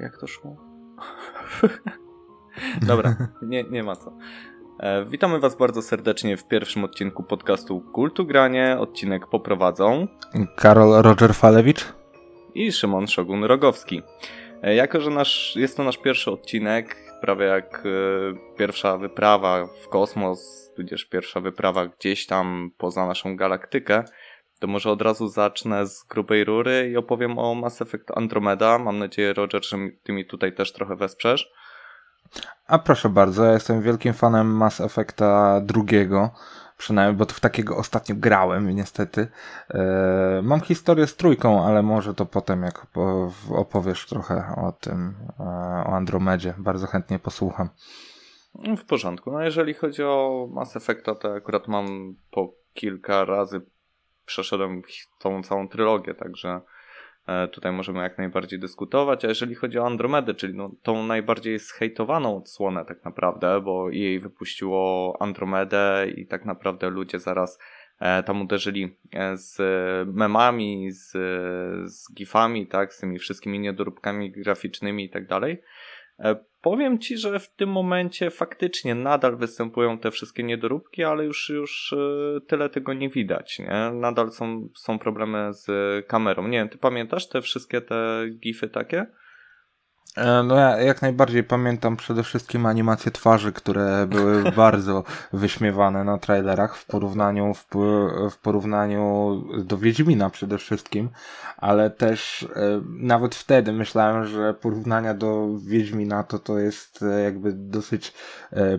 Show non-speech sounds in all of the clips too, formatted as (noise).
Jak to szło? (laughs) Dobra, nie, nie ma co. E, witamy Was bardzo serdecznie w pierwszym odcinku podcastu Kultu Granie. Odcinek poprowadzą Karol Roger Falewicz i Szymon Szogun Rogowski. E, jako, że nasz, jest to nasz pierwszy odcinek, prawie jak e, pierwsza wyprawa w kosmos, tudzież pierwsza wyprawa gdzieś tam poza naszą galaktykę, to może od razu zacznę z grubej rury i opowiem o Mass Effect Andromeda. Mam nadzieję, Roger, że ty mi tutaj też trochę wesprzesz. A proszę bardzo, ja jestem wielkim fanem Mass Effecta drugiego, przynajmniej, bo to w takiego ostatnio grałem, niestety. E, mam historię z trójką, ale może to potem, jak opowiesz trochę o tym, e, o Andromedzie, bardzo chętnie posłucham. W porządku. No jeżeli chodzi o Mass Effecta, to akurat mam po kilka razy przeszedłem tą całą trylogię, także e, tutaj możemy jak najbardziej dyskutować. A jeżeli chodzi o Andromedę, czyli no, tą najbardziej zhejtowaną odsłonę tak naprawdę, bo jej wypuściło Andromedę i tak naprawdę ludzie zaraz e, tam uderzyli e, z memami, z, z gifami, tak, z tymi wszystkimi niedoróbkami graficznymi i tak dalej. E, powiem ci, że w tym momencie faktycznie nadal występują te wszystkie niedoróbki, ale już, już e, tyle tego nie widać, nie? Nadal są, są problemy z kamerą. Nie ty pamiętasz te wszystkie te gify takie? E, no ja jak najbardziej pamiętam przede wszystkim animacje twarzy, które były (laughs) bardzo wyśmiewane na trailerach w porównaniu, w, w porównaniu do Wiedźmina przede wszystkim, ale też e, nawet wtedy myślałem, że porównania do Wiedźmina to to jest e, jakby dosyć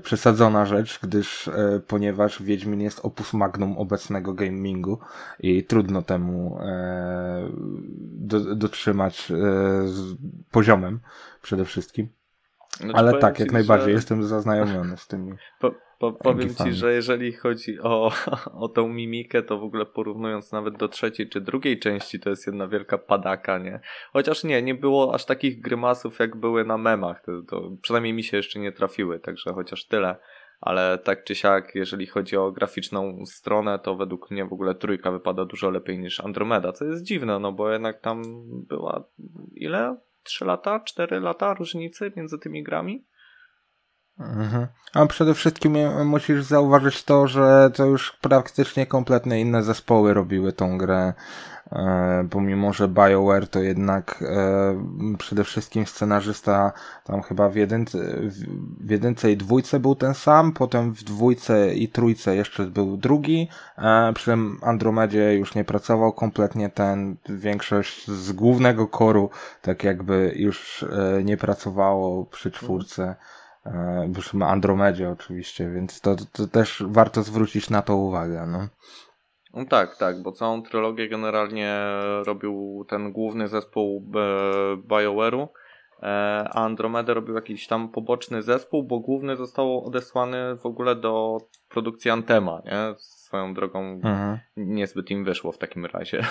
przesadzona rzecz, gdyż ponieważ Wiedźmin jest opus magnum obecnego gamingu i trudno temu do, dotrzymać poziomem przede wszystkim. Znaczy, Ale tak, ci, jak najbardziej że... jestem zaznajomiony z tymi. Po, po, powiem ci, że jeżeli chodzi o, (laughs) o tą mimikę, to w ogóle porównując nawet do trzeciej czy drugiej części, to jest jedna wielka padaka, nie? Chociaż nie, nie było aż takich grymasów, jak były na memach. To, to przynajmniej mi się jeszcze nie trafiły, także chociaż tyle. Ale tak czy siak, jeżeli chodzi o graficzną stronę, to według mnie w ogóle trójka wypada dużo lepiej niż Andromeda, co jest dziwne, no bo jednak tam była ile? 3 lata, 4 lata różnicy między tymi grami. Mhm. A przede wszystkim musisz zauważyć to, że to już praktycznie kompletnie inne zespoły robiły tą grę. E, pomimo, że BioWare to jednak e, przede wszystkim scenarzysta tam chyba w jedynce, w jedynce i dwójce był ten sam, potem w dwójce i trójce jeszcze był drugi, e, przy Andromedzie już nie pracował kompletnie ten, większość z głównego koru tak jakby już nie pracowało przy czwórce. Przy Andromedzie oczywiście, więc to, to też warto zwrócić na to uwagę. No. No tak, tak, bo całą trylogię generalnie robił ten główny zespół e, BioWare'u, e, a Andromedę robił jakiś tam poboczny zespół, bo główny został odesłany w ogóle do produkcji Antema, nie? Swoją drogą mhm. niezbyt im wyszło w takim razie. (laughs)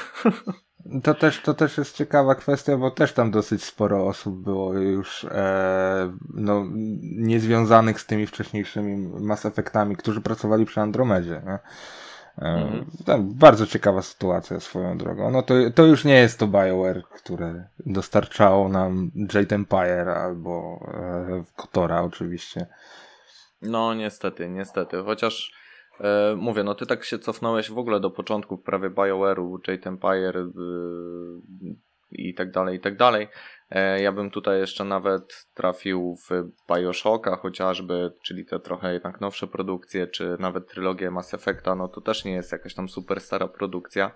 To też, to też jest ciekawa kwestia, bo też tam dosyć sporo osób było już e, no, niezwiązanych z tymi wcześniejszymi Mass Effectami, którzy pracowali przy Andromedzie. Nie? Mhm. Bardzo ciekawa sytuacja swoją drogą. No to, to już nie jest to BioWare, które dostarczało nam Jade Empire albo e, Kotora oczywiście. No niestety, niestety. Chociaż e, mówię, no ty tak się cofnąłeś w ogóle do początków prawie BioWare'u, Jade Empire e, i tak dalej, i tak dalej. E, ja bym tutaj jeszcze nawet trafił w Bioshocka chociażby, czyli te trochę jednak nowsze produkcje, czy nawet trylogię Mass Effecta, no to też nie jest jakaś tam super stara produkcja.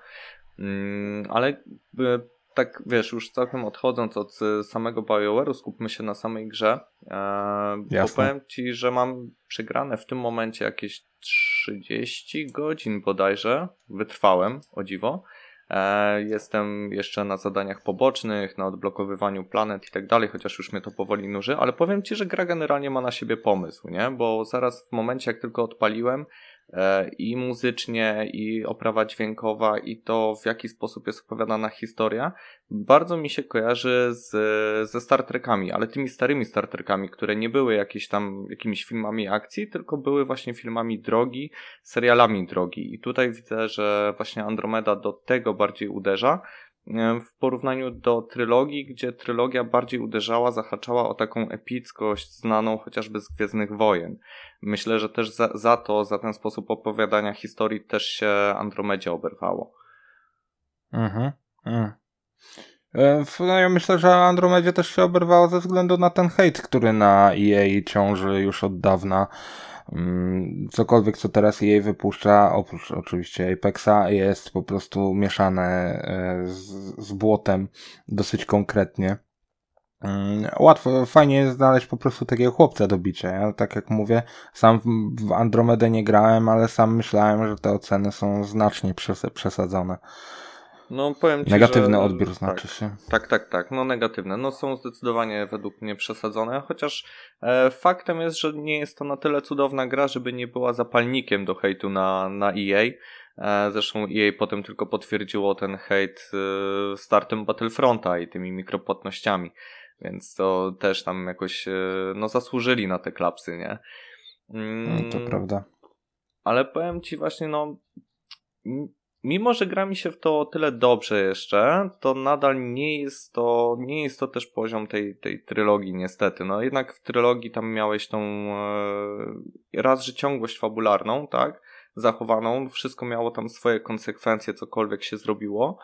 Mm, ale e, tak wiesz, już całkiem odchodząc od samego BioWare'u, skupmy się na samej grze. E, bo powiem Ci, że mam przegrane w tym momencie jakieś 30 godzin bodajże, wytrwałem, o dziwo. E, jestem jeszcze na zadaniach pobocznych, na odblokowywaniu planet i tak dalej, chociaż już mnie to powoli nuży, ale powiem Ci, że gra generalnie ma na siebie pomysł, nie? Bo zaraz w momencie, jak tylko odpaliłem, i muzycznie, i oprawa dźwiękowa, i to w jaki sposób jest opowiadana historia, bardzo mi się kojarzy z, ze Star Trekami, ale tymi starymi Star Trekami, które nie były jakieś tam jakimiś filmami akcji, tylko były właśnie filmami drogi, serialami drogi. I tutaj widzę, że właśnie Andromeda do tego bardziej uderza. W porównaniu do trylogii, gdzie trylogia bardziej uderzała, zahaczała o taką epickość znaną chociażby z Gwiezdnych Wojen. Myślę, że też za, za to, za ten sposób opowiadania historii też się Andromedzie oberwało. Mhm. mhm. No ja myślę, że Andromedzie też się oberwało ze względu na ten hejt, który na EA ciąży już od dawna. Mm, cokolwiek, co teraz EA wypuszcza, oprócz oczywiście Apexa, jest po prostu mieszane e, z, z błotem dosyć konkretnie. Mm, łatwo, fajnie jest znaleźć po prostu takiego chłopca do bicia. Ja, tak jak mówię, sam w Andromedę nie grałem, ale sam myślałem, że te oceny są znacznie przesadzone. No powiem ci, Negatywny że, odbiór tak, znaczy się. Tak, tak, tak. No negatywne. No są zdecydowanie według mnie przesadzone, chociaż e, faktem jest, że nie jest to na tyle cudowna gra, żeby nie była zapalnikiem do hejtu na, na EA. E, zresztą EA potem tylko potwierdziło ten hejt e, startem Battlefronta i tymi mikropłatnościami. Więc to też tam jakoś e, no zasłużyli na te klapsy, nie? Mm, no, to prawda. Ale powiem ci właśnie, no mimo że gra mi się w to o tyle dobrze jeszcze, to nadal nie jest to, nie jest to też poziom tej, tej trylogii niestety. No jednak w trylogii tam miałeś tą e, raz, że ciągłość fabularną, tak, zachowaną, wszystko miało tam swoje konsekwencje, cokolwiek się zrobiło.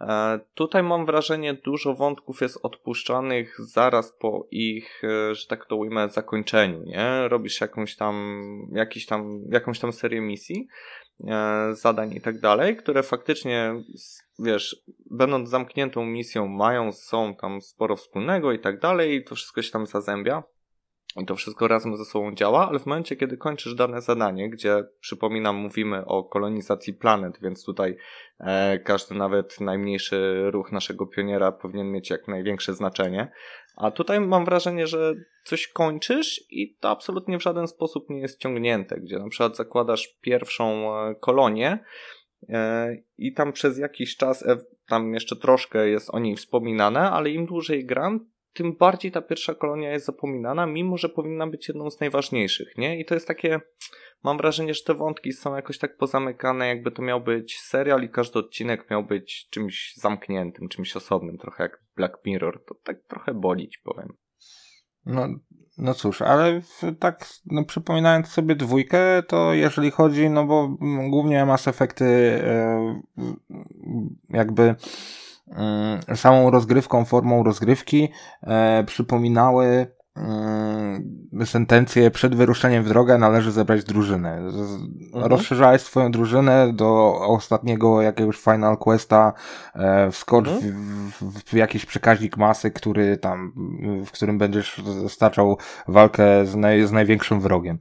E, tutaj mam wrażenie, dużo wątków jest odpuszczanych zaraz po ich, e, że tak to ujmę, zakończeniu, nie? Robisz jakąś tam, jakiś tam, jakąś tam serię misji, zadań i tak dalej, które faktycznie, wiesz, będąc zamkniętą misją, mają, są tam sporo wspólnego i tak dalej, i to wszystko się tam zazębia. I to wszystko razem ze sobą działa, ale w momencie, kiedy kończysz dane zadanie, gdzie przypominam, mówimy o kolonizacji planet, więc tutaj e, każdy nawet najmniejszy ruch naszego pioniera powinien mieć jak największe znaczenie. A tutaj mam wrażenie, że coś kończysz i to absolutnie w żaden sposób nie jest ciągnięte, gdzie na przykład zakładasz pierwszą e, kolonię e, i tam przez jakiś czas, e, tam jeszcze troszkę jest o niej wspominane, ale im dłużej gram, tym bardziej ta pierwsza kolonia jest zapominana, mimo że powinna być jedną z najważniejszych, nie? I to jest takie, mam wrażenie, że te wątki są jakoś tak pozamykane, jakby to miał być serial i każdy odcinek miał być czymś zamkniętym, czymś osobnym, trochę jak Black Mirror. To tak trochę bolić, powiem. No, no cóż, ale tak, no przypominając sobie dwójkę, to jeżeli chodzi, no bo głównie Mass Effecty e, jakby samą rozgrywką, formą rozgrywki e, przypominały yy, sentencję przed wyruszeniem w drogę należy zebrać drużynę. Mhm. Rozszerzałeś swoją drużynę do ostatniego jakiegoś final questa, e, wskocz mhm. w, w, w, jakiś przekaźnik masy, który tam, w którym będziesz staczał walkę z, naj, z największym wrogiem.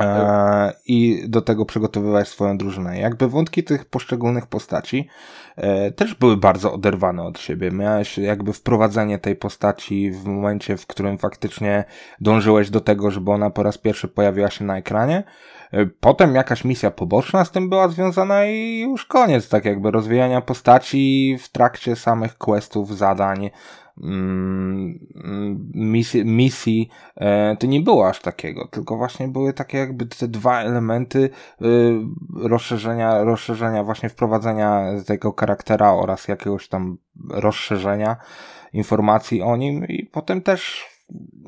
E, I do tego przygotowywać swoją drużynę. Jakby wątki tych poszczególnych postaci e, też były bardzo oderwane od siebie. Miałeś jakby wprowadzenie tej postaci w momencie, w którym faktycznie dążyłeś do tego, żeby ona po raz pierwszy pojawiła się na ekranie. E, potem jakaś misja poboczna z tym była związana i już koniec, tak jakby rozwijania postaci w trakcie samych questów, zadań, misji, misji e, to nie było aż takiego, tylko właśnie były takie jakby te dwa elementy e, rozszerzenia, rozszerzenia właśnie wprowadzenia tego charaktera oraz jakiegoś tam rozszerzenia informacji o nim i potem też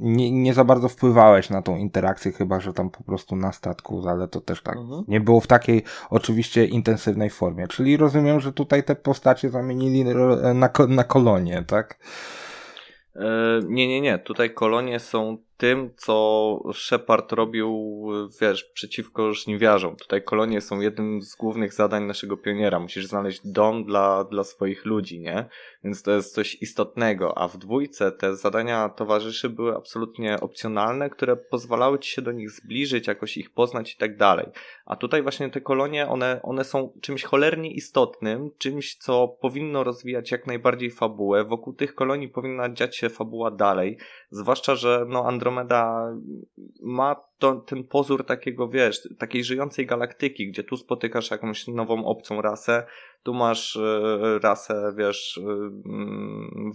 nie, nie za bardzo wpływałeś na tą interakcję, chyba że tam po prostu na statku, ale to też tak mhm. nie było w takiej oczywiście intensywnej formie. Czyli rozumiem, że tutaj te postacie zamienili na, na kolonie, tak? E, nie, nie, nie. Tutaj kolonie są tym, co Shepard robił, wiesz, przeciwko żniwiarzom. Tutaj kolonie są jednym z głównych zadań naszego pioniera. Musisz znaleźć dom dla, dla swoich ludzi, nie? Więc to jest coś istotnego. A w dwójce te zadania towarzyszy były absolutnie opcjonalne, które pozwalały ci się do nich zbliżyć, jakoś ich poznać i tak dalej. A tutaj właśnie te kolonie, one, one są czymś cholernie istotnym, czymś, co powinno rozwijać jak najbardziej fabułę. Wokół tych kolonii powinna dziać się fabuła dalej. Zwłaszcza, że no Andromeda ma to, ten pozór takiego, wiesz, takiej żyjącej galaktyki, gdzie tu spotykasz jakąś nową obcą rasę, tu masz y, rasę, wiesz, y,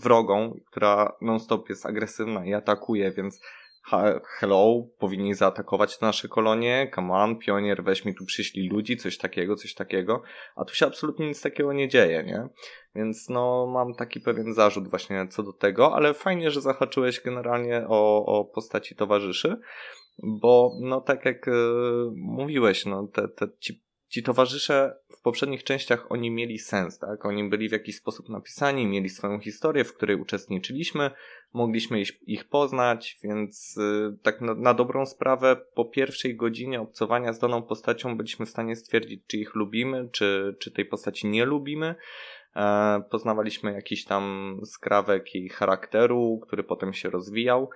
wrogą, która non-stop jest agresywna i atakuje, więc hello, powinni zaatakować nasze kolonie, come on, pionier, weź mi tu przyślij ludzi, coś takiego, coś takiego, a tu się absolutnie nic takiego nie dzieje, nie? Więc no, mam taki pewien zarzut właśnie co do tego, ale fajnie, że zahaczyłeś generalnie o, o postaci towarzyszy, bo no tak jak y, mówiłeś, no te, te ci ci towarzysze w poprzednich częściach oni mieli sens, tak? Oni byli w jakiś sposób napisani, mieli swoją historię, w której uczestniczyliśmy, mogliśmy ich poznać, więc yy, tak na, na, dobrą sprawę po pierwszej godzinie obcowania z daną postacią byliśmy w stanie stwierdzić, czy ich lubimy, czy, czy tej postaci nie lubimy. E, poznawaliśmy jakiś tam skrawek jej charakteru, który potem się rozwijał,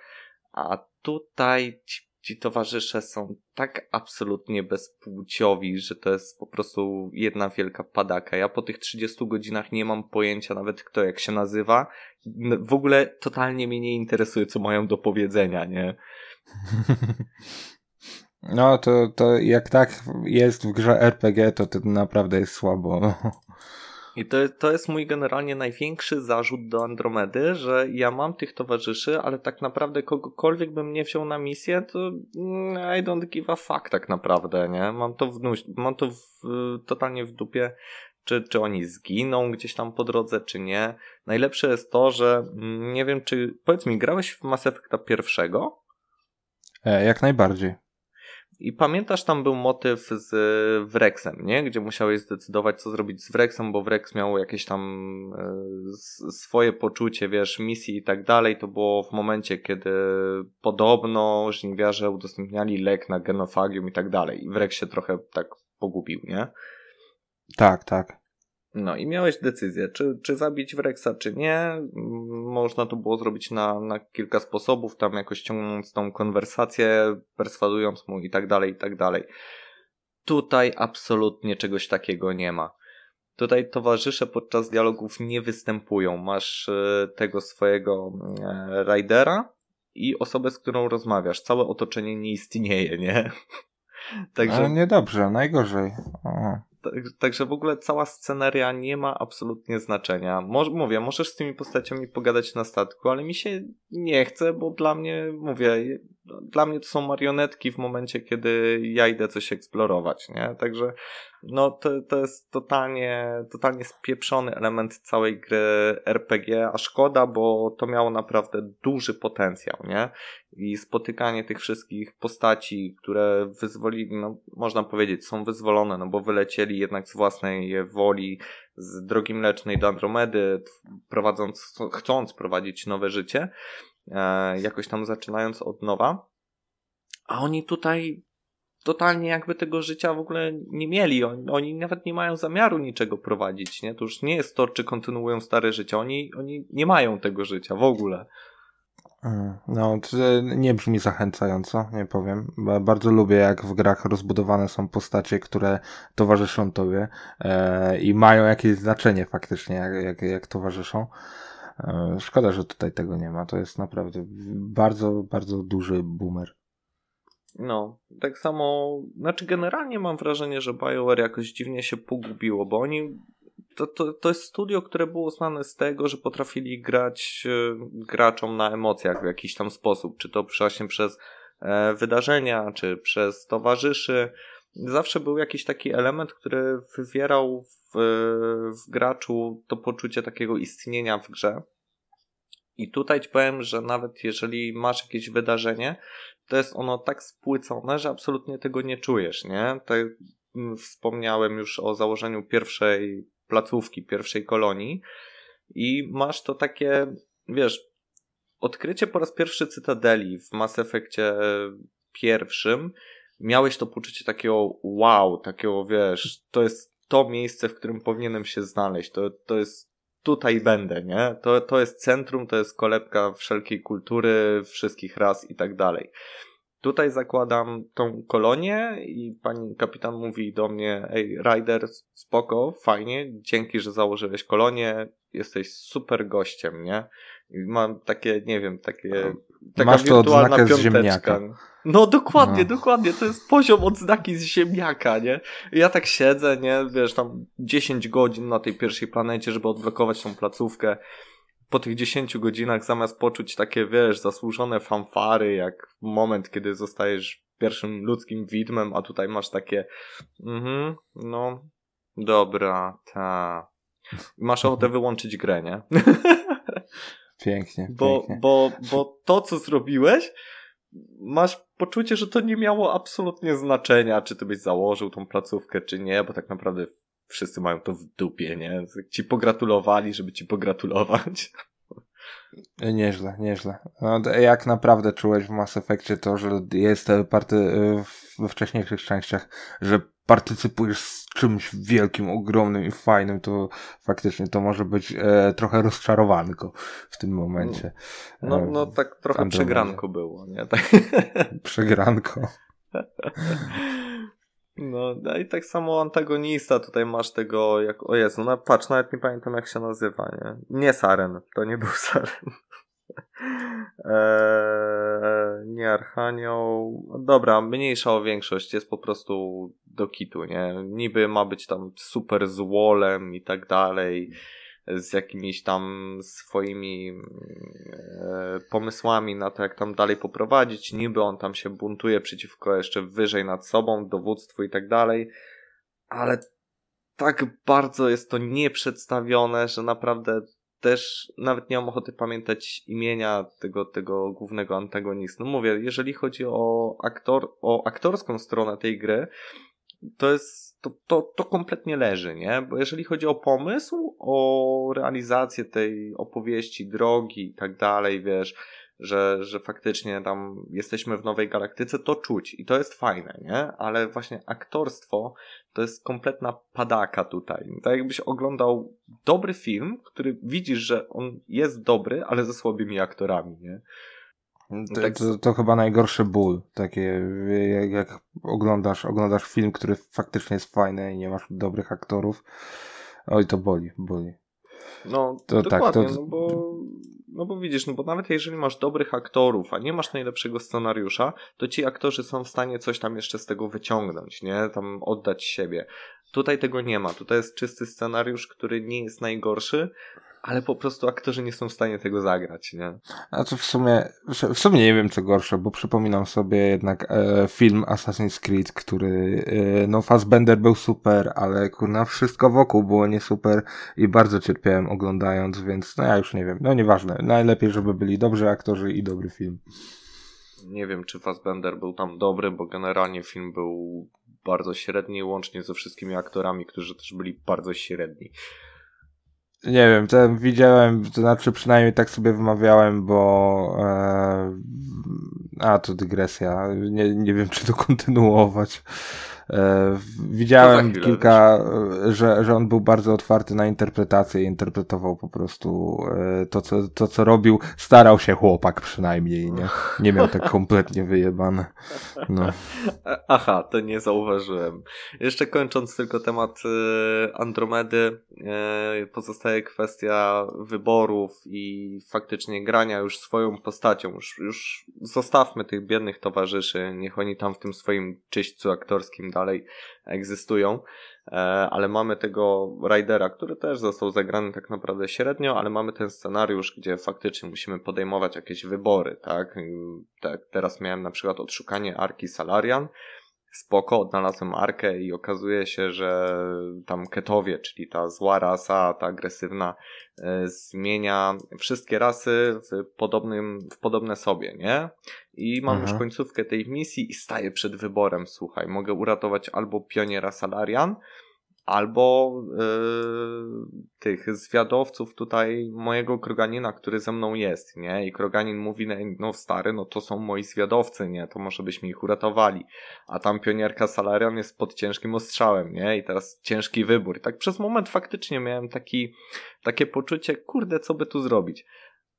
a tutaj ci ci towarzysze są tak absolutnie bezpłciowi, że to jest po prostu jedna wielka padaka. Ja po tych 30 godzinach nie mam pojęcia nawet kto jak się nazywa. W ogóle totalnie mnie nie interesuje, co mają do powiedzenia, nie? (laughs) No to, to jak tak jest w grze RPG, to to naprawdę jest słabo. (laughs) I to, to jest mój generalnie największy zarzut do Andromedy, że ja mam tych towarzyszy, ale tak naprawdę kogokolwiek bym nie wziął na misję, to I don't give a fuck tak naprawdę, nie? Mam to, w, mam to w, totalnie w dupie, czy, czy oni zginą gdzieś tam po drodze, czy nie. Najlepsze jest to, że mm, nie wiem, czy, powiedz mi, grałeś w Mass Effecta pierwszego? E, jak najbardziej. I pamiętasz, tam był motyw z Wrexem, nie? Gdzie musiałeś zdecydować, co zrobić z Wrexem, bo Wrex miał jakieś tam e, swoje poczucie, wiesz, misji i tak dalej. To było w momencie, kiedy podobno żniwiarze udostępniali lek na genofagium i tak dalej. I Wrex się trochę tak pogubił, nie? Tak, tak. No i miałeś decyzję, czy, czy zabić Wrexa, czy nie. Można to było zrobić na, na kilka sposobów, tam jakoś ciągnąc tą konwersację, perswadując mu i tak dalej, i tak dalej. Tutaj absolutnie czegoś takiego nie ma. Tutaj towarzysze podczas dialogów nie występują. Masz e, tego swojego e, ridera i osobę, z którą rozmawiasz. Całe otoczenie nie istnieje, nie? (laughs) Także... Ale niedobrze, najgorzej. O. Także w ogóle cała sceneria nie ma absolutnie znaczenia. Mo mówię, możesz z tymi postaciami pogadać na statku, ale mi się nie chce, bo dla mnie, mówię, dla mnie to są marionetki w momencie, kiedy ja idę coś eksplorować, nie? Także no to, to jest totalnie, totalnie spieprzony element całej gry RPG, a szkoda, bo to miało naprawdę duży potencjał, nie? I spotykanie tych wszystkich postaci, które wyzwolili, no można powiedzieć, są wyzwolone, no bo wylecieli jednak z własnej woli z drogi mlecznej do Andromedy, prowadząc, chcąc prowadzić nowe życie, jakoś tam zaczynając od nowa. A oni tutaj totalnie jakby tego życia w ogóle nie mieli. Oni, oni, nawet nie mają zamiaru niczego prowadzić, nie? To już nie jest to, czy kontynuują stare życie. Oni, oni nie mają tego życia w ogóle. Mm, no, nie brzmi zachęcająco, nie powiem. Bardzo lubię, jak w grach rozbudowane są postacie, które towarzyszą tobie e, i mają jakieś znaczenie faktycznie, jak, jak, jak towarzyszą. E, szkoda, że tutaj tego nie ma. To jest naprawdę bardzo, bardzo duży boomer. No, tak samo, znaczy generalnie mam wrażenie, że BioWare jakoś dziwnie się pogubiło, bo oni, to, to, to jest studio, które było znane z tego, że potrafili grać e, graczom na emocjach w jakiś tam sposób, czy to właśnie przez e, wydarzenia, czy przez towarzyszy. Zawsze był jakiś taki element, który wywierał w, w graczu to poczucie takiego istnienia w grze. I tutaj ci powiem, że nawet jeżeli masz jakieś wydarzenie, to jest ono tak spłycone, że absolutnie tego nie czujesz, nie? Tak wspomniałem już o założeniu pierwszej placówki, pierwszej kolonii i masz to takie, wiesz, odkrycie po raz pierwszy Cytadeli w Mass Effectie pierwszym, miałeś to poczucie takiego wow, takiego, wiesz, to jest to miejsce, w którym powinienem się znaleźć, to, to jest tutaj będę, nie? To, to jest centrum, to jest kolebka wszelkiej kultury, wszystkich ras i tak dalej. Tutaj zakładam tą kolonię i pani kapitan mówi do mnie, ej, Ryder, spoko, fajnie, dzięki, że założyłeś kolonię, jesteś super gościem, nie? Mam takie, nie wiem, takie... Taka Masz to odznakę z ziemniaka. No dokładnie, no. dokładnie, to jest poziom odznaki z ziemniaka, nie? Ja tak siedzę, nie? Wiesz, tam 10 godzin na tej pierwszej planecie, żeby odblokować tą placówkę po tych 10 godzinach zamiast poczuć takie, wiesz, zasłużone fanfary, jak moment, kiedy zostajesz pierwszym ludzkim widmem, a tutaj masz takie mhm, no dobra, ta. Masz ochotę wyłączyć grę, nie? (laughs) Pięknie, bo, pięknie. Bo, bo to, co zrobiłeś, masz poczucie, że to nie miało absolutnie znaczenia, czy ty byś założył tą placówkę, czy nie, bo tak naprawdę wszyscy mają to w dupie, nie? Ci pogratulowali, żeby ci pogratulować. Nieźle, nieźle. No, jak naprawdę czułeś w Mass Effectie to, że jest party we wcześniejszych częściach, że partycypujesz z czymś wielkim, ogromnym i fajnym, to faktycznie to może być e, trochę rozczarowanko w tym momencie. No, no, no tak trochę przegranko było, nie? Tak. (laughs) (laughs) Przegranko. No, no i tak samo antagonista, tutaj masz tego, jak, o Jezu, no patrz, nawet nie pamiętam jak się nazywa, nie? Nie Saren, to nie był (laughs) Saren. Eee, nie Archanioł. Dobra, mniejsza o większość, jest po prostu do kitu, nie? Niby ma być tam super złolem i tak dalej z jakimiś tam swoimi e, pomysłami na to, jak tam dalej poprowadzić. Niby on tam się buntuje przeciwko jeszcze wyżej nad sobą, dowództwu i tak dalej, ale tak bardzo jest to nieprzedstawione, że naprawdę też nawet nie mam ochoty pamiętać imienia tego, tego głównego antagonisty. No mówię, jeżeli chodzi o, aktor, o aktorską stronę tej gry, to jest, to, to, to kompletnie leży, nie? Bo jeżeli chodzi o pomysł, o realizację tej opowieści, drogi i tak dalej, wiesz, że, że faktycznie tam jesteśmy w nowej galaktyce, to czuć i to jest fajne, nie? Ale właśnie aktorstwo to jest kompletna padaka tutaj. Tak jakbyś oglądał dobry film, który widzisz, że on jest dobry, ale ze słabymi aktorami, nie? To, tak... to, to, chyba najgorszy ból. Takie, jak, jak, oglądasz, oglądasz film, który faktycznie jest fajny i nie masz dobrych aktorów. Oj, to boli, boli. No, to dokładnie, tak, to... no bo no bo widzisz, no bo nawet jeżeli masz dobrych aktorów, a nie masz najlepszego scenariusza, to ci aktorzy są w stanie coś tam jeszcze z tego wyciągnąć, nie? Tam oddać siebie. Tutaj tego nie ma. Tutaj jest czysty scenariusz, który nie jest najgorszy, ale po prostu aktorzy nie są w stanie tego zagrać, nie? A to w sumie, w sumie nie wiem co gorsze, bo przypominam sobie jednak e, film Assassin's Creed, który, e, no Fassbender był super, ale kurna wszystko wokół było nie super i bardzo cierpiałem oglądając, więc no ja już nie wiem, no nieważne, najlepiej żeby byli dobrzy aktorzy i dobry film. Nie wiem czy Fassbender był tam dobry, bo generalnie film był bardzo średni, łącznie ze wszystkimi aktorami, którzy też byli bardzo średni. Nie wiem, to widziałem, to znaczy przynajmniej tak sobie wymawiałem, bo e, a, to dygresja. Nie, nie wiem, czy to kontynuować. E, widziałem kilka, że, że on był bardzo otwarty na interpretację i interpretował po prostu e, to, co, to, co robił. Starał się chłopak przynajmniej, nie? Nie miał tak kompletnie wyjebane. No. (laughs) Aha, to nie zauważyłem. Jeszcze kończąc tylko temat e, Andromedy, pozostaje kwestia wyborów i faktycznie grania już swoją postacią. Już, już zostawmy tych biednych towarzyszy, niech oni tam w tym swoim czyśćcu aktorskim dalej egzystują, e, ale mamy tego Ridera, który też został zagrany tak naprawdę średnio, ale mamy ten scenariusz, gdzie faktycznie musimy podejmować jakieś wybory, tak? tak teraz miałem na przykład odszukanie Arki Salarian, spoko, odnalazłem arkę i okazuje się, że tam ketowie, czyli ta zła rasa, ta agresywna, e, zmienia wszystkie rasy w podobnym, w podobne sobie, nie? I mam już mhm. końcówkę tej misji i staję przed wyborem, słuchaj, mogę uratować albo pioniera Salarian, albo yy, tych zwiadowców tutaj mojego Kroganina, który ze mną jest, nie? I Kroganin mówi, no stary, no to są moi zwiadowcy, nie? To może byśmy ich uratowali. A tam pionierka Salarian jest pod ciężkim ostrzałem, nie? I teraz ciężki wybór. I tak przez moment faktycznie miałem taki, takie poczucie, kurde, co by tu zrobić?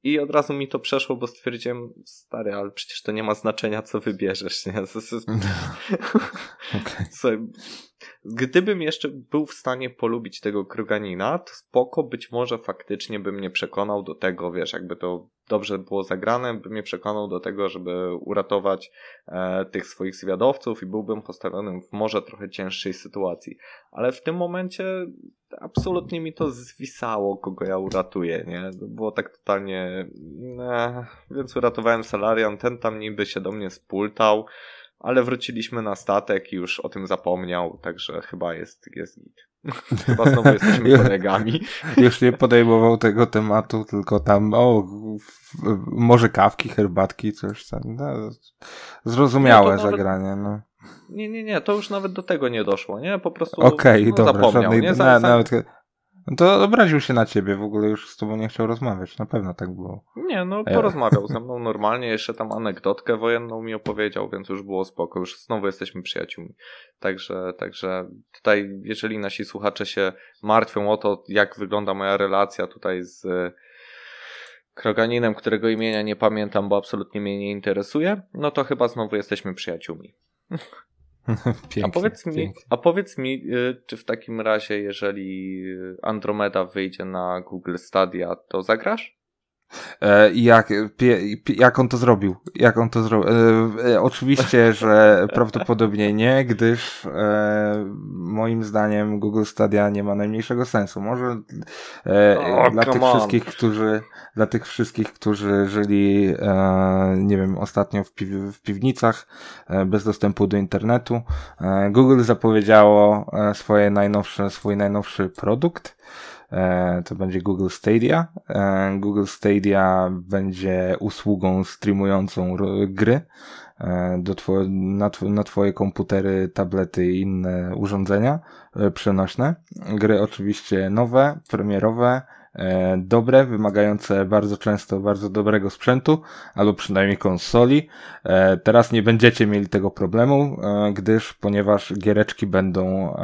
I od razu mi to przeszło, bo stwierdziłem, stary, ale przecież to nie ma znaczenia, co wybierzesz, nie? (laughs) (laughs) (laughs) okay. Gdybym jeszcze był w stanie polubić tego Kruganina, to spoko, być może faktycznie bym mnie przekonał do tego, wiesz, jakby to dobrze było zagrane, by mnie przekonał do tego, żeby uratować e, tych swoich zwiadowców i byłbym postawionym w może trochę cięższej sytuacji. Ale w tym momencie absolutnie mi to zwisało, kogo ja uratuję, nie? Było tak totalnie... Ne, więc uratowałem Salarian, ten tam niby się do mnie spultał, ale wróciliśmy na statek i już o tym zapomniał, także chyba jest, jest git. (laughs) chyba znowu jesteśmy (laughs) kolegami. (laughs) Już nie podejmował tego tematu, tylko tam, o, może kawki, herbatki, coś tam. No, zrozumiałe no nawet, zagranie, no. Nie, nie, nie, to już nawet do tego nie doszło, nie? Po prostu Okej, okay, no, dobra, zapomniał, żadnej, nie? Na, nawet, no to obraził się na ciebie, w ogóle już z tobą nie chciał rozmawiać, na pewno tak było. Nie, no porozmawiał ze mną (laughs) normalnie, jeszcze tam anegdotkę wojenną mi opowiedział, więc już było spoko, już znowu jesteśmy przyjaciółmi. Także, także tutaj, jeżeli nasi słuchacze się martwią o to, jak wygląda moja relacja tutaj z e, Kroganinem, którego imienia nie pamiętam, bo absolutnie mnie nie interesuje, no to chyba znowu jesteśmy przyjaciółmi. (laughs) (laughs) pięknie, a powiedz mi, a powiedz mi, y, czy w takim razie, jeżeli Andromeda wyjdzie na Google Stadia, to zagrasz? E, jak, jak on to zrobił? Jak on to zrobił? E, e, oczywiście, że (laughs) prawdopodobnie nie, gdyż moim zdaniem Google Stadia nie ma najmniejszego sensu. Może oh, dla tych on. wszystkich, którzy dla tych wszystkich, którzy żyli, nie wiem, ostatnio w, piw w piwnicach bez dostępu do internetu, Google zapowiedziało swoje najnowsze, swój najnowszy produkt E, to będzie Google Stadia. E, Google Stadia będzie usługą streamującą gry e, do two na, tw na twoje komputery, tablety i inne urządzenia przenośne. Gry oczywiście nowe, premierowe, E, dobre, wymagające bardzo często bardzo dobrego sprzętu, albo przynajmniej konsoli. E, teraz nie będziecie mieli tego problemu, e, gdyż ponieważ giereczki będą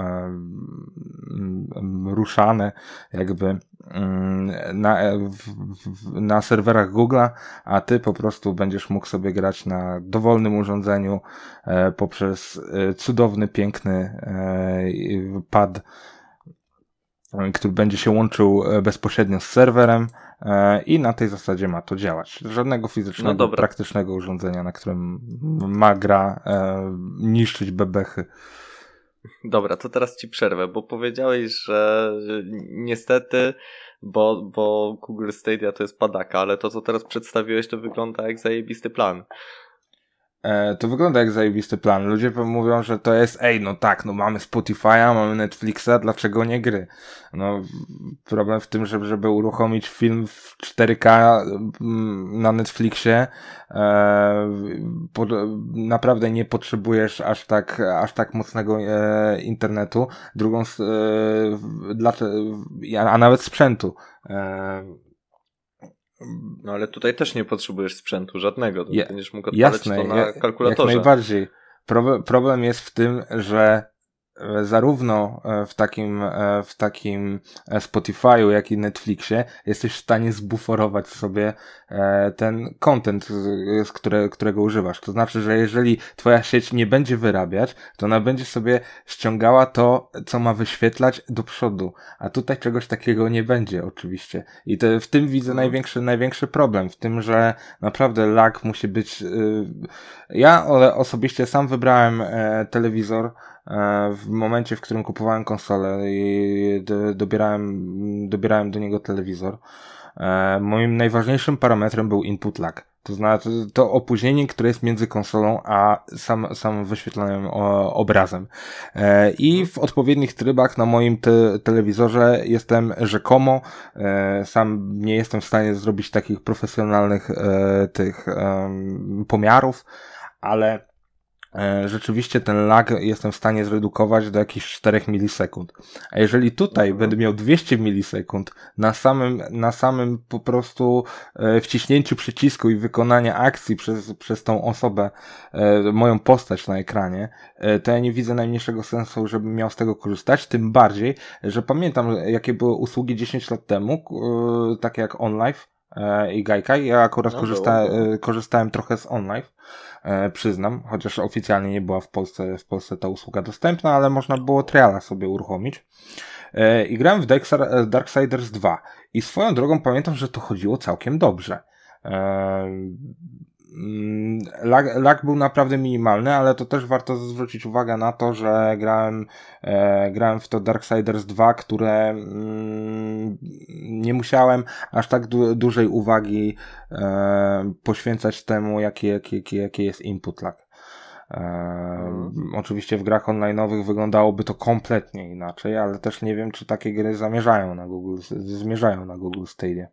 ruszane jakby mm, na, na serwerach Google'a, a ty po prostu będziesz mógł sobie grać na dowolnym urządzeniu poprzez cudowny, piękny pad który będzie się łączył e, bezpośrednio z serwerem e, i na tej zasadzie ma to działać. Żadnego fizycznego, no praktycznego urządzenia, na którym ma gra e, niszczyć bebechy. Dobra, to teraz ci przerwę, bo powiedziałeś, że niestety, bo, bo Google Stadia to jest padaka, ale to co teraz przedstawiłeś to wygląda jak zajebisty plan. E, to wygląda jak zajebisty plan. Ludzie mówią, że to jest, ej, no tak, no mamy Spotify'a, mamy Netflixa, dlaczego nie gry? No, problem w tym, żeby, żeby uruchomić film w 4K mm, na Netflixie, e, po, naprawdę nie potrzebujesz aż tak, aż tak mocnego e, internetu. Drugą, e, dla, a nawet sprzętu. E, no ale tutaj też nie potrzebujesz sprzętu żadnego. To będziesz mógł odpalać jasne, to na kalkulatorze. Jak najbardziej. Problem, problem jest w tym, że zarówno e, w takim, e, w takim Spotify'u, jak i Netflixie jesteś w stanie zbuforować sobie ten content, z które, którego używasz. To znaczy, że jeżeli twoja sieć nie będzie wyrabiać, to ona będzie sobie ściągała to, co ma wyświetlać do przodu. A tutaj czegoś takiego nie będzie, oczywiście. I to, w tym widzę mhm. największy, największy problem. W tym, że naprawdę lag musi być. Ja osobiście sam wybrałem telewizor, E, w momencie, w którym kupowałem konsolę i dobierałem, dobierałem do niego telewizor, e, moim najważniejszym parametrem był input lag. To znaczy to opóźnienie, które jest między konsolą a sam, sam wyświetlanym obrazem. E, I w odpowiednich trybach na moim te telewizorze jestem rzekomo, sam nie jestem w stanie zrobić takich profesjonalnych tych pomiarów, ale E, rzeczywiście ten lag jestem w stanie zredukować do jakichś 4 milisekund. A jeżeli tutaj mhm. będę miał 200 milisekund na samym, na samym po prostu e, wciśnięciu przycisku i wykonania akcji przez, przez tą osobę, e, moją postać na ekranie, to ja nie widzę najmniejszego sensu, żebym miał z tego korzystać, tym bardziej, że pamiętam jakie były usługi 10 lat temu, takie jak OnLive, e, i Gaikai. Ja akurat no, korzysta, było. korzystałem trochę z online, przyznam, chociaż oficjalnie nie była w Polsce, w Polsce ta usługa dostępna, ale można było triala sobie uruchomić. I grałem w Darksiders 2 i swoją drogą pamiętam, że to chodziło całkiem dobrze. Mm, lag, lag, był naprawdę minimalny, ale to też warto zwrócić uwagę na to, że grałem, e, grałem w to Darksiders 2, które mm, nie musiałem aż tak du dużej uwagi e, poświęcać temu, jaki, jaki, jaki, jest input lag. E, hmm. Oczywiście w grach online'owych wyglądało to kompletnie inaczej, ale też nie wiem, czy takie gry zamierzają na Google, zmierzają na Google Stadia.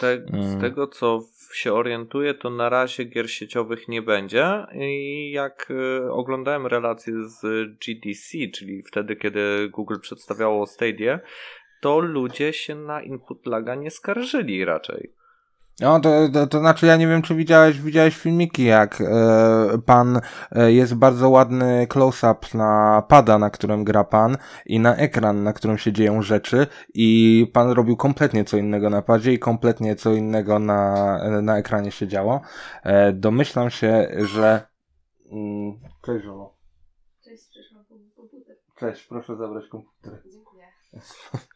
Te, Z mm. tego, co się orientuję, to na razie gier sieciowych nie będzie. I jak y, oglądałem relacje z GTC, czyli wtedy, kiedy Google przedstawiało Stadia, to ludzie się na input laga nie skarżyli raczej. No, to, to, to znaczy, ja nie wiem, czy widziałeś, widziałeś filmiki, jak e, pan e, jest bardzo ładny close-up na pada, na którym gra pan i na ekran, na którym się dzieją rzeczy i pan robił kompletnie co innego na padzie i kompletnie co innego na, na ekranie się działo. E, domyślam się, że... Mm, cześć, żono. Cześć, przyszłam komputer. Cześć, proszę zabrać komputer. Dziękuję. (laughs)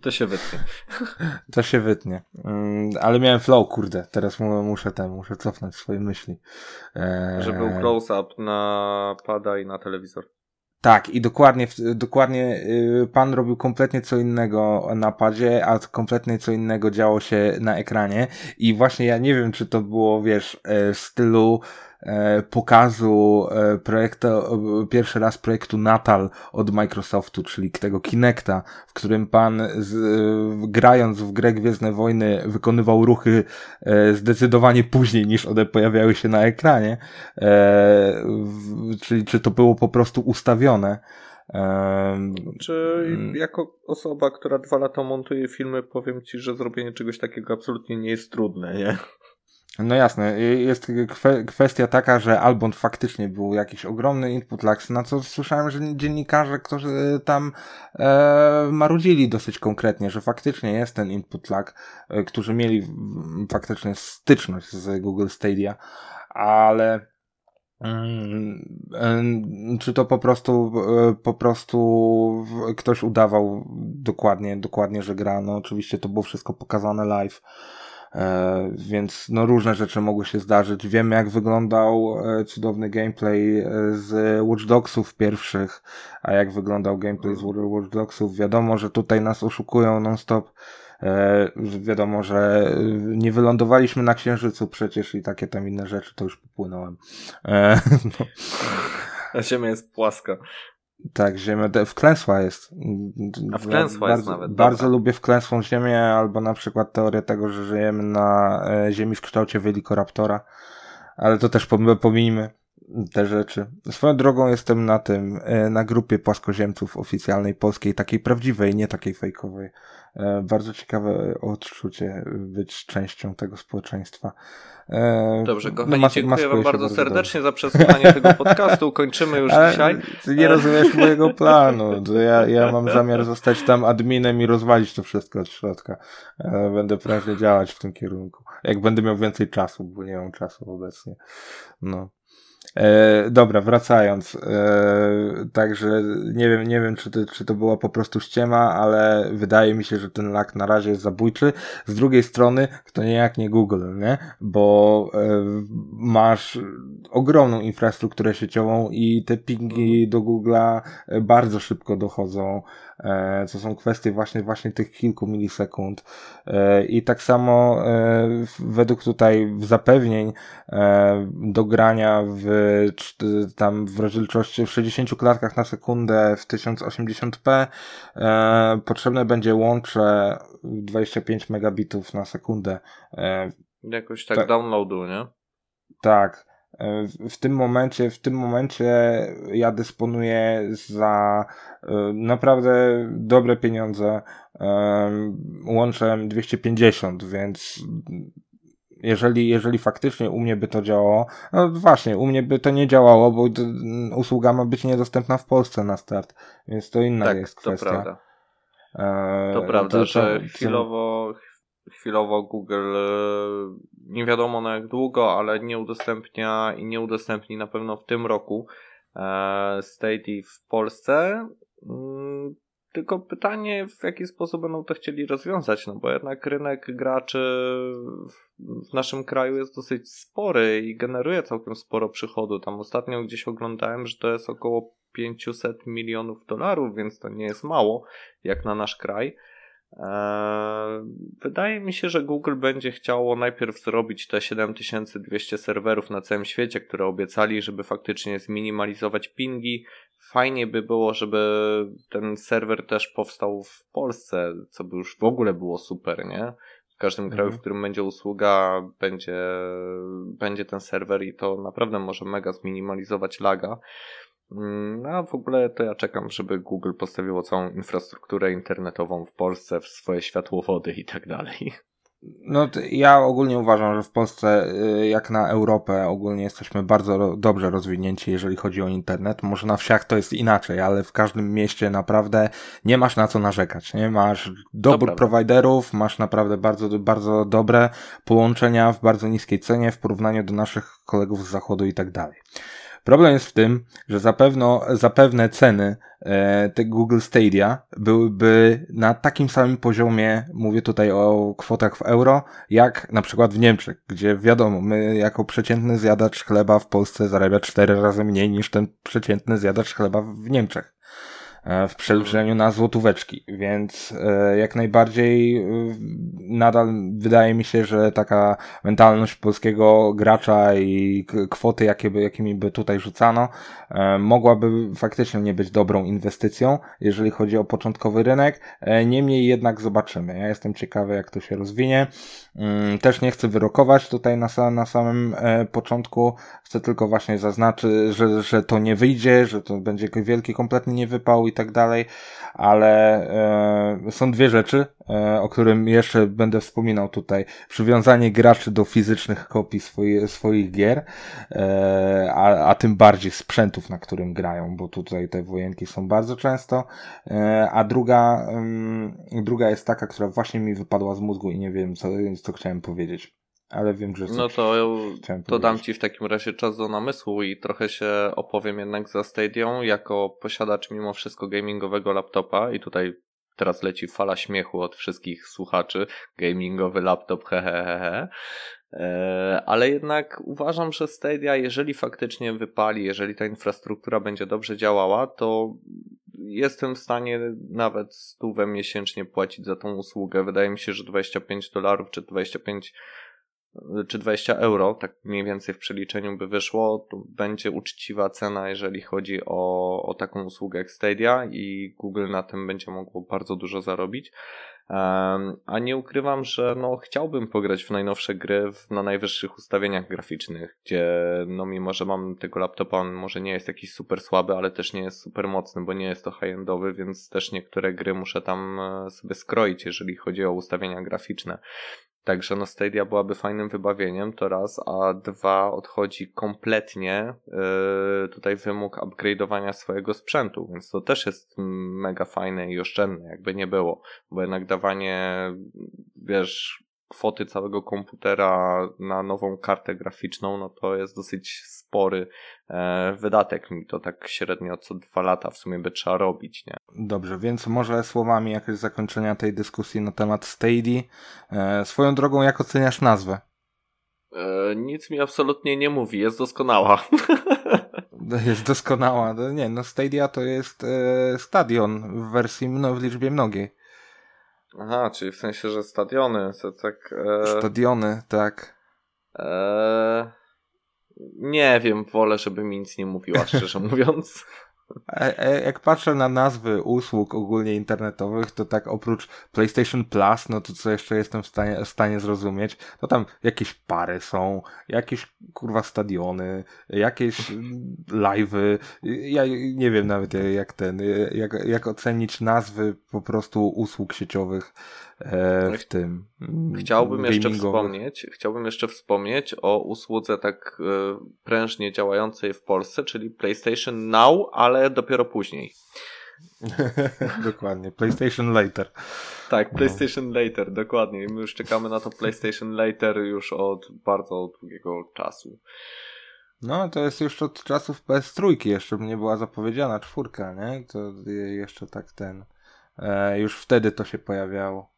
To się wytnie. To się wytnie. Mm, ale miałem flow, kurde. Teraz muszę ten, muszę cofnąć swoje myśli. Eee... Że był close-up na pada i na telewizor. Tak, i dokładnie, dokładnie y, pan robił kompletnie co innego na padzie, a kompletnie co innego działo się na ekranie. I właśnie ja nie wiem, czy to było, wiesz, e, w stylu pokazu e, projektu, pierwszy raz projektu Natal od Microsoftu, czyli tego Kinecta, w którym pan z, e, grając w grę Gwiezdne Wojny wykonywał ruchy zdecydowanie później niż one pojawiały się na ekranie, czyli czy to było po prostu ustawione. Czy mm. jako osoba, która dwa lata montuje filmy, powiem ci, że zrobienie czegoś takiego absolutnie nie jest trudne, nie? No jasne, jest kwestia taka, że Albon faktycznie był jakiś ogromny input lag, na co słyszałem, że dziennikarze, którzy tam e, marudzili dosyć konkretnie, że faktycznie jest ten input lag, e, którzy mieli faktycznie styczność z Google Stadia, ale mm, czy to po prostu e, po prostu ktoś udawał dokładnie, dokładnie, że gra, no oczywiście to było wszystko pokazane live, więc no różne rzeczy mogły się zdarzyć. Wiemy jak wyglądał e, cudowny gameplay e, z Watch Dogsów pierwszych, a jak wyglądał gameplay z Watch Dogsów. Wiadomo, że tutaj nas oszukują non-stop. wiadomo, że nie wylądowaliśmy na Księżycu przecież i takie tam inne rzeczy, to już popłynąłem. (laughs) no. A Ziemia jest płaska. Tak, ziemia wklęsła jest. A wklęsła bardzo, jest nawet. Bardzo lubię wklęsłą ziemię, albo na przykład teorię tego, że żyjemy na e, ziemi w kształcie Velociraptora. Ale to też pominijmy te rzeczy. Swoją drogą jestem na tym, e, na grupie płaskoziemców oficjalnej polskiej, takiej prawdziwej, nie takiej fejkowej. E, bardzo ciekawe odczucie być częścią tego społeczeństwa. E, Dobrze, no, kochani, no, dziękuję Wam bardzo serdecznie dobrze. za przesłuchanie tego podcastu. Kończymy już (laughs) Ale dzisiaj. Ty nie rozumiesz mojego planu. Ja, ja mam (laughs) zamiar zostać tam adminem i rozwalić to wszystko od środka. Będę prężnie działać w tym kierunku. Jak będę miał więcej czasu, bo nie mam czasu obecnie. No. E, dobra, wracając. E, także nie wiem, nie wiem, czy to, czy to była po prostu ściema, ale wydaje mi się, że ten lak na razie jest zabójczy. Z drugiej strony, to nie jak nie Google, nie? Bo e, masz ogromną infrastrukturę sieciową i te pingi do Google'a bardzo szybko dochodzą E, co są kwestie właśnie, właśnie tych kilku milisekund. E, I tak samo e, według tutaj zapewnień do grania w tam w rozdzielczości w 60 klatkach na sekundę w 1080p potrzebne będzie łącze 25 megabitów na sekundę. Jakoś tak, tak downloadu, nie? Tak. E, w tym momencie, w tym momencie ja dysponuję za e, naprawdę dobre pieniądze e, łączem 250, więc jeżeli, jeżeli faktycznie u mnie by to działało, no właśnie, u mnie by to nie działało, bo usługa ma być niedostępna w Polsce na start, więc to inna tak, jest kwestia. To prawda. to prawda, to, że chwilowo, chwilowo Google nie wiadomo na jak długo, ale nie udostępnia i nie udostępni na pewno w tym roku Stadia w Polsce. Mm, tylko pytanie, w jaki sposób będą to chcieli rozwiązać, no bo jednak rynek graczy w naszym kraju jest dosyć spory i generuje całkiem sporo przychodu. Tam ostatnio gdzieś oglądałem, że to jest około 500 milionów dolarów, więc to nie jest mało jak na nasz kraj. Eee, wydaje mi się, że Google będzie chciało najpierw zrobić te 7200 serwerów na całym świecie, które obiecali, żeby faktycznie zminimalizować pingi. Fajnie by było, żeby ten serwer też powstał w Polsce, co by już w ogóle było super, nie? W każdym mhm. kraju, w którym będzie usługa, będzie, będzie ten serwer i to naprawdę może mega zminimalizować laga. Mm, a w ogóle to ja czekam, żeby Google postawiło całą infrastrukturę internetową w Polsce, w swoje światłowody i tak dalej. No, ja ogólnie uważam, że w Polsce, y, jak na Europę, ogólnie jesteśmy bardzo dobrze rozwinięci, jeżeli chodzi o internet. Może na wsiach to jest inaczej, ale w każdym mieście naprawdę nie masz na co narzekać. Nie masz dobrych prowajderów, masz naprawdę bardzo, bardzo dobre połączenia w bardzo niskiej cenie w porównaniu do naszych kolegów z zachodu i tak dalej. Problem jest w tym, że zapewne, zapewne ceny e, te Google Stadia byłyby na takim samym poziomie, mówię tutaj o kwotach w euro, jak na przykład w Niemczech, gdzie wiadomo, my jako przeciętny zjadacz chleba w Polsce zarabia cztery razy mniej niż ten przeciętny zjadacz chleba w Niemczech. E, w przeliczeniu na złotóweczki, więc e, jak najbardziej e, nadal wydaje mi się, że taka mentalność polskiego gracza i kwoty, jakie by, jakimi by tutaj rzucano, mogłaby faktycznie nie być dobrą inwestycją, jeżeli chodzi o początkowy rynek. Niemniej jednak zobaczymy. Ja jestem ciekawy, jak to się rozwinie. Mm, też nie chcę wyrokować tutaj na, na samym początku. Chcę tylko właśnie zaznaczyć, że, że to nie wyjdzie, że to będzie wielki, kompletny niewypał i tak dalej, ale e, są dwie rzeczy, e, o którym jeszcze będę wspominał tutaj. Przywiązanie graczy do fizycznych kopii swoich, gier, e, a, a tym bardziej sprzętów, na którym grają, bo tutaj te wojenki są bardzo często, e, a druga, druga jest taka, która właśnie mi wypadła z mózgu i nie wiem, co, co chciałem powiedzieć ale wiem, że. No to, to dam Ci w takim razie czas do namysłu i trochę się opowiem jednak za Stadium jako posiadacz mimo wszystko gamingowego laptopa i tutaj teraz leci fala śmiechu od wszystkich słuchaczy. Gamingowy laptop, hehehe. E, ale jednak uważam, że Stadia, jeżeli faktycznie wypali, jeżeli ta infrastruktura będzie dobrze działała, to jestem w stanie nawet stówę miesięcznie płacić za tą usługę. Wydaje mi się, że 25 dolarów czy 25 czy 20 euro, tak mniej więcej w przeliczeniu by wyszło, to będzie uczciwa cena, jeżeli chodzi o, o taką usługę jak Stadia i Google na tym będzie mogło bardzo dużo zarobić. Um, a nie ukrywam, że no, chciałbym pograć w najnowsze gry w, na najwyższych ustawieniach graficznych, gdzie no mimo, że mam tego laptopa, on może nie jest jakiś super słaby, ale też nie jest super mocny, bo nie jest to high-endowy, więc też niektóre gry muszę tam e, sobie skroić, jeżeli chodzi o ustawienia graficzne. Także no Stadia byłaby fajnym wybawieniem, to raz, a dwa odchodzi kompletnie yy, tutaj wymóg upgrade'owania swojego sprzętu, więc to też jest mega fajne i oszczędne, jakby nie było, bo jednak dawanie, wiesz, kwoty całego komputera na nową kartę graficzną, no to jest dosyć spory e, wydatek mi to tak średnio co dwa lata w sumie by trzeba robić, nie? Dobrze, więc może słowami jakieś zakończenia tej dyskusji na temat Stadia. E, swoją drogą, jak oceniasz nazwę? E, nic mi absolutnie nie mówi, jest doskonała. (laughs) Jest doskonała. Nie, no Stadia to jest e, stadion w wersji no, w liczbie mnogiej. Aha, czyli w sensie, że stadiony, to tak... E... Stadiony, tak. E... Nie wiem, wolę, żeby mi nic nie mówiła, szczerze (laughs) mówiąc. Jak patrzę na nazwy usług ogólnie internetowych, to tak oprócz PlayStation Plus, no to co jeszcze jestem w stanie, w stanie zrozumieć, to tam jakieś pary są, jakieś kurwa stadiony, jakieś live'y. Ja nie wiem nawet jak ten, jak, jak ocenić nazwy po prostu usług sieciowych w tym. Mm, chciałbym jeszcze wspomnieć, chciałbym jeszcze wspomnieć o usłudze tak e, prężnie działającej w Polsce, czyli PlayStation Now, ale dopiero później. (laughs) dokładnie, PlayStation Later. Tak, no. PlayStation no. Later, dokładnie. My już czekamy na to PlayStation Later już od bardzo długiego czasu. No, to jest już od czasów PS3 jeszcze nie była zapowiedziana czwórka, nie? To jeszcze tak ten... E, już wtedy to się pojawiało.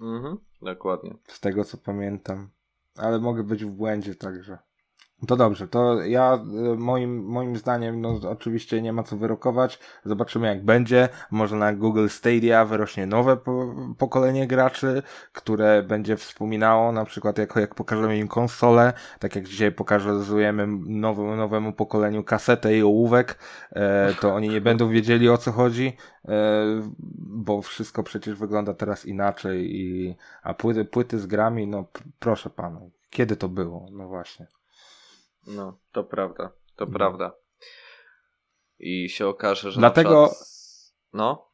Mhm, dokładnie. Z tego co pamiętam. Ale mogę być w błędzie także. To dobrze, to ja y, moim, moim zdaniem, no oczywiście nie ma co wyrokować. Zobaczymy jak będzie. Może na Google Stadia wyrośnie nowe po, pokolenie graczy, które będzie wspominało na przykład jako jak pokażemy im konsolę, tak jak dzisiaj pokazujemy nowemu, nowemu pokoleniu kasetę i ołówek, e, to oni nie będą wiedzieli o co chodzi, e, bo wszystko przecież wygląda teraz inaczej i, a płyty, płyty z grami, no proszę pana, kiedy to było? No właśnie. No, to prawda, to no. prawda. I się okaże, że. Dlatego. Przykład... No.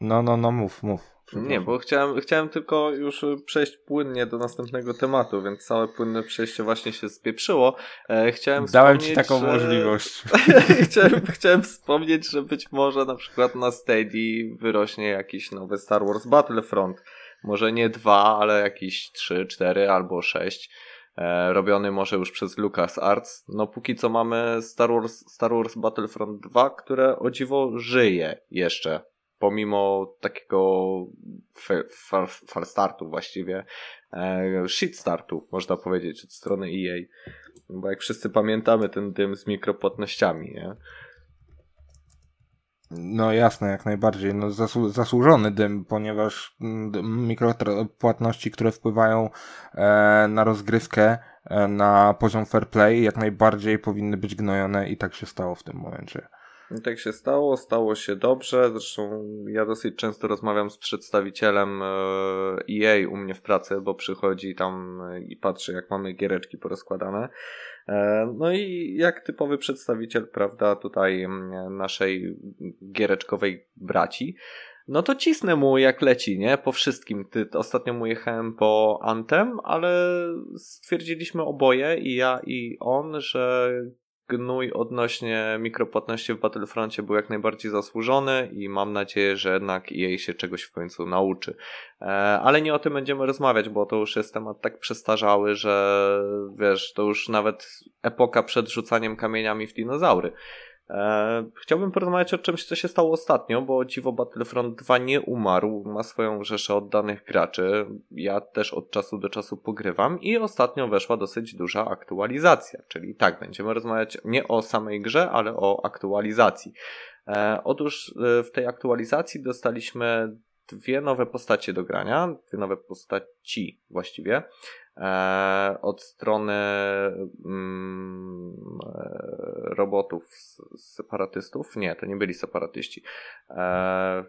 No, no, no, mów, mów. Nie, bo chciałem, chciałem tylko już przejść płynnie do następnego tematu, więc całe płynne przejście właśnie się spieprzyło. E, chciałem Dałem ci taką że... możliwość. (laughs) chciałem, chciałem wspomnieć, że być może na przykład na Steady wyrośnie jakiś nowy Star Wars Battlefront. Może nie dwa, ale jakiś trzy, cztery albo sześć robiony może już przez LucasArts. No póki co mamy Star Wars, Star Wars Battlefront 2, które o dziwo żyje jeszcze, pomimo takiego fal startu właściwie, e, shit startu można powiedzieć od strony EA. Bo jak wszyscy pamiętamy ten dym z mikropłatnościami, nie? No jasne, jak najbardziej. No, zasłu zasłużony dym, ponieważ mm, mikropłatności, które wpływają e, na rozgrywkę, e, na poziom fair play, jak najbardziej powinny być gnojone i tak się stało w tym momencie. Tak się stało, stało się dobrze. Zresztą ja dosyć często rozmawiam z przedstawicielem EA e u mnie w pracy, bo przychodzi tam i patrzy, jak mamy giereczki porozkładane. E, no i jak typowy przedstawiciel, prawda, tutaj mm, naszej giereczkowej braci, no to cisnę mu jak leci, nie? Po wszystkim. Ty, ostatnio mu jechałem po Antem, ale stwierdziliśmy oboje, i ja i on, że gnój odnośnie mikropłatności w Battlefroncie był jak najbardziej zasłużony i mam nadzieję, że jednak jej się czegoś w końcu nauczy. E, ale nie o tym będziemy rozmawiać, bo to już jest temat tak przestarzały, że wiesz, to już nawet epoka przed rzucaniem kamieniami w dinozaury. E, chciałbym porozmawiać o czymś, co się stało ostatnio, bo dziwo Battlefront 2 nie umarł, ma swoją rzeszę oddanych graczy. Ja też od czasu do czasu pogrywam i ostatnio weszła dosyć duża aktualizacja, czyli tak, będziemy rozmawiać nie o samej grze, ale o aktualizacji. E, otóż e, w tej aktualizacji dostaliśmy dwie nowe postacie do grania, dwie nowe postaci właściwie. E, od strony mm, e, robotów, separatystów. Nie, to nie byli separatyści. E,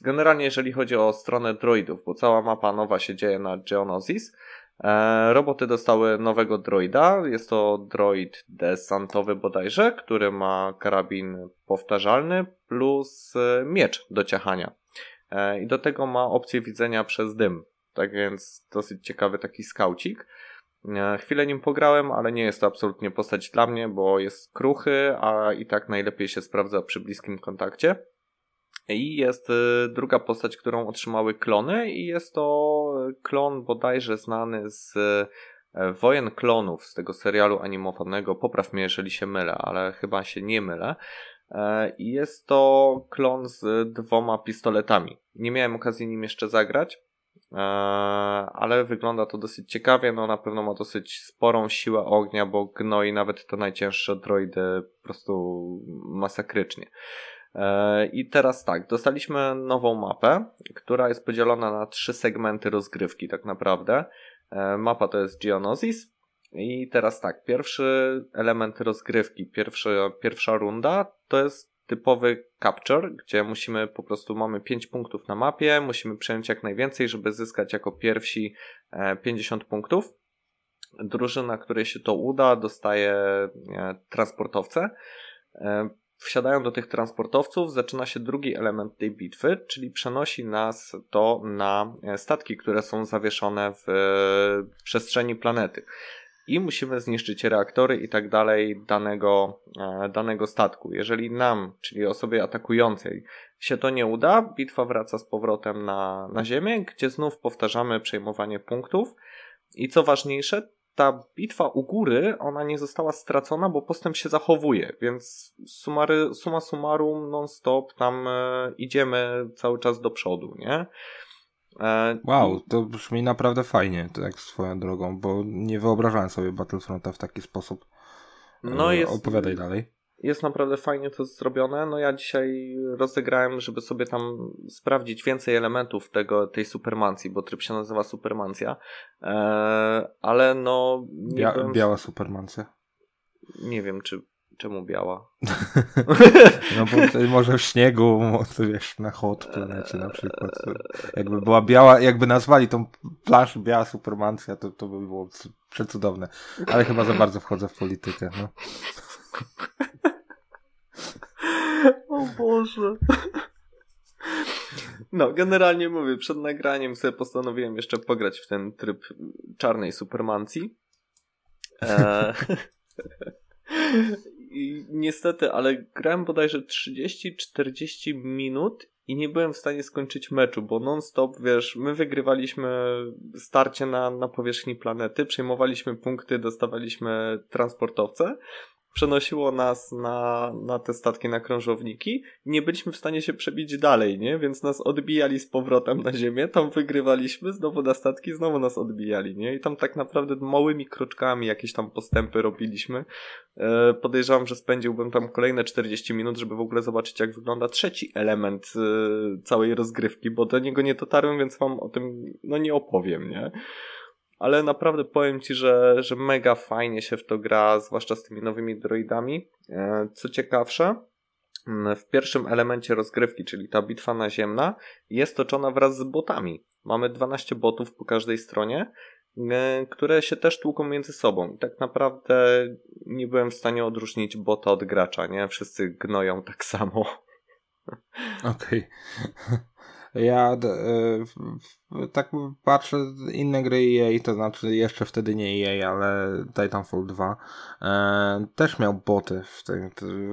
generalnie, jeżeli chodzi o stronę droidów, bo cała mapa nowa się dzieje na Geonosis, roboty dostały nowego droida. Jest to droid desantowy bodajże, który ma karabin powtarzalny plus miecz do ciachania. I do tego ma opcję widzenia przez dym. Tak więc dosyć ciekawy taki skaucik. E, chwilę nim pograłem, ale nie jest to absolutnie postać dla mnie, bo jest kruchy, a i tak najlepiej się sprawdza przy bliskim kontakcie. I jest e, druga postać, którą otrzymały klony, i jest to klon bodajże znany z e, Wojen Klonów, z tego serialu animowanego. Popraw mnie, jeżeli się mylę, ale chyba się nie mylę. I jest to klon z dwoma pistoletami. Nie miałem okazji nim jeszcze zagrać, ale wygląda to dosyć ciekawie, no na pewno ma dosyć sporą siłę ognia, bo gnoi nawet te najcięższe droidy po prostu masakrycznie. E, I teraz tak, dostaliśmy nową mapę, która jest podzielona na trzy segmenty rozgrywki tak naprawdę. E, mapa to jest Geonosis, i teraz tak, pierwszy element rozgrywki, pierwszy, pierwsza runda to jest typowy capture, gdzie musimy po prostu mamy 5 punktów na mapie, musimy przejąć jak najwięcej, żeby zyskać jako pierwsi 50 e, punktów. Drużyna, której się to uda, dostaje e, transportowce. E, wsiadają do tych transportowców, zaczyna się drugi element tej bitwy, czyli przenosi nas to na statki, które są zawieszone w przestrzeni planety. I musimy zniszczyć reaktory i tak dalej danego, e, danego statku. Jeżeli nam, czyli osobie atakującej, się to nie uda, bitwa wraca z powrotem na, na Ziemię, gdzie znów powtarzamy przejmowanie punktów. I co ważniejsze, ta bitwa u góry, ona nie została stracona, bo postęp się zachowuje, więc sumary, suma summarum non-stop tam e, idziemy cały czas do przodu, nie? E, wow, to brzmi naprawdę fajnie, tak swoją drogą, bo nie wyobrażałem sobie Battlefronta w taki sposób. No e, jest, Opowiadaj dalej. Jest naprawdę fajnie to zrobione. No ja dzisiaj rozegrałem, żeby sobie tam sprawdzić więcej elementów tego, tej supermancji, bo tryb się nazywa supermancja. Eee, ale no... Bia byłem... Biała supermancja. Nie wiem, czy Czemu biała? (laughs) no bo może w śniegu, to wiesz, na hot planecie na przykład. Jakby była biała, jakby nazwali tą planszę biała supermancja, to, to by było przecudowne. Ale chyba za bardzo wchodzę w politykę, no. O Boże. No, generalnie mówię, przed nagraniem sobie postanowiłem jeszcze pograć w ten tryb czarnej supermancji. Eee... (laughs) (laughs) Niestety, ale grałem bodajże 30-40 minut i nie byłem w stanie skończyć meczu, bo non-stop, wiesz, my wygrywaliśmy starcie na, na powierzchni planety, przejmowaliśmy punkty, dostawaliśmy transportowce przenosiło nas na, na te statki, na krążowniki nie byliśmy w stanie się przebić dalej, nie? Więc nas odbijali z powrotem na ziemię, tam wygrywaliśmy, znowu na statki, znowu nas odbijali, nie? I tam tak naprawdę małymi kroczkami jakieś tam postępy robiliśmy. E, podejrzewam, że spędziłbym tam kolejne 40 minut, żeby w ogóle zobaczyć, jak wygląda trzeci element e, całej rozgrywki, bo do niego nie dotarłem, więc wam o tym, no nie opowiem, nie? Ale naprawdę powiem Ci, że, że mega fajnie się w to gra, zwłaszcza z tymi nowymi droidami. E, co ciekawsze, w pierwszym elemencie rozgrywki, czyli ta bitwa naziemna, jest toczona wraz z botami. Mamy 12 botów po każdej stronie, e, które się też tłuką między sobą. Tak naprawdę nie byłem w stanie odróżnić bota od gracza, nie? Wszyscy gnoją tak samo. Okej. Okay. Ja e, tak patrzę inne gry EA, to znaczy jeszcze wtedy nie EA, ale Titanfall 2 e, też miał boty w, tym,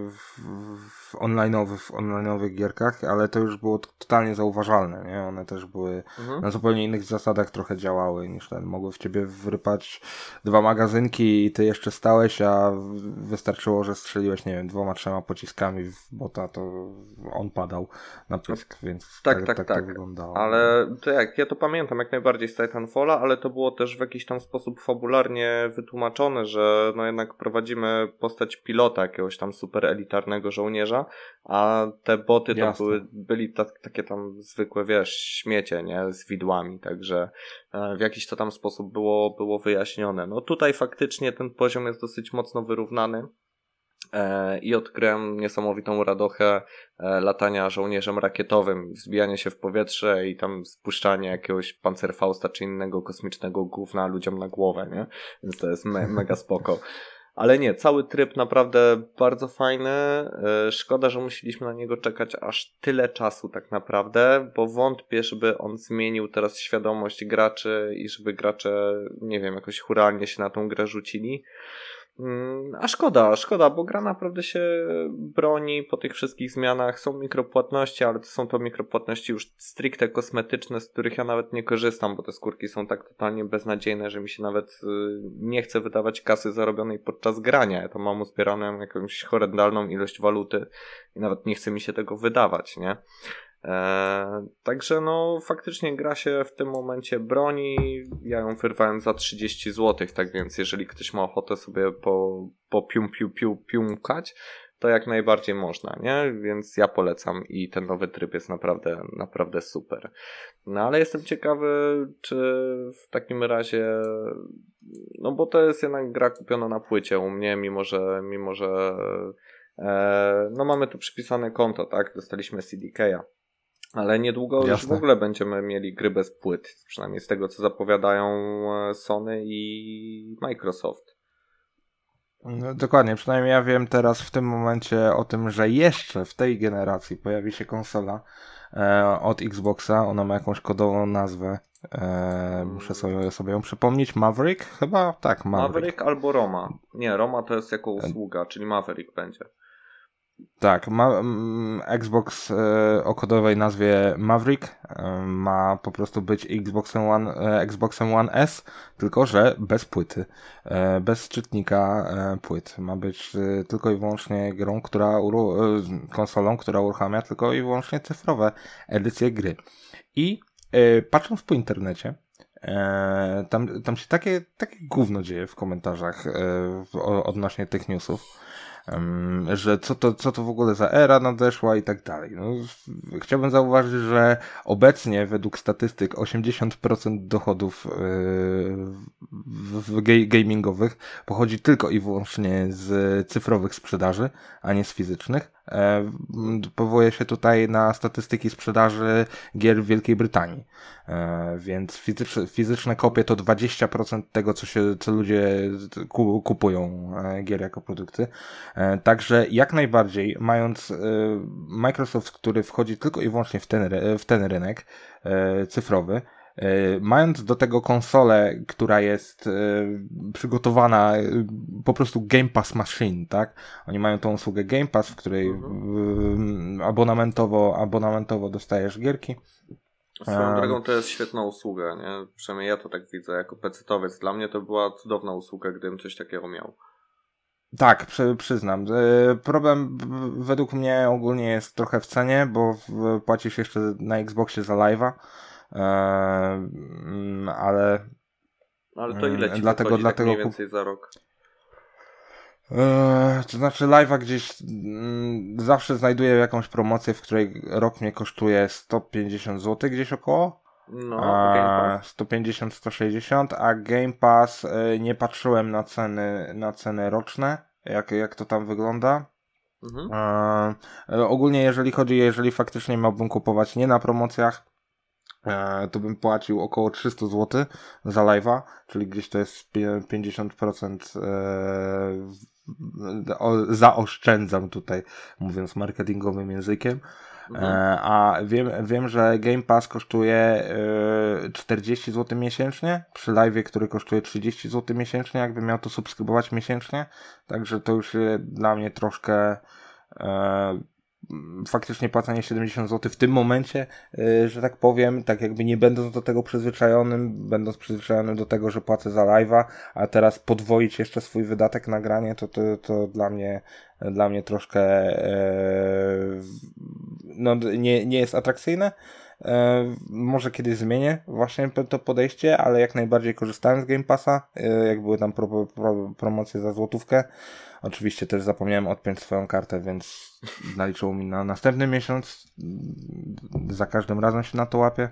w, w, online'owych, w online'owych gierkach, ale to już było totalnie zauważalne, nie? One też były mhm. na zupełnie innych zasadach trochę działały niż ten. Mogły w ciebie wyrypać dwa magazynki i ty jeszcze stałeś, a wystarczyło, że strzeliłeś, nie wiem, dwoma, trzema pociskami w bota, to on padał na pysk, więc tak, tak, tak, tak, tak. to wyglądało. Ale to jak, ja to pamiętam jak najbardziej z Titanfalla, ale to było też w jakiś tam sposób fabularnie wytłumaczone, że no jednak prowadzimy postać pilota, jakiegoś tam super elitarnego żołnierza, a te boty to były, byli takie tam zwykłe, wiesz, śmiecie, nie, z widłami, także e, w jakiś to tam sposób było, było wyjaśnione. No tutaj faktycznie ten poziom jest dosyć mocno wyrównany. E, i odkryłem niesamowitą radochę e, latania żołnierzem rakietowym, wzbijanie się w powietrze i tam spuszczanie jakiegoś pancerfausta czy innego kosmicznego gówna ludziom na głowę, nie? Więc to jest me (laughs) mega spoko. Ale nie, cały tryb naprawdę bardzo fajny. E, szkoda, że musieliśmy na niego czekać aż tyle czasu tak naprawdę, bo wątpię, żeby on zmienił teraz świadomość graczy i żeby gracze, nie wiem, jakoś huralnie się na tą grę rzucili. Mm, a szkoda, szkoda, bo gra naprawdę się broni po tych wszystkich zmianach. Są mikropłatności, ale to są to mikropłatności już stricte kosmetyczne, z których ja nawet nie korzystam, bo te skórki są tak totalnie beznadziejne, że mi się nawet y, nie chce wydawać kasy zarobionej podczas grania. Ja to mam uzbieraną jakąś horrendalną ilość waluty i nawet nie chce mi się tego wydawać, nie? Eee, także no faktycznie gra się w tym momencie broni. Ja ją wyrwałem za 30 zł, tak więc jeżeli ktoś ma ochotę sobie po, po pium, pium, pium, piumkać, to jak najbardziej można, nie? Więc ja polecam i ten nowy tryb jest naprawdę, naprawdę super. No ale jestem ciekawy, czy w takim razie, no bo to jest jednak gra kupiona na płycie u mnie, mimo że, mimo że, e, no mamy tu przypisane konto, tak? Dostaliśmy CDK-a. Ale niedługo Jasne. już w ogóle będziemy mieli gry bez płyt, przynajmniej z tego co zapowiadają e, Sony i Microsoft. No, dokładnie, przynajmniej ja wiem teraz w tym momencie o tym, że jeszcze w tej generacji pojawi się konsola e, od Xboxa. Ona ma jakąś kodową nazwę E, muszę sobie, sobie ją przypomnieć. Maverick? Chyba tak, Maverick. Maverick albo Roma. Nie, Roma to jest jako usługa, czyli Maverick będzie. Tak, ma, Xbox e, o kodowej nazwie Maverick e, ma po prostu być Xboxem One, e, Xboxem One S, tylko że bez płyty, e, bez czytnika płyt. Ma być tylko i wyłącznie grą, która konsolą, która uruchamia tylko i wyłącznie cyfrowe edycje gry. I patrząc po internecie, tam, tam się takie, takie gówno dzieje w komentarzach odnośnie tych newsów że co to, co to w ogóle za era nadeszła i tak dalej. No, chciałbym zauważyć, że obecnie według statystyk 80% dochodów yy, gamingowych pochodzi tylko i wyłącznie z cyfrowych sprzedaży, a nie z fizycznych. E, powołuje się tutaj na statystyki sprzedaży gier w Wielkiej Brytanii. E, więc fizyczne, kopie to 20% tego, co, się, co ludzie kupują e, gier jako produkty. Także jak najbardziej, mając Microsoft, który wchodzi tylko i wyłącznie w ten, w ten rynek cyfrowy, mając do tego konsolę, która jest e, przygotowana e, po prostu Game Pass Machine, tak? Oni mają tą usługę Game Pass, w której mhm. abonamentowo, abonamentowo dostajesz gierki. Swoją drogą to jest świetna usługa, nie? Przynajmniej ja to tak widzę jako pecetowiec. Dla mnie to była cudowna usługa, gdybym coś takiego miał. Tak, przy, przyznam. Problem według mnie ogólnie jest trochę w cenie, bo płacisz jeszcze na Xboxie za live'a ale ale to ile ci dlatego, wychodzi, dlatego tak mniej więcej za rok? Eee, to znaczy live'a gdzieś mm, zawsze znajduję jakąś promocję, w której rok mnie kosztuje 150 zł gdzieś około. No, a, 150-160, a Game Pass y, nie patrzyłem na ceny, na ceny roczne, jak, jak to tam wygląda. Mhm. E, ogólnie jeżeli chodzi, jeżeli faktycznie miałbym kupować nie na promocjach, E, to bym płacił około 300 zł za live'a, czyli gdzieś to jest 50% e, zaoszczędzam tutaj, mówiąc marketingowym językiem. E, mhm. A wiem, wiem, że Game Pass kosztuje 40 zł miesięcznie, przy live, który kosztuje 30 zł miesięcznie, jakbym miał to subskrybować miesięcznie. Także to już dla mnie troszkę faktycznie płacenie 70 zł w tym momencie, yy, że tak powiem, tak jakby nie będąc do tego przyzwyczajonym, będąc przyzwyczajonym do tego, że płacę za live'a, a teraz podwoić jeszcze swój wydatek na granie, to, to, to dla mnie dla mnie troszkę yy, no, nie, nie jest atrakcyjne. Yy, może kiedyś zmienię właśnie to podejście, ale jak najbardziej korzystałem z Game Passa, yy, jak były tam pro, pro, promocje za złotówkę, Oczywiście też zapomniałem odpiąć swoją kartę, więc naliczyło mi na następny miesiąc. Za każdym razem się na to łapię.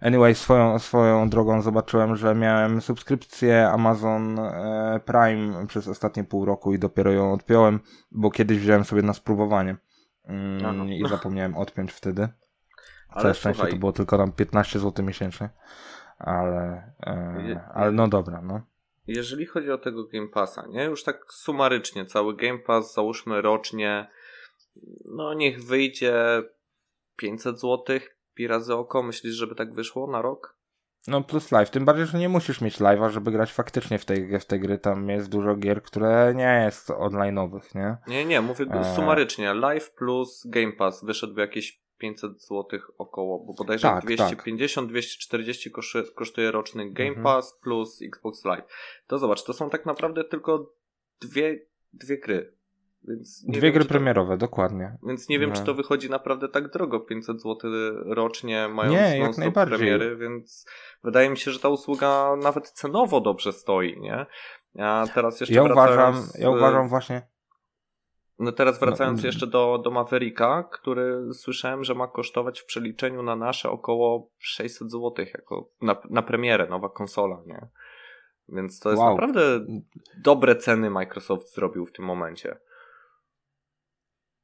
Anyway, swoją, swoją drogą zobaczyłem, że miałem subskrypcję Amazon e, Prime przez ostatnie pół roku i dopiero ją odpiąłem, bo kiedyś wziąłem sobie na spróbowanie mm, i zapomniałem odpiąć wtedy. Całe szczęście to było tylko tam 15 zł miesięcznie, ale, e, ale no dobra, no jeżeli chodzi o tego Game Passa, nie? Już tak sumarycznie, cały Game Pass, załóżmy rocznie, no niech wyjdzie 500 zł, pi razy oko, myślisz, żeby tak wyszło na rok? No plus live, tym bardziej, że nie musisz mieć live'a, żeby grać faktycznie w tej, w tej gry, tam jest dużo gier, które nie jest online'owych, nie? Nie, nie, mówię e... sumarycznie, live plus Game Pass wyszedłby jakieś 500 zł około, bo bodajże tak, 250-240 tak. kosztuje, roczny Game mhm. Pass plus Xbox Live. To zobacz, to są tak naprawdę tylko dwie, dwie gry. Więc Dwie wiem, gry premierowe, to, dokładnie. Więc nie wiem, no. czy to wychodzi naprawdę tak drogo, 500 zł rocznie mając nie, jak najbardziej. premiery, więc wydaje mi się, że ta usługa nawet cenowo dobrze stoi, nie? A teraz jeszcze ja uważam, ja uważam właśnie no teraz wracając no, jeszcze do, do Mavericka, który słyszałem, że ma kosztować w przeliczeniu na nasze około 600 zł jako na, na premierę, nowa konsola, nie? Więc to jest wow. naprawdę dobre ceny Microsoft zrobił w tym momencie.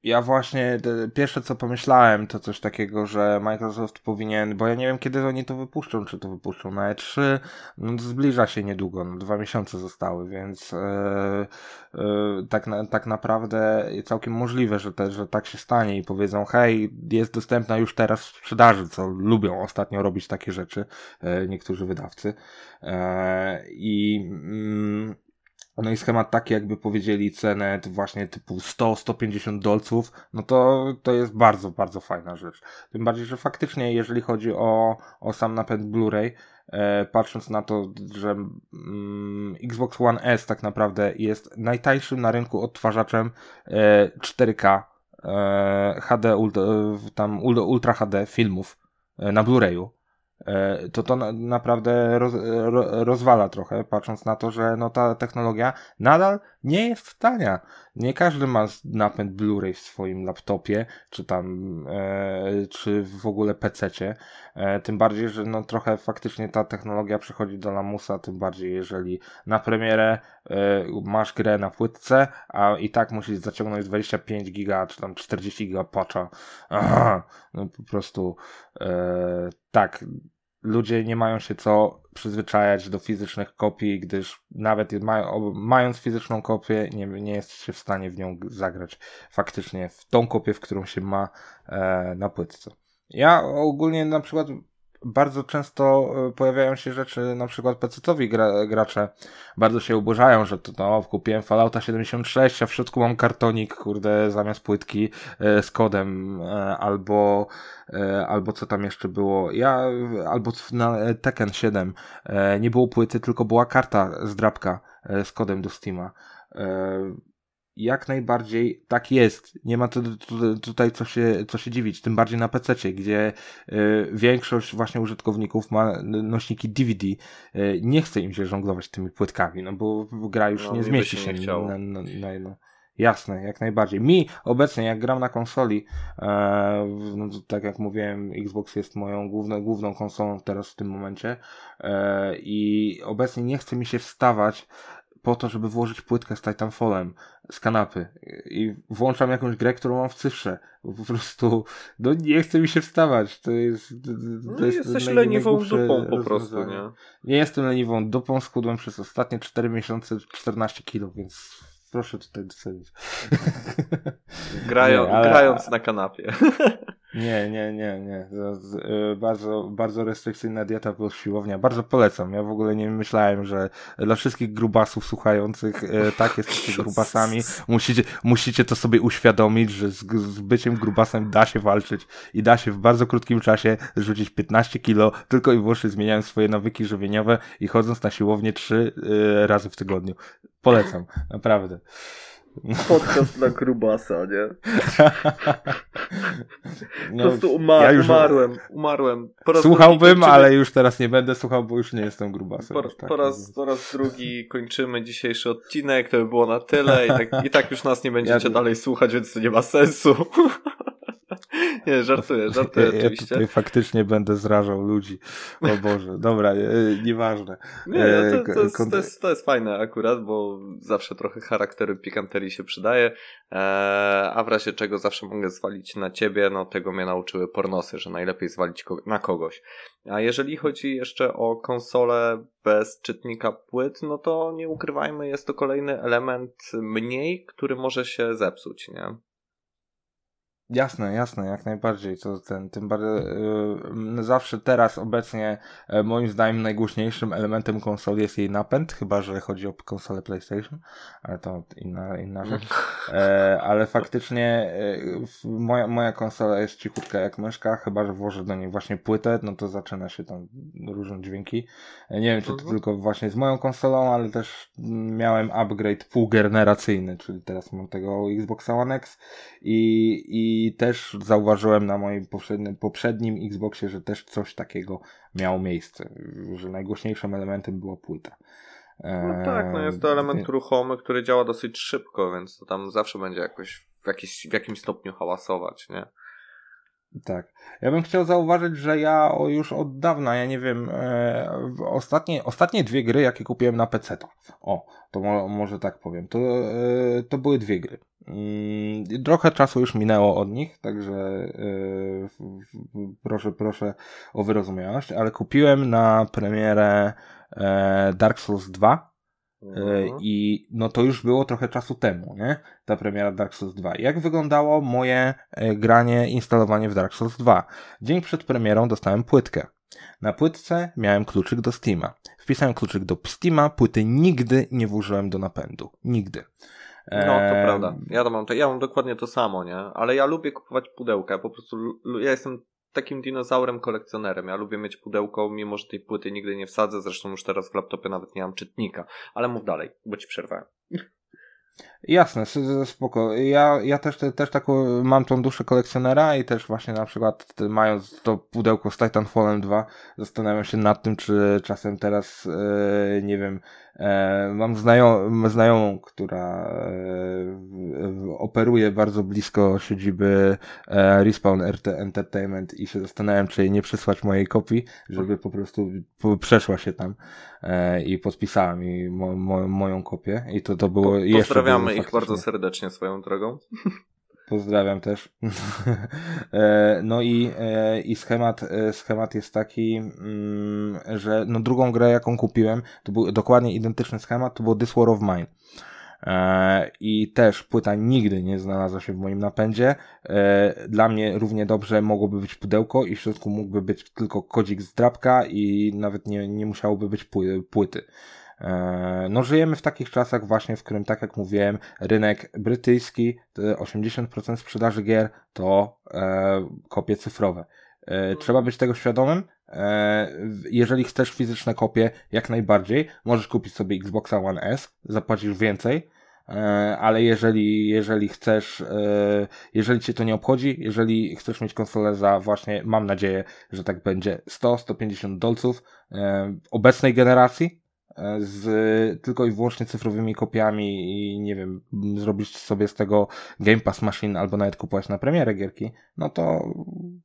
Ja właśnie, pierwsze co pomyślałem, to coś takiego, że Microsoft powinien, bo ja nie wiem kiedy oni to wypuszczą, czy to wypuszczą na E3, no zbliża się niedługo, no dwa miesiące zostały, więc yy, yy, tak, na, tak naprawdę całkiem możliwe, że, te, że tak się stanie i powiedzą, hej, jest dostępna już teraz w sprzedaży, co lubią ostatnio robić takie rzeczy yy, niektórzy wydawcy. I mm, no i schemat taki, jakby powiedzieli cenę właśnie typu 100-150 dolców, no to, to jest bardzo, bardzo fajna rzecz. Tym bardziej, że faktycznie, jeżeli chodzi o, o sam napęd Blu-ray, e, patrząc na to, że mm, Xbox One S tak naprawdę jest najtańszym na rynku odtwarzaczem e, 4K e, HD, ultra, tam Ultra HD filmów e, na Blu-rayu. E, to to na, naprawdę roz, ro, rozwala trochę, patrząc na to, że no ta technologia nadal nie jest tania. Nie każdy ma napęd Blu-ray w swoim laptopie, czy tam, e, czy w ogóle PC-cie. E, tym bardziej, że no trochę faktycznie ta technologia przychodzi do lamusa, tym bardziej jeżeli na premierę e, masz grę na płytce, a i tak musisz zaciągnąć 25 giga, czy tam 40 giga patcha. Aha, no po prostu e, tak, ludzie nie mają się co przyzwyczajać do fizycznych kopii, gdyż nawet mając fizyczną kopię, nie, nie jest się w stanie w nią zagrać faktycznie w tą kopię, w którą się ma e, na płytce. Ja ogólnie na przykład bardzo często e, pojawiają się rzeczy, na przykład PC-towi gra, gracze bardzo się oburzają, że to no, kupiłem Fallouta 76, a w środku mam kartonik, kurde, zamiast płytki e, z kodem, e, albo, albo co tam jeszcze było, ja, albo na Tekken 7 e, nie było płyty, tylko była karta z drapka z kodem do Steama jak najbardziej tak jest. Nie ma tu, tu, tutaj co się, co się dziwić. Tym bardziej na PC, gdzie y, większość właśnie użytkowników ma nośniki DVD. Y, nie chce im się żonglować tymi płytkami, no bo gra już no, nie zmieści się, na, na, na, na, Jasne, jak najbardziej. Mi obecnie, jak gram na konsoli, e, no, tak jak mówiłem, Xbox jest moją główną, główną konsolą teraz w tym momencie e, i obecnie nie chce mi się wstawać po to, żeby włożyć płytkę z Titanfallem z kanapy i włączam jakąś grę, którą mam w cyfrze. Po prostu, no nie chce mi się wstawać. To jest. To, no jest jesteś leniwą dupą po prostu, nie? Nie jestem leniwą dupą, schudłem przez ostatnie 4 miesiące 14 kilo, więc proszę tutaj docenić. Grają, (laughs) nie, ale... Grając na kanapie. (laughs) Nie, nie, nie, nie. Y, bardzo, bardzo restrykcyjna dieta plus siłownia. Bardzo polecam. Ja w ogóle nie myślałem, że dla wszystkich grubasów słuchających, y, tak, jesteście (laughs) grubasami. Musicie, musicie to sobie uświadomić, że z, z byciem grubasem da się walczyć i da się w bardzo krótkim czasie rzucić 15 kilo, tylko i wyłącznie zmieniając swoje nawyki żywieniowe i chodząc na siłownię 3 y, razy w tygodniu. Polecam, naprawdę. Podcast na grubasa, nie? (laughs) No, po prostu umar ja już... umarłem, umarłem. Słuchałbym, kończymy... ale już teraz nie będę słuchał, bo już nie jestem grubasem. Po, tak, po, raz, po raz drugi kończymy dzisiejszy odcinek, to by było na tyle i tak, i tak już nas nie będziecie ja... dalej słuchać, więc to nie ma sensu. (laughs) (laughs) Nie, żartuję, żartuję ja, oczywiście. Ja faktycznie będę zrażał ludzi. O Boże, (laughs) dobra, e, nieważne. Nie, no to, to, jest, to, jest, to jest fajne akurat, bo zawsze trochę charakteru pikanterii się przydaje, e, a w razie czego zawsze mogę zwalić na ciebie, no tego mnie nauczyły pornosy, że najlepiej zwalić na kogoś. A jeżeli chodzi jeszcze o konsolę bez czytnika płyt, no to nie ukrywajmy, jest to kolejny element mniej, który może się zepsuć, nie? Jasne, jasne, jak najbardziej. To ten, tym bardziej yy, zawsze teraz obecnie yy, moim zdaniem najgłośniejszym elementem konsoli jest jej napęd, chyba że chodzi o konsolę PlayStation, ale to inna, inna rzecz. Yy, ale faktycznie moja, moja konsola jest cichutka jak myszka, chyba że włożę do niej właśnie płytę, no to zaczyna się tam różne dźwięki. nie wiem, czy to mhm. tylko właśnie z moją konsolą, ale też miałem upgrade półgeneracyjny, czyli teraz mam tego Xboxa One X i, i i też zauważyłem na moim poprzednim, poprzednim Xboxie, że też coś takiego miało miejsce, że najgłośniejszym elementem była płyta. No tak, no jest to element ruchomy, który działa dosyć szybko, więc to tam zawsze będzie jakoś w, jakiś, w jakimś stopniu hałasować, nie? Tak. Ja bym chciał zauważyć, że ja już od dawna, ja nie wiem, e, ostatnie, ostatnie dwie gry, jakie kupiłem na PC, to, o, to mo, może tak powiem, to, e, to były dwie gry. Mm, trochę czasu już minęło od nich, także e, proszę, proszę o wyrozumiałość, ale kupiłem na premierę e, Dark Souls 2 E, mhm. I no to już było trochę czasu temu, nie? Ta premiera Dark Souls 2. Jak wyglądało moje e, granie, instalowanie w Dark Souls 2? Dzień przed premierą dostałem płytkę. Na płytce miałem kluczyk do Steama. Wpisałem kluczyk do Steama, płyty nigdy nie włożyłem do napędu. Nigdy. No, to prawda. Ja mam, to, ja mam dokładnie to samo, nie? Ale ja lubię kupować pudełka. Po prostu ja jestem takim dinozaurem kolekcjonerem. Ja lubię mieć pudełko, mimo że tej płyty nigdy nie wsadzę. Zresztą już teraz w laptopie nawet nie mam czytnika. Ale mów dalej, bo ci przerwałem. Jasne, spoko. Ja, ja też, też taką mam tą duszę kolekcjonera i też właśnie na przykład mając to pudełko z Titanfallem 2 zastanawiam się nad tym, czy czasem teraz, e, nie wiem, mam znajom, znajomą, która e, operuje bardzo blisko siedziby e, Respawn Entertainment i się zastanawiam, czy jej nie przysłać mojej kopii, żeby po prostu przeszła się tam e, i podpisała mi mo, mo, moją kopię i to, to było po, Pozdrawiamy ich bardzo serdecznie swoją drogą. Pozdrawiam też. (laughs) E, no i, e, i schemat, e, schemat jest taki, mm, że no drugą grę jaką kupiłem, to był dokładnie identyczny schemat, to był This War of Mine. I też płyta nigdy nie znalazła się w moim napędzie. Dla mnie równie dobrze mogłoby być pudełko i w środku mógłby być tylko kodzik z drapka i nawet nie, nie musiałoby być płyty. E, no, żyjemy w takich czasach właśnie, w którym, tak jak mówiłem, rynek brytyjski, 80% sprzedaży gier to e, kopie cyfrowe. E, trzeba być tego świadomym. Jeżeli chcesz fizyczne kopie, jak najbardziej, możesz kupić sobie Xboxa One S, zapłacisz więcej, ale jeżeli, jeżeli chcesz, jeżeli cię to nie obchodzi, jeżeli chcesz mieć konsolę za właśnie, mam nadzieję, że tak będzie 100-150 dolców obecnej generacji, z tylko i wyłącznie cyfrowymi kopiami i nie wiem, zrobić sobie z tego Game Pass Machine albo nawet kupować na premierę gierki, no to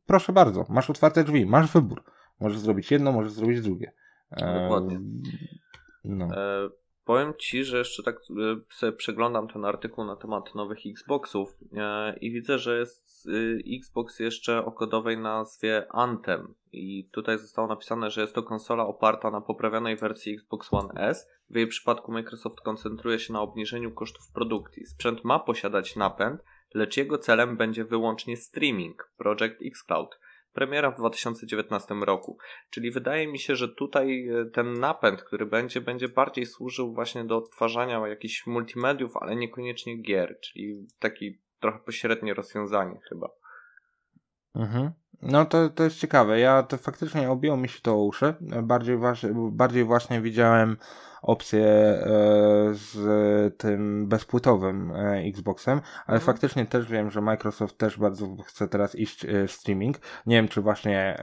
proszę bardzo, masz otwarte drzwi, masz wybór. Możesz zrobić jedno, możesz zrobić drugie. Dokładnie. No. E, powiem Ci, że jeszcze tak e, sobie przeglądam ten artykuł na temat nowych Xboxów e, i widzę, że jest e, Xbox jeszcze o kodowej nazwie Anthem i tutaj zostało napisane, że jest to konsola oparta na poprawionej wersji Xbox One S. W jej przypadku Microsoft koncentruje się na obniżeniu kosztów produkcji. Sprzęt ma posiadać napęd, lecz jego celem będzie wyłącznie streaming Project Xcloud. Premiera w 2019 roku. Czyli wydaje mi się, że tutaj e, ten napęd, który będzie, będzie bardziej służył właśnie do odtwarzania jakichś multimediów, ale niekoniecznie gier, czyli taki trochę pośrednie rozwiązanie chyba. Mhm. No to, to jest ciekawe. Ja to faktycznie obiło mi się to uszy. Bardziej, bardziej właśnie widziałem opcję e, z tym bezpłytowym e, Xboxem, ale mhm. faktycznie też wiem, że Microsoft też bardzo chce teraz iść e, w streaming. Nie wiem, czy właśnie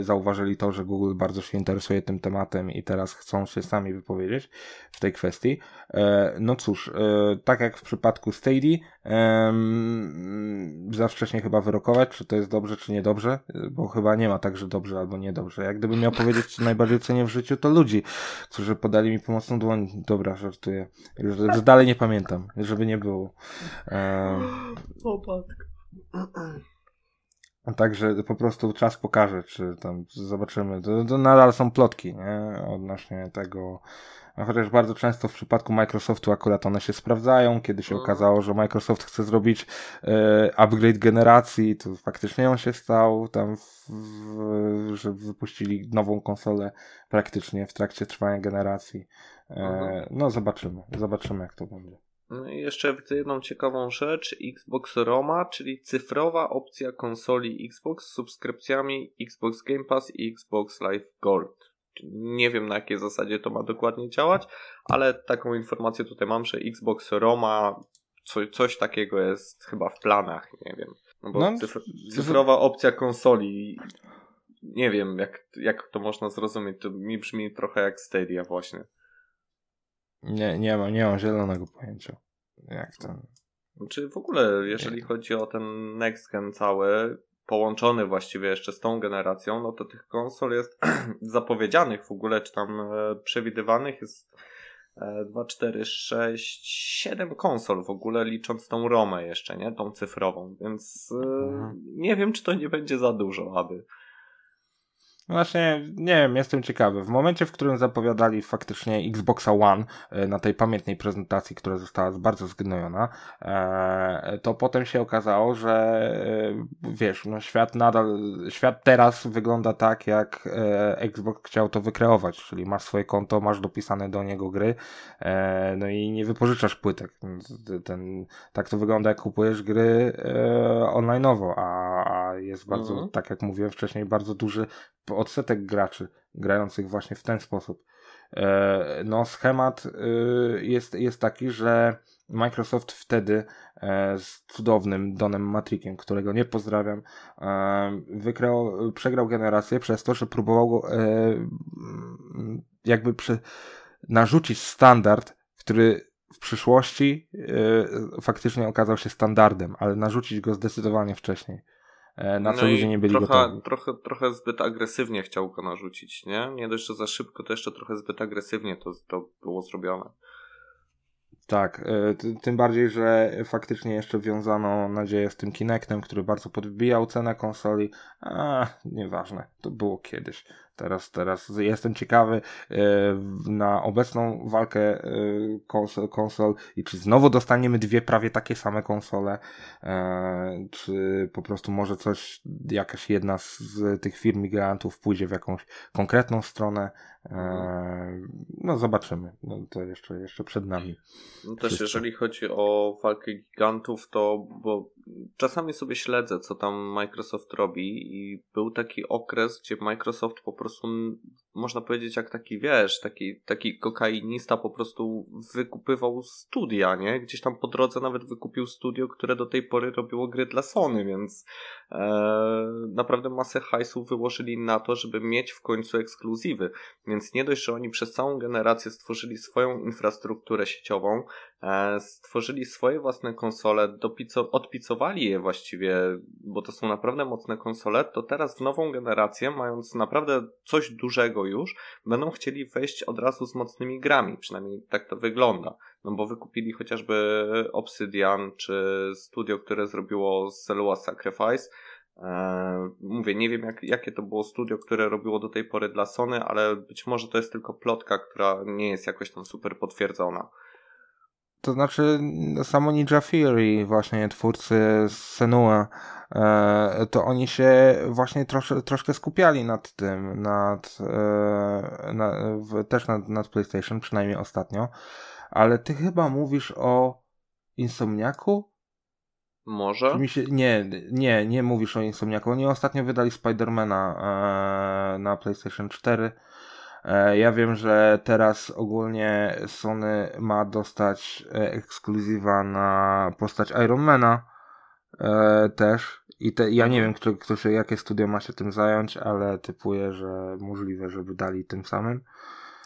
zauważyli to, że Google bardzo się interesuje tym tematem i teraz chcą się sami wypowiedzieć w tej kwestii. No cóż, tak jak w przypadku Stadia, za wcześnie chyba wyrokować, czy to jest dobrze, czy niedobrze, bo chyba nie ma tak, że dobrze albo niedobrze. Jak gdybym miał powiedzieć, co najbardziej cenię w życiu, to ludzi, którzy podali mi pomocną dłoń. Dobra, żartuję. Już, już dalej nie pamiętam, żeby nie było. Um, Także po prostu czas pokaże, czy tam zobaczymy. To, to nadal są plotki, nie? Odnośnie tego, chociaż bardzo często w przypadku Microsoftu akurat one się sprawdzają. Kiedy się mhm. okazało, że Microsoft chce zrobić e, upgrade generacji, to faktycznie on się stał. Tam, w, w, że wypuścili nową konsolę praktycznie w trakcie trwania generacji. E, no zobaczymy, zobaczymy jak to będzie. No i jeszcze widzę jedną ciekawą rzecz. Xbox Roma, czyli cyfrowa opcja konsoli Xbox z subskrypcjami Xbox Game Pass i Xbox Live Gold. Nie wiem na jakiej zasadzie to ma dokładnie działać, ale taką informację tutaj mam, że Xbox Roma co, coś takiego jest chyba w planach, nie wiem. No bo no, cyfr cyfrowa opcja konsoli nie wiem jak, jak to można zrozumieć, to mi brzmi trochę jak Stadia właśnie. Nie, nie mam, nie mam zielonego pojęcia. Jak to? Czy w ogóle, jeżeli nie. chodzi o ten next gen cały, połączony właściwie jeszcze z tą generacją, no to tych konsol jest (clears throat) zapowiedzianych w ogóle, czy tam e, przewidywanych jest 2, 4, 6, 7 konsol w ogóle, licząc tą ROMę jeszcze, nie? Tą cyfrową, więc e, mhm. nie wiem, czy to nie będzie za dużo, aby. Właśnie, nie wiem, jestem ciekawy. W momencie, w którym zapowiadali faktycznie Xboxa One e, na tej pamiętnej prezentacji, która została bardzo zgnojona, e, to potem się okazało, że e, wiesz, no świat nadal, świat teraz wygląda tak, jak Xbox chciał to wykreować, czyli masz swoje konto, masz dopisane do niego gry, no i nie wypożyczasz płytek. Ten, tak to wygląda, jak kupujesz gry online'owo, a, a jest bardzo, mhm. tak jak mówiłem wcześniej, bardzo duży odsetek graczy grających właśnie w ten sposób. E, no, schemat y, jest, jest taki, że Microsoft wtedy e, z cudownym Donem Matrickiem, którego nie pozdrawiam, e, wygrał, przegrał generację przez to, że próbował go jakby przy, narzucić standard, który w przyszłości faktycznie okazał się standardem, ale narzucić go zdecydowanie wcześniej. E, na co no ludzie nie byli trochę, gotowi. Trochę, trochę zbyt agresywnie chciał go narzucić, nie? Nie dość, że za szybko, to jeszcze trochę zbyt agresywnie to, to było zrobione. Tak, e, tym bardziej, że faktycznie jeszcze wiązano nadzieję z tym Kinectem, który bardzo podbijał cenę konsoli. A, nieważne, to było kiedyś. Teraz, teraz jestem ciekawy e, na obecną walkę e, konsol, konsol i czy znowu dostaniemy dwie prawie takie same konsole, e, czy po prostu może coś, jakaś jedna z tych firm gigantów pójdzie w jakąś konkretną stronę. No zobaczymy. No, to jeszcze, jeszcze przed nami. No też Wszystko. jeżeli chodzi o walkę gigantów, to bo czasami sobie śledzę, co tam Microsoft robi i był taki okres, gdzie Microsoft po prostu, można powiedzieć, jak taki, wiesz, taki, taki kokainista po prostu wykupywał studia, nie? Gdzieś tam po drodze nawet wykupił studio, które do tej pory robiło gry dla Sony, więc e, naprawdę masę hajsów wyłożyli na to, żeby mieć w końcu ekskluzywy. Więc nie dość, że oni przez całą generację stworzyli swoją infrastrukturę sieciową, stworzyli swoje własne konsole, dopico, odpicowali je właściwie, bo to są naprawdę mocne konsole, to teraz w nową generację, mając naprawdę coś dużego już, będą chcieli wejść od razu z mocnymi grami, przynajmniej tak to wygląda. No bo wykupili chociażby Obsidian, czy studio, które zrobiło Selua Sacrifice, Eee, mówię, nie wiem jak, jakie to było studio, które robiło do tej pory dla Sony, ale być może to jest tylko plotka, która nie jest jakoś tam super potwierdzona. To znaczy, samo Ninja Theory, właśnie twórcy Senua, e, to oni się właśnie trosz, troszkę skupiali nad tym, nad, e, na, też nad, nad PlayStation, przynajmniej ostatnio. Ale ty chyba mówisz o Insomniaku? Może? Się, nie, nie, nie mówisz o Insomniaku. Oni ostatnio wydali Spidermana e, na PlayStation 4. E, ja wiem, że teraz ogólnie Sony ma dostać e, ekskluzywa na postać Ironmana e, też. I te, ja nie wiem, kto, kto jakie studio ma się tym zająć, ale typuję, że możliwe, żeby dali tym samym.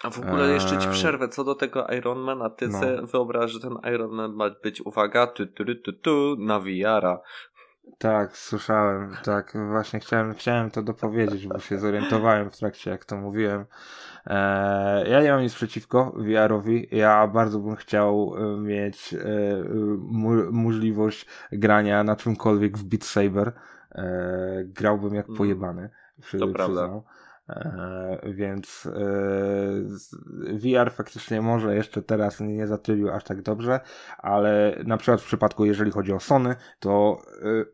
A w ogóle jeszcze ci przerwę co do tego Ironmana. Ty no. sobie wyobraź, że ten Ironman ma być, uwaga, tu, tu, tu, tu, na VR-a. Tak, słyszałem, tak. Właśnie chciałem, chciałem to dopowiedzieć, bo się zorientowałem w trakcie, jak to mówiłem. Eee, ja nie mam nic przeciwko VR-owi. Ja bardzo bym chciał e, mieć e, mu możliwość grania na czymkolwiek w Beat Saber. E, grałbym jak mm. pojebany. Przy, to prawda. Więc e, VR faktycznie może jeszcze teraz nie zatrybił aż tak dobrze, ale na przykład w przypadku, jeżeli chodzi o Sony, to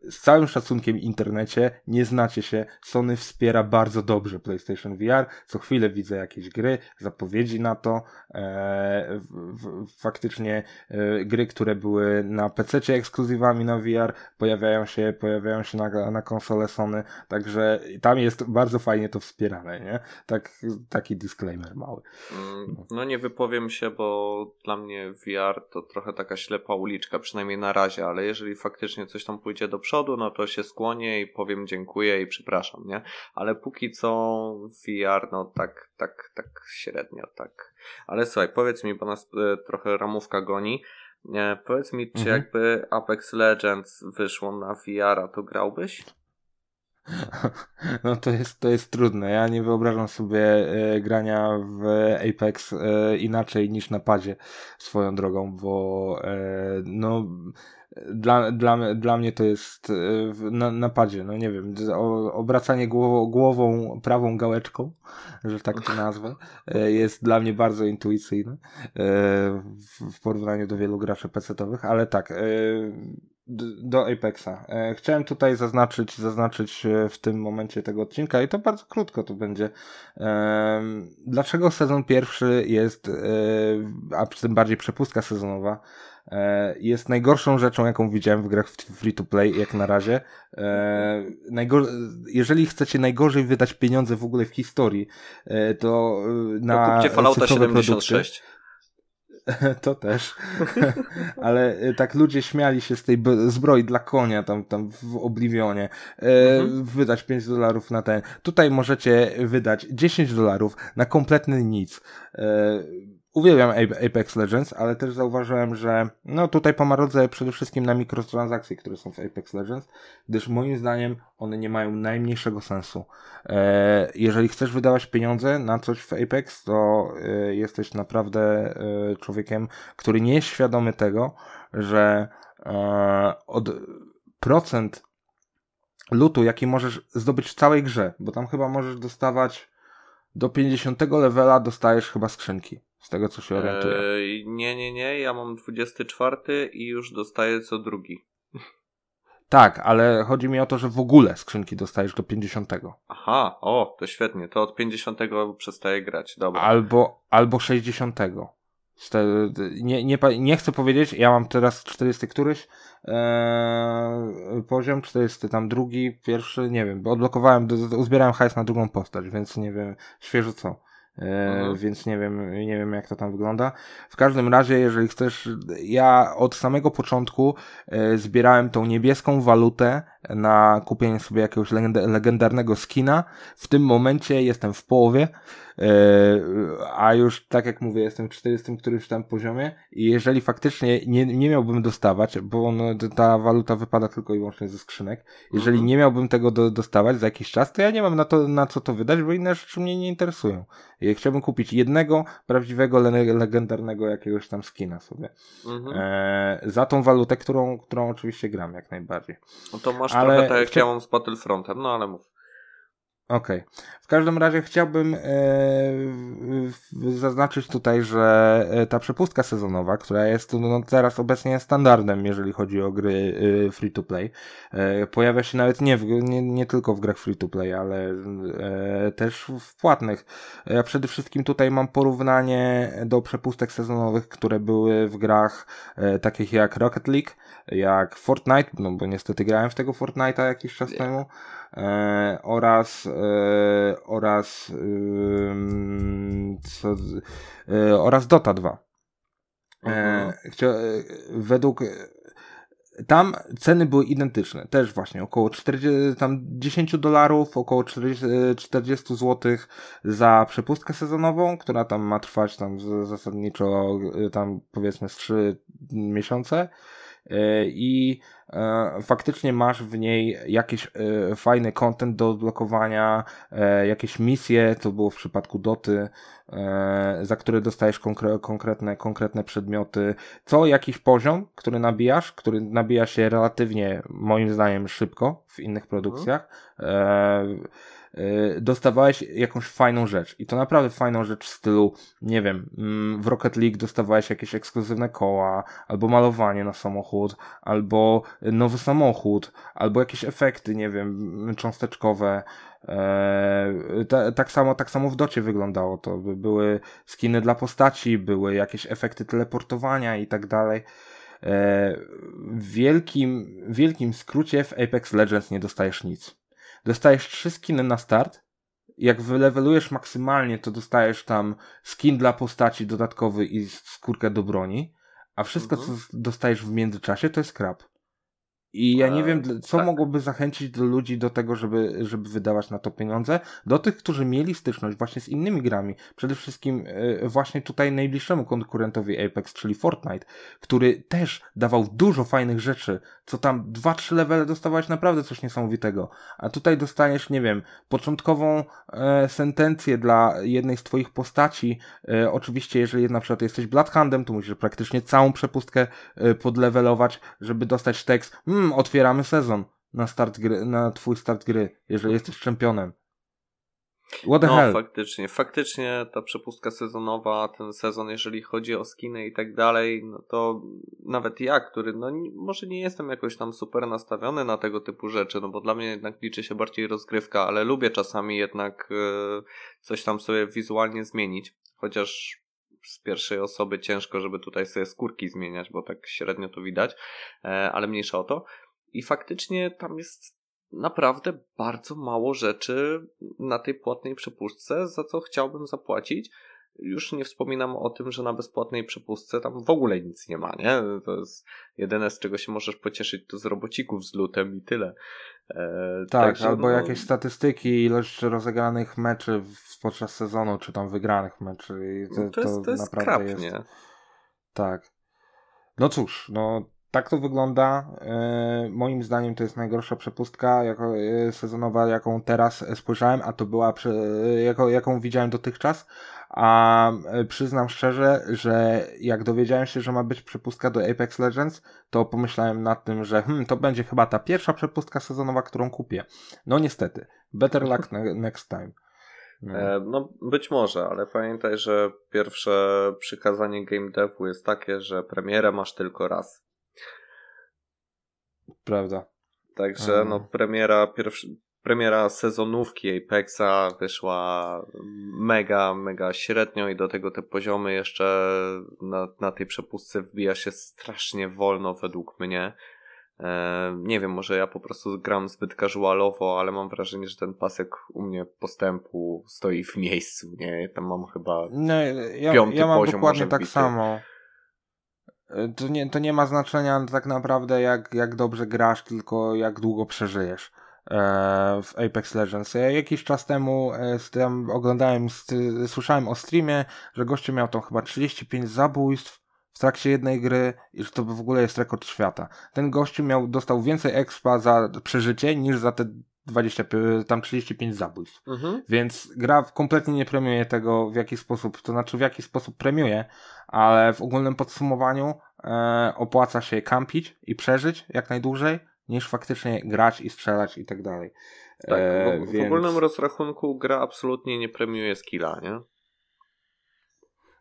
e, z całym szacunkiem internecie nie znacie się. Sony wspiera bardzo dobrze PlayStation VR. Co chwilę widzę jakieś gry, zapowiedzi na to. Faktycznie gry, które były na PC ekskluzywami na VR, pojawiają się, pojawiają się na, na konsole Sony, także tam jest bardzo fajnie to wspierane nie? Tak, taki disclaimer mały. Mm, no nie wypowiem się, bo dla mnie VR to trochę taka ślepa uliczka, przynajmniej na razie, ale jeżeli faktycznie coś tam pójdzie do przodu, no to się skłonię i powiem dziękuję i przepraszam, nie? Ale póki co VR, no tak, tak, tak średnio, tak. Ale słuchaj, powiedz mi, bo nas e, trochę ramówka goni. Nie, powiedz mi, czy mhm. jakby Apex Legends wyszło na VR, to grałbyś? (laughs) No to jest, to jest trudne. Ja nie wyobrażam sobie e, grania w Apex e, inaczej niż na padzie swoją drogą, bo e, no dla, dla, dla mnie to jest e, na, na padzie, no nie wiem, o, obracanie głową, głową prawą gałeczką, że tak to nazwę, e, jest dla mnie bardzo intuicyjne e, w, w porównaniu do wielu graczy pecetowych, ale tak, do Apexa. Chciałem tutaj zaznaczyć, zaznaczyć w tym momencie tego odcinka i to bardzo krótko to będzie. Dlaczego sezon pierwszy jest, a tym bardziej przepustka sezonowa, E, jest najgorszą rzeczą, jaką widziałem w grach free to play, jak na razie. E, jeżeli chcecie najgorzej wydać pieniądze w ogóle w historii, e, to na. To kupcie Fallouta 76. Produkty, (laughs) to też. (laughs) Ale tak ludzie śmiali się z tej zbroi dla konia tam, tam w Oblivionie. mhm. Wydać 5 dolarów na ten. Tutaj możecie wydać 10 dolarów na kompletny nic. Uwielbiam Apex Legends, ale też zauważyłem, że no tutaj pomarodzę przede wszystkim na mikrotransakcje, które są w Apex Legends, gdyż moim zdaniem one nie mają najmniejszego sensu. E, jeżeli chcesz wydawać pieniądze na coś w Apex, to e, jesteś naprawdę e, człowiekiem, który nie jest świadomy tego, że od procent lutu, jaki możesz zdobyć w całej grze, bo tam chyba możesz dostawać do 50 levela dostajesz chyba skrzynki z tego co się orientuję. Eee, nie, nie, nie, ja mam 24 i już dostaję co drugi. (laughs) Tak, ale chodzi mi o to, że w ogóle skrzynki dostajesz do 50. Aha, o, to świetnie, to od 50 przestaję grać, dobra. Albo, albo 60. Nie, nie, nie chcę powiedzieć, ja mam teraz 40 któryś ee, poziom, 40 tam drugi, pierwszy, nie wiem, bo odblokowałem, uzbierałem hajs na drugą postać, więc nie wiem, świeżo co. E, więc nie wiem, nie wiem jak to tam wygląda. W każdym razie, jeżeli chcesz, ja od samego początku e, zbierałem tą niebieską walutę na kupienie sobie jakiegoś legendarnego skina. W tym momencie jestem w połowie, a już tak jak mówię, jestem w 40 którymś tam poziomie i jeżeli faktycznie nie, nie miałbym dostawać, bo on, ta waluta wypada tylko i wyłącznie ze skrzynek, jeżeli mhm. nie miałbym tego do, dostawać za jakiś czas, to ja nie mam na to, na co to wydać, bo inne rzeczy mnie nie interesują. I chciałbym kupić jednego prawdziwego, legendarnego jakiegoś tam skina sobie. Mhm. E, za tą walutę, którą, którą oczywiście gram jak najbardziej. No to masz ale trochę tak jak chcia... ja mam z Battlefrontem, no ale mów. Okej. Okay. W każdym razie chciałbym e, zaznaczyć tutaj, że e, ta przepustka sezonowa, która jest no, teraz obecnie standardem, jeżeli chodzi o gry e, free to play, pojawia się nawet nie, w, nie, nie tylko w grach free to play, ale też w płatnych. Ja przede wszystkim tutaj mam porównanie do przepustek sezonowych, które były w grach takich jak Rocket League, jak Fortnite, no bo niestety grałem w tego Fortnite'a jakiś czas temu, oraz e, oraz e, co, oraz Dota 2. Mhm. Według tam ceny były identyczne, też właśnie około 40, tam 10 dolarów, około 40, 40 zł za przepustkę sezonową, która tam ma trwać tam zasadniczo tam powiedzmy z 3 miesiące E, i e, faktycznie masz w niej jakiś e, fajny content do odblokowania, jakieś misje, to było w przypadku Doty, za które dostajesz konkre konkretne, konkretne przedmioty, co jakiś poziom, który nabijasz, który nabija się relatywnie, moim zdaniem, szybko w innych produkcjach. Mhm dostawałeś jakąś fajną rzecz. I to naprawdę fajną rzecz w stylu, nie wiem, mm, w Rocket League dostawałeś jakieś ekskluzywne koła, albo malowanie na samochód, albo nowy samochód, albo jakieś efekty, nie wiem, cząsteczkowe. Eee, tak, samo, tak samo w docie wyglądało to. Były skiny dla postaci, były jakieś efekty teleportowania i tak dalej. Eee, w wielkim, wielkim skrócie w Apex Legends nie dostajesz nic dostajesz trzy skiny na start. Jak wylewelujesz maksymalnie, to dostajesz tam skin dla postaci dodatkowy i skórkę do broni. A wszystko, mhm. co dostajesz w międzyczasie, to jest krab. I ja nie wiem, co tak. mogłoby zachęcić do ludzi do tego, żeby, żeby wydawać na to pieniądze. Do tych, którzy mieli styczność właśnie z innymi grami. Przede wszystkim e, właśnie tutaj najbliższemu konkurentowi Apex, czyli Fortnite, który też dawał dużo fajnych rzeczy, co tam 2-3 levele dostawałeś naprawdę coś niesamowitego. A tutaj dostaniesz, nie wiem, początkową e, sentencję dla jednej z twoich postaci. E, oczywiście, jeżeli na przykład jesteś Bloodhandem, to musisz praktycznie całą przepustkę e, podlewelować, żeby dostać tekst. Hmm, hmm, otwieramy sezon na start gry, na twój start gry, jeżeli jesteś czempionem. What the no, hell? faktycznie, faktycznie ta przepustka sezonowa, ten sezon, jeżeli chodzi o skiny i tak dalej, no to nawet ja, który, no może nie jestem jakoś tam super nastawiony na tego typu rzeczy, no bo dla mnie jednak liczy się bardziej rozgrywka, ale lubię czasami jednak yy, coś tam sobie wizualnie zmienić, chociaż z pierwszej osoby ciężko, żeby tutaj sobie skórki zmieniać, bo tak średnio to widać, e, ale mniejsza o to. I faktycznie tam jest naprawdę bardzo mało rzeczy na tej płatnej przepustce, za co chciałbym zapłacić. Już nie wspominam o tym, że na bezpłatnej przepustce tam w ogóle nic nie ma, nie? To jest jedyne, z czego się możesz pocieszyć, to z robocików z lutem i tyle. E, tak, także, albo no... jakieś statystyki, ilość rozegranych meczy podczas sezonu, czy tam wygranych meczy. I to, no to, jest, to, to jest naprawdę krap, jest. Tak. No cóż, no tak to wygląda. E, moim zdaniem to jest najgorsza przepustka jako, e, sezonowa, jaką teraz spojrzałem, a to była, jako, jaką widziałem dotychczas. A e, przyznam szczerze, że jak dowiedziałem się, że ma być przepustka do Apex Legends, to pomyślałem nad tym, że hmm, to będzie chyba ta pierwsza przepustka sezonowa, którą kupię. No niestety. Better luck next time. No. no. być może, ale pamiętaj, że pierwsze przykazanie game devu jest takie, że premierę masz tylko raz. Prawda. Także no premiera pierwszy, premiera sezonówki Apexa wyszła mega, mega średnio i do tego te poziomy jeszcze na, na tej przepustce wbija się strasznie wolno według mnie. E, nie wiem, może ja po prostu gram zbyt casualowo, ale mam wrażenie, że ten pasek u mnie postępu stoi w miejscu, nie? Tam mam chyba no, ja, piąty ja mam poziom dokładnie tak samo. E, to nie, to nie ma znaczenia tak naprawdę jak, jak dobrze grasz, tylko jak długo przeżyjesz e, w Apex Legends. Ja jakiś czas temu tam oglądałem, słyszałem o streamie, że gościu miał tam chyba 35 zabójstw w trakcie jednej gry i że to w ogóle jest rekord świata. Ten gościu miał, dostał więcej expa za przeżycie niż za te 20, tam 35 zabójstw. Mhm. Więc gra kompletnie nie premiuje tego w jaki sposób, to znaczy w jaki sposób premiuje, ale w ogólnym podsumowaniu e, opłaca się kampić i przeżyć jak najdłużej, niż faktycznie grać i strzelać i tak dalej. Tak, e, w, w więc... ogólnym rozrachunku gra absolutnie nie premiuje skilla, nie?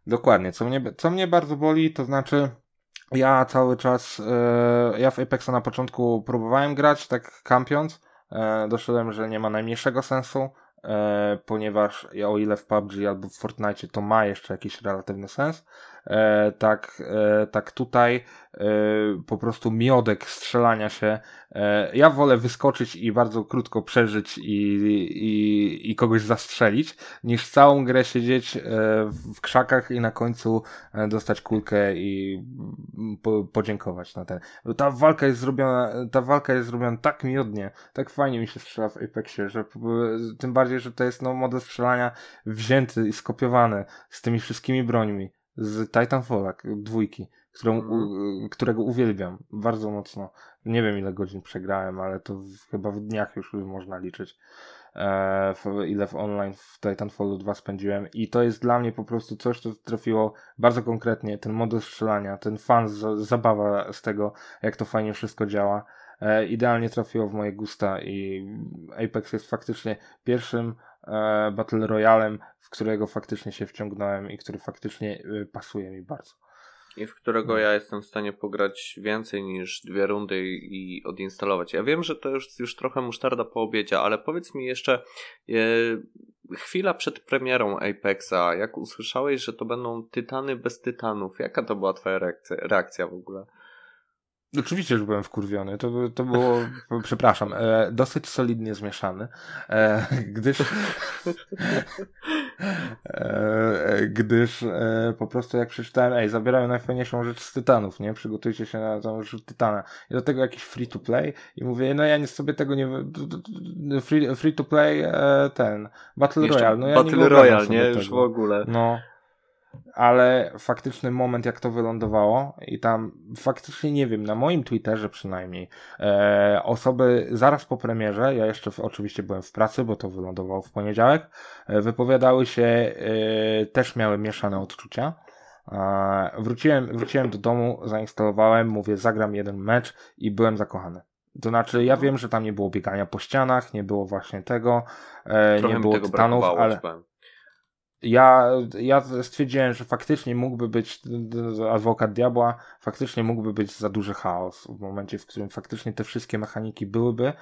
Dokładnie. Co mnie, co mnie bardzo boli, to znaczy ja cały czas, e, ja w Apexa na początku próbowałem grać, tak kampiąc. E, doszedłem, że nie ma najmniejszego sensu, e, ponieważ o ile w PUBG albo w Fortnite to ma jeszcze jakiś relatywny sens, tak, e, tak tutaj e, po prostu miodek strzelania się. E, ja wolę wyskoczyć i bardzo krótko przeżyć i, i, i kogoś zastrzelić, niż całą grę siedzieć w krzakach i na końcu dostać kulkę i po, podziękować na ten. Ta walka jest zrobiona, ta walka jest zrobiona tak miodnie, tak fajnie mi się strzela w Apexie, że tym bardziej, że to jest no, model strzelania wzięty i skopiowany z tymi wszystkimi brońmi z Titanfalla dwójki, którą, mm. którego uwielbiam bardzo mocno. Nie wiem ile godzin przegrałem, ale to chyba w dniach już można liczyć. E, w, ile w online w Titanfallu 2 spędziłem i to jest dla mnie po prostu coś, co trafiło bardzo konkretnie, ten model strzelania, ten fan, z, zabawa z tego, jak to fajnie wszystko działa. E, idealnie trafiło w moje gusta i Apex jest faktycznie pierwszym Battle Royalem, w którego faktycznie się wciągnąłem i który faktycznie e, pasuje mi bardzo. I w którego ja jestem w stanie pograć więcej niż dwie rundy i odinstalować. Ja wiem, że to już, już trochę musztarda po obiedzie, ale powiedz mi jeszcze e, chwila przed premierą Apexa, jak usłyszałeś, że to będą tytany bez tytanów, jaka to była twoja reakcja, reakcja w ogóle? Oczywiście, że byłem wkurwiony. To, to było, (laughs) przepraszam, e, dosyć solidnie zmieszany, e, (laughs) gdyż E, gdyż e, po prostu jak przeczytałem, ej, zabierają najfajniejszą rzecz z Tytanów, nie? Przygotujcie się na tą rzecz Tytana. I do tego jakiś free to play i mówię, no ja nie sobie tego nie... Free, free to play e, ten, Battle Jeszcze Royale. No ja Battle Royale, nie? Już w ogóle. No ale faktyczny moment, jak to wylądowało, i tam faktycznie nie wiem, na moim Twitterze przynajmniej, e, osoby zaraz po premierze, ja jeszcze w, oczywiście byłem w pracy, bo to wylądowało w poniedziałek, e, wypowiadały się, e, też miały mieszane odczucia. E, wróciłem, wróciłem do domu, zainstalowałem, mówię, zagram jeden mecz i byłem zakochany. To znaczy, ja wiem, że tam nie było biegania po ścianach, nie było właśnie tego, e, nie było tytanów, ale ja, ja stwierdziłem, że faktycznie mógłby być adwokat diabła, faktycznie mógłby być za duży chaos w momencie, w którym faktycznie te wszystkie mechaniki byłyby,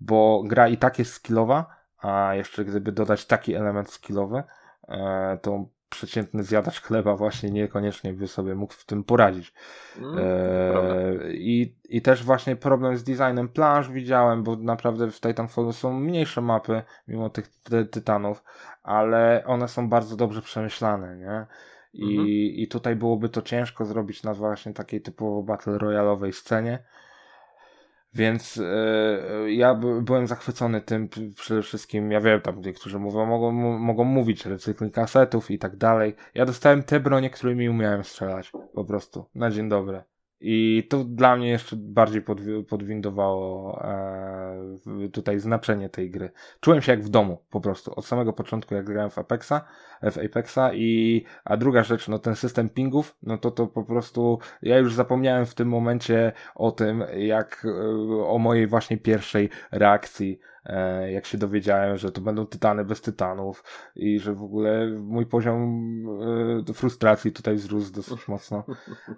bo gra i tak jest skillowa, a jeszcze gdyby dodać taki element skillowy, e, to przeciętny zjadacz chleba właśnie niekoniecznie by sobie mógł w tym poradzić. Mm, e, i, I też właśnie problem z designem planż widziałem, bo naprawdę w Titanfallu są mniejsze mapy, mimo tych ty tytanów, ale one są bardzo dobrze przemyślane, nie? I, mhm. I tutaj byłoby to ciężko zrobić na właśnie takiej typowo battle royalowej scenie. Więc yy, ja byłem zachwycony tym przede wszystkim. Ja wiem, tam niektórzy mówią, mogą, mogą mówić recykling kasetów i tak dalej. Ja dostałem te bronie, którymi umiałem strzelać. Po prostu. Na dzień dobry. I to dla mnie jeszcze bardziej podwindowało e, tutaj znaczenie tej gry. Czułem się jak w domu po prostu, od samego początku jak grałem w Apexa, w Apexa i a druga rzecz, no ten system pingów, no to to po prostu ja już zapomniałem w tym momencie o tym, jak e, o mojej właśnie pierwszej reakcji E, jak się dowiedziałem, że to będą tytany bez tytanów i że w ogóle mój poziom e, frustracji tutaj wzrósł dosyć (laughs) mocno,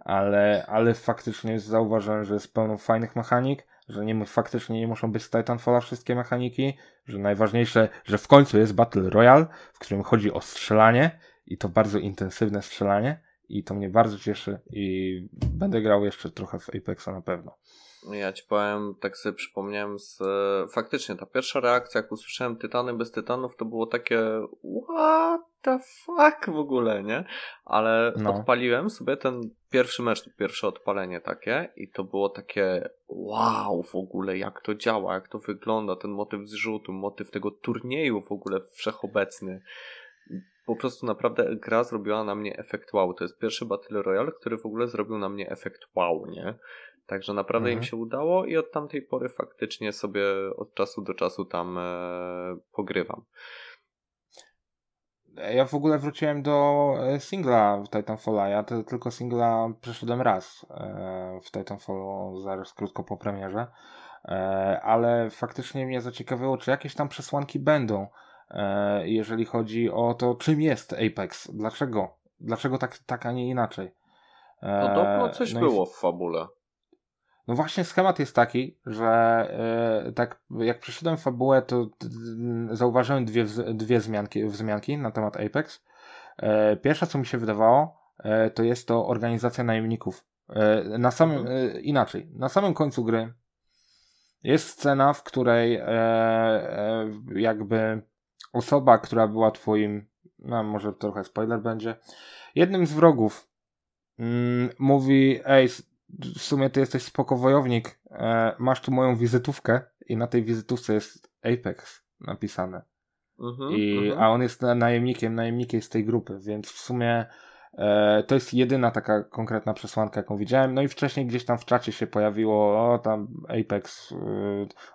ale, ale faktycznie zauważyłem, że jest pełno fajnych mechanik, że nie, faktycznie nie muszą być z Titanfalla wszystkie mechaniki, że najważniejsze, że w końcu jest Battle Royale, w którym chodzi o strzelanie i to bardzo intensywne strzelanie i to mnie bardzo cieszy i będę grał jeszcze trochę w Apexa na pewno. Ja ci powiem, tak sobie przypomniałem z... Faktycznie, ta pierwsza reakcja, jak usłyszałem Tytany bez Tytanów, to było takie what the fuck w ogóle, nie? Ale no. odpaliłem sobie ten pierwszy mecz, pierwsze odpalenie takie i to było takie wow w ogóle, jak to działa, jak to wygląda, ten motyw zrzutu, motyw tego turnieju w ogóle wszechobecny po prostu naprawdę gra zrobiła na mnie efekt wow. To jest pierwszy Battle Royale, który w ogóle zrobił na mnie efekt wow, nie? Także naprawdę mhm. im się udało i od tamtej pory faktycznie sobie od czasu do czasu tam e, pogrywam. Ja w ogóle wróciłem do e, singla w Titanfalla. Ja to, tylko singla przeszedłem raz e, w Titanfallu zaraz krótko po premierze. E, ale faktycznie mnie zaciekawiło, czy jakieś tam przesłanki będą, e, jeżeli chodzi o to, czym jest Apex. Dlaczego? Dlaczego tak, tak a nie inaczej? E, Podobno coś no było i... w fabule. No właśnie schemat jest taki, że yy, tak jak przeszedłem fabułę, to yy, zauważyłem dwie, dwie wzmianki, wzmianki na temat Apex. Yy, pierwsza, co mi się wydawało, e, to jest to organizacja najemników. na samym, mhm. inaczej, na samym końcu gry jest scena, w której jakby osoba, która była twoim, no może trochę spoiler będzie, jednym z wrogów mm, mówi, ej, w sumie ty jesteś spoko wojownik, e, masz tu moją wizytówkę i na tej wizytówce jest Apex napisane. Mhm, I, mhm. A on jest najemnikiem, najemnikiem z tej grupy, więc w sumie e, to jest jedyna taka konkretna przesłanka, jaką widziałem. No i wcześniej gdzieś tam w czacie się pojawiło, o tam Apex, y,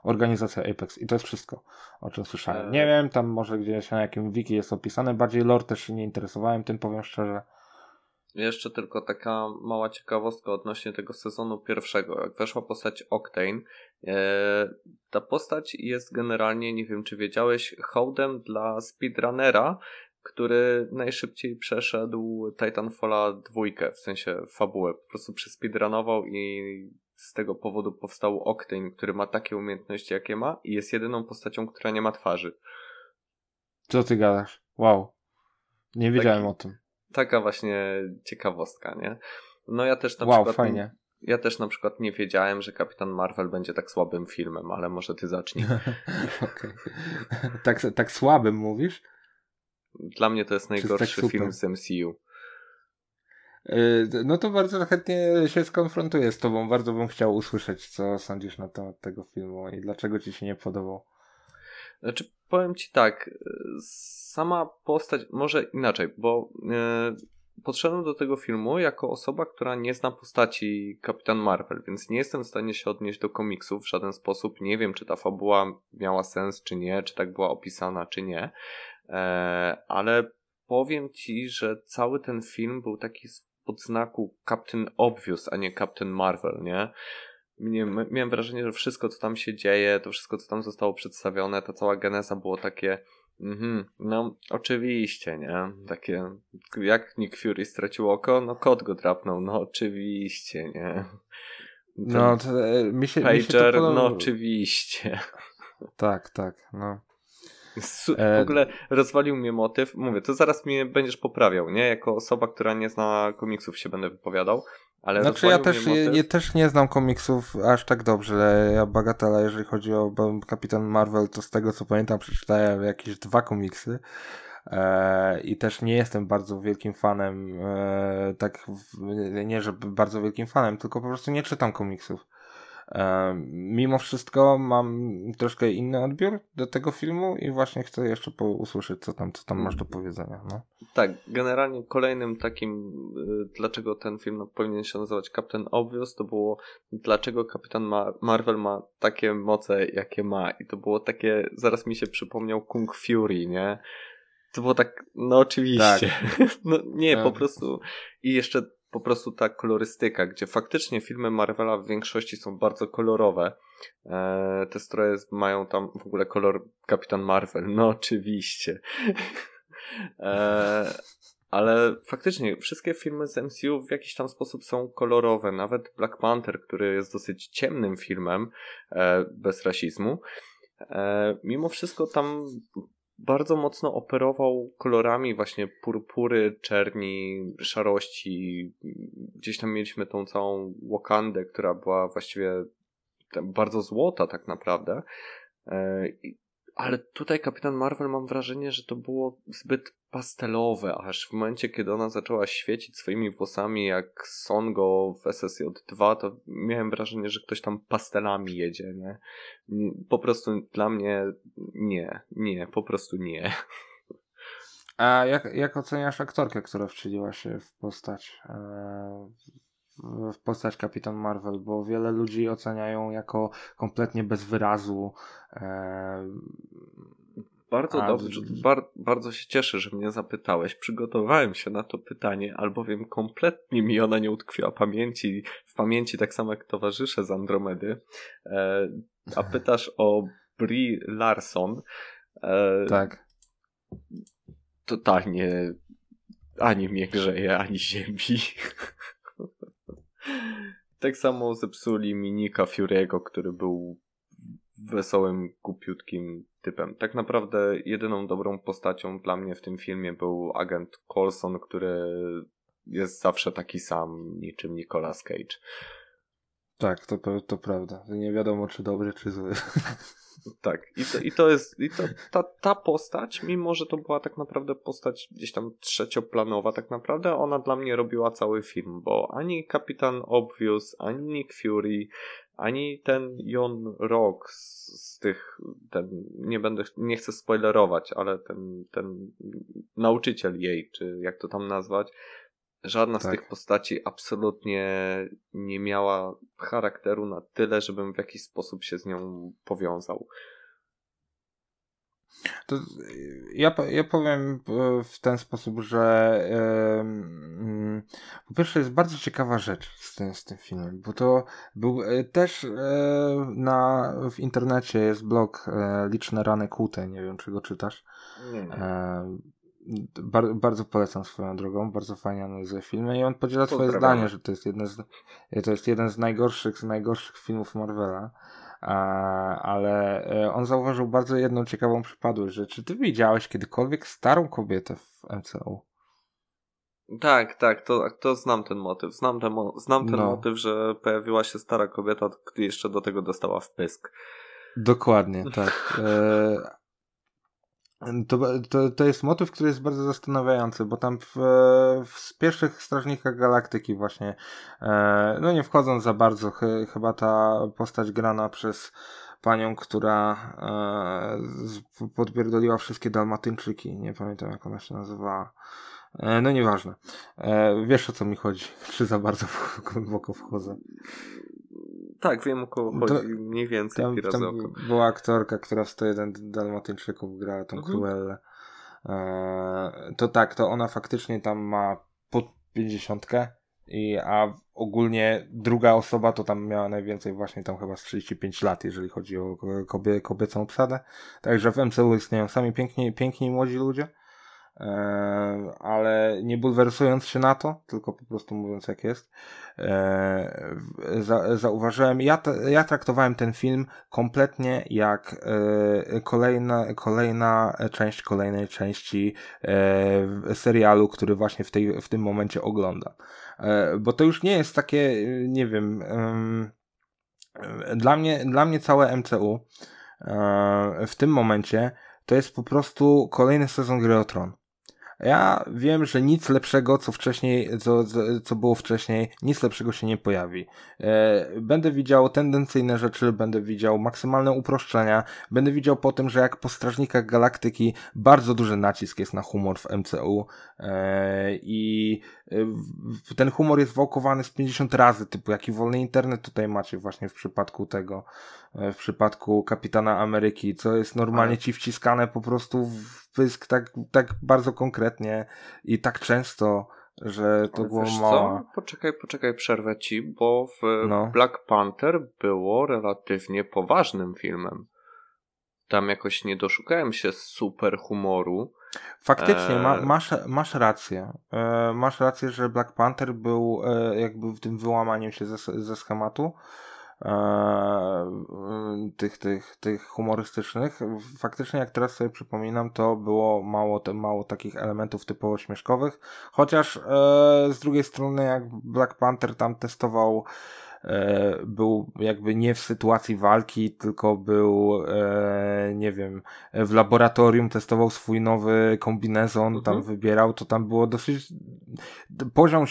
organizacja Apex i to jest wszystko, o czym słyszałem. E. Nie wiem, tam może gdzieś na jakim wiki jest opisane, bardziej lore też się nie interesowałem tym, powiem szczerze. Jeszcze tylko taka mała ciekawostka odnośnie tego sezonu pierwszego. Jak weszła postać Octane, e, ta postać jest generalnie, nie wiem czy wiedziałeś, hołdem dla speedrunnera, który najszybciej przeszedł Titanfalla dwójkę, w sensie fabułę. Po prostu przespeedrunował i z tego powodu powstał Octane, który ma takie umiejętności jakie ma i jest jedyną postacią, która nie ma twarzy. Co ty gadasz? Wow. Nie wiedziałem Taki... o tym taka właśnie ciekawostka, nie? No ja też na wow, przykład. Fajnie. Ja też na przykład nie wiedziałem, że Kapitan Marvel będzie tak słabym filmem, ale może ty zacznij. (laughs) tak, tak słabym mówisz? Dla mnie to jest najgorszy tak film z MCU. Y, no to bardzo chętnie się skonfrontuję z tobą. Bardzo bym chciał usłyszeć, co sądzisz na temat tego filmu i dlaczego ci się nie podobał. Znaczy, powiem ci tak, y, sama postać, może inaczej, bo yy, podszedłem do tego filmu jako osoba, która nie zna postaci Kapitan Marvel, więc nie jestem w stanie się odnieść do komiksów w żaden sposób. Nie wiem, czy ta fabuła miała sens, czy nie, czy tak była opisana, czy nie, yy, ale powiem ci, że cały ten film był taki pod znaku Captain Obvious, a nie Captain Marvel, nie? Nie, miałem wrażenie, że wszystko, co tam się dzieje, to wszystko, co tam zostało przedstawione, ta cała geneza było takie, mhm, no oczywiście, nie? Takie, jak Nick Fury stracił oko, no kot go drapnął, no oczywiście, nie? Ten no, to, e, mi się, Pager, mi się to no oczywiście. Tak, tak, no. W ogóle rozwalił mnie motyw. Mówię, to zaraz mnie będziesz poprawiał, nie? Jako osoba, która nie zna komiksów się będę wypowiadał. Ale znaczy ja też, motyw... też nie znam komiksów aż tak dobrze. Ja bagatela, jeżeli chodzi o Kapitan Marvel, to z tego co pamiętam przeczytałem jakieś dwa komiksy. E, I też nie jestem bardzo wielkim fanem, e, tak, nie że bardzo wielkim fanem, tylko po prostu nie czytam komiksów. Mimo wszystko mam troszkę inny odbiór do tego filmu i właśnie chcę jeszcze usłyszeć, co tam, co tam masz do powiedzenia. No. Tak, generalnie kolejnym takim, y, dlaczego ten film powinien się nazywać Captain Obvious, to było dlaczego Kapitan Mar Marvel ma takie moce, jakie ma. I to było takie, zaraz mi się przypomniał Kung Fury, nie? To było tak, no oczywiście. Tak. (laughs) no nie, tak. po prostu. I jeszcze po prostu ta kolorystyka, gdzie faktycznie filmy Marvela w większości są bardzo kolorowe. E, te stroje mają tam w ogóle kolor Kapitan Marvel, no oczywiście. e, ale faktycznie wszystkie filmy z MCU w jakiś tam sposób są kolorowe. Nawet Black Panther, który jest dosyć ciemnym filmem, e, bez rasizmu. Mimo wszystko tam bardzo mocno operował kolorami właśnie purpury, czerni, szarości. Gdzieś tam mieliśmy tą całą Wakandę, która była właściwie bardzo złota tak naprawdę. E, ale tutaj Kapitan Marvel mam wrażenie, że to było zbyt pastelowe, aż w momencie, kiedy ona zaczęła świecić swoimi włosami jak Songo w SSJ2, to miałem wrażenie, że ktoś tam pastelami jedzie, nie? Po prostu dla mnie nie, nie, po prostu nie. A jak, jak oceniasz aktorkę, która wcieliła się w postać e, w postać Kapitan Marvel, bo wiele ludzi oceniają jako kompletnie bez wyrazu. Bardzo a... dobrze, bar, bardzo się cieszę, że mnie zapytałeś. Przygotowałem się na to pytanie, albowiem kompletnie mi ona nie utkwiła pamięci, w pamięci tak samo jak towarzysze z Andromedy. E, a pytasz o Brie Larson. E, tak. Totalnie ani mnie grzeje, ani ziemi. (laughs) Tak samo zepsuli Minika Fury'ego, który był wesołym, kupiutkim typem. Tak naprawdę jedyną dobrą postacią dla mnie w tym filmie był agent Colson, który jest zawsze taki sam, niczym Nicolas Cage. Tak, to, to prawda. Nie wiadomo, czy dobry, czy zły. (laughs) Tak, i to, i to jest, i to, ta, ta postać, mimo że to była tak naprawdę postać gdzieś tam trzecioplanowa, tak naprawdę ona dla mnie robiła cały film, bo ani Kapitan Obvious, ani Nick Fury, ani ten Jon Rock z, z, tych, ten, nie będę, nie chcę spoilerować, ale ten, ten nauczyciel jej, czy jak to tam nazwać, Żadna tak. z tych postaci absolutnie nie miała charakteru na tyle, żebym w jakiś sposób się z nią powiązał. To ja, ja powiem w ten sposób, że yy, po pierwsze jest bardzo ciekawa rzecz z tym, z tym filmem, bo to był e, też yy, na, w internecie jest blog yy, Liczne Rany Kłute, nie wiem czy go czytasz. Nie, nie. Bar bardzo polecam swoją drogą, bardzo fajnie analizuje filmy i on podziela swoje zdanie, że to jest, jeden z, to jest jeden z najgorszych, z najgorszych filmów Marvela. Ale e, on zauważył bardzo jedną ciekawą przypadłość, że czy ty widziałeś kiedykolwiek starą kobietę w MCU? Tak, tak, to, to znam ten motyw. Znam ten, znam ten no. motyw, że pojawiła się stara kobieta, gdy jeszcze do tego dostała wpysk. Dokładnie, (laughs) tak. To, to, to jest motyw, który jest bardzo zastanawiający, bo tam w, w pierwszych Strażnikach Galaktyki właśnie, e, no nie wchodząc za bardzo, ch, chyba ta postać grana przez panią, która e, podpierdoliła wszystkie Dalmatyńczyki, nie pamiętam jak ona się nazywała. E, no nieważne. E, wiesz o co mi chodzi, (laughs) czy za bardzo głęboko wchodzę. Tak, wiem o kogo chodzi, to, mniej więcej tam, tam była aktorka, która w 101 Dalmatyńczyków grała tą mhm. E, to tak, to ona faktycznie tam ma pod 50, i, a ogólnie druga osoba to tam miała najwięcej właśnie tam chyba z 35 lat, jeżeli chodzi o kobie, kobiecą obsadę. Także w MCU istnieją sami piękni, piękni młodzi ludzie. E, ale nie bulwersując się na to, tylko po prostu mówiąc jak jest, e, zauważyłem, ja, ja traktowałem ten film kompletnie jak e, kolejna, kolejna część kolejnej części serialu, który właśnie w, tej, w tym momencie oglądam. Bo to już nie jest takie, nie wiem, dla mnie, dla mnie całe MCU w tym momencie to jest po prostu kolejny sezon Gry o Tron. Ja wiem, że nic lepszego, co wcześniej, co, co było wcześniej, nic lepszego się nie pojawi. E, będę widział tendencyjne rzeczy, będę widział maksymalne uproszczenia, będę widział po tym, że jak po Strażnikach Galaktyki bardzo duży nacisk jest na humor w MCU e, i e, ten humor jest wałkowany z 50 razy, typu jaki wolny internet tutaj macie właśnie w przypadku tego, w przypadku Kapitana Ameryki, co jest normalnie ci wciskane po prostu w pysk tak, tak bardzo konkretnie i tak często, że to było mało. Poczekaj, poczekaj, przerwę ci, bo w no. Black Panther było relatywnie poważnym filmem. Tam jakoś nie doszukałem się super humoru. Faktycznie, ma, e, masz, masz rację. E, masz rację, że Black Panther był e, jakby w tym wyłamaniem się ze, ze schematu. E, tych, tych, tych humorystycznych. Faktycznie, jak teraz sobie przypominam, to było mało, mało takich elementów typowo śmieszkowych. Chociaż e, z drugiej strony, jak Black Panther tam testował E, był jakby nie w sytuacji walki, tylko był, e, nie wiem, w laboratorium testował swój nowy kombinezon, mhm. tam wybierał, to tam było dosyć poziom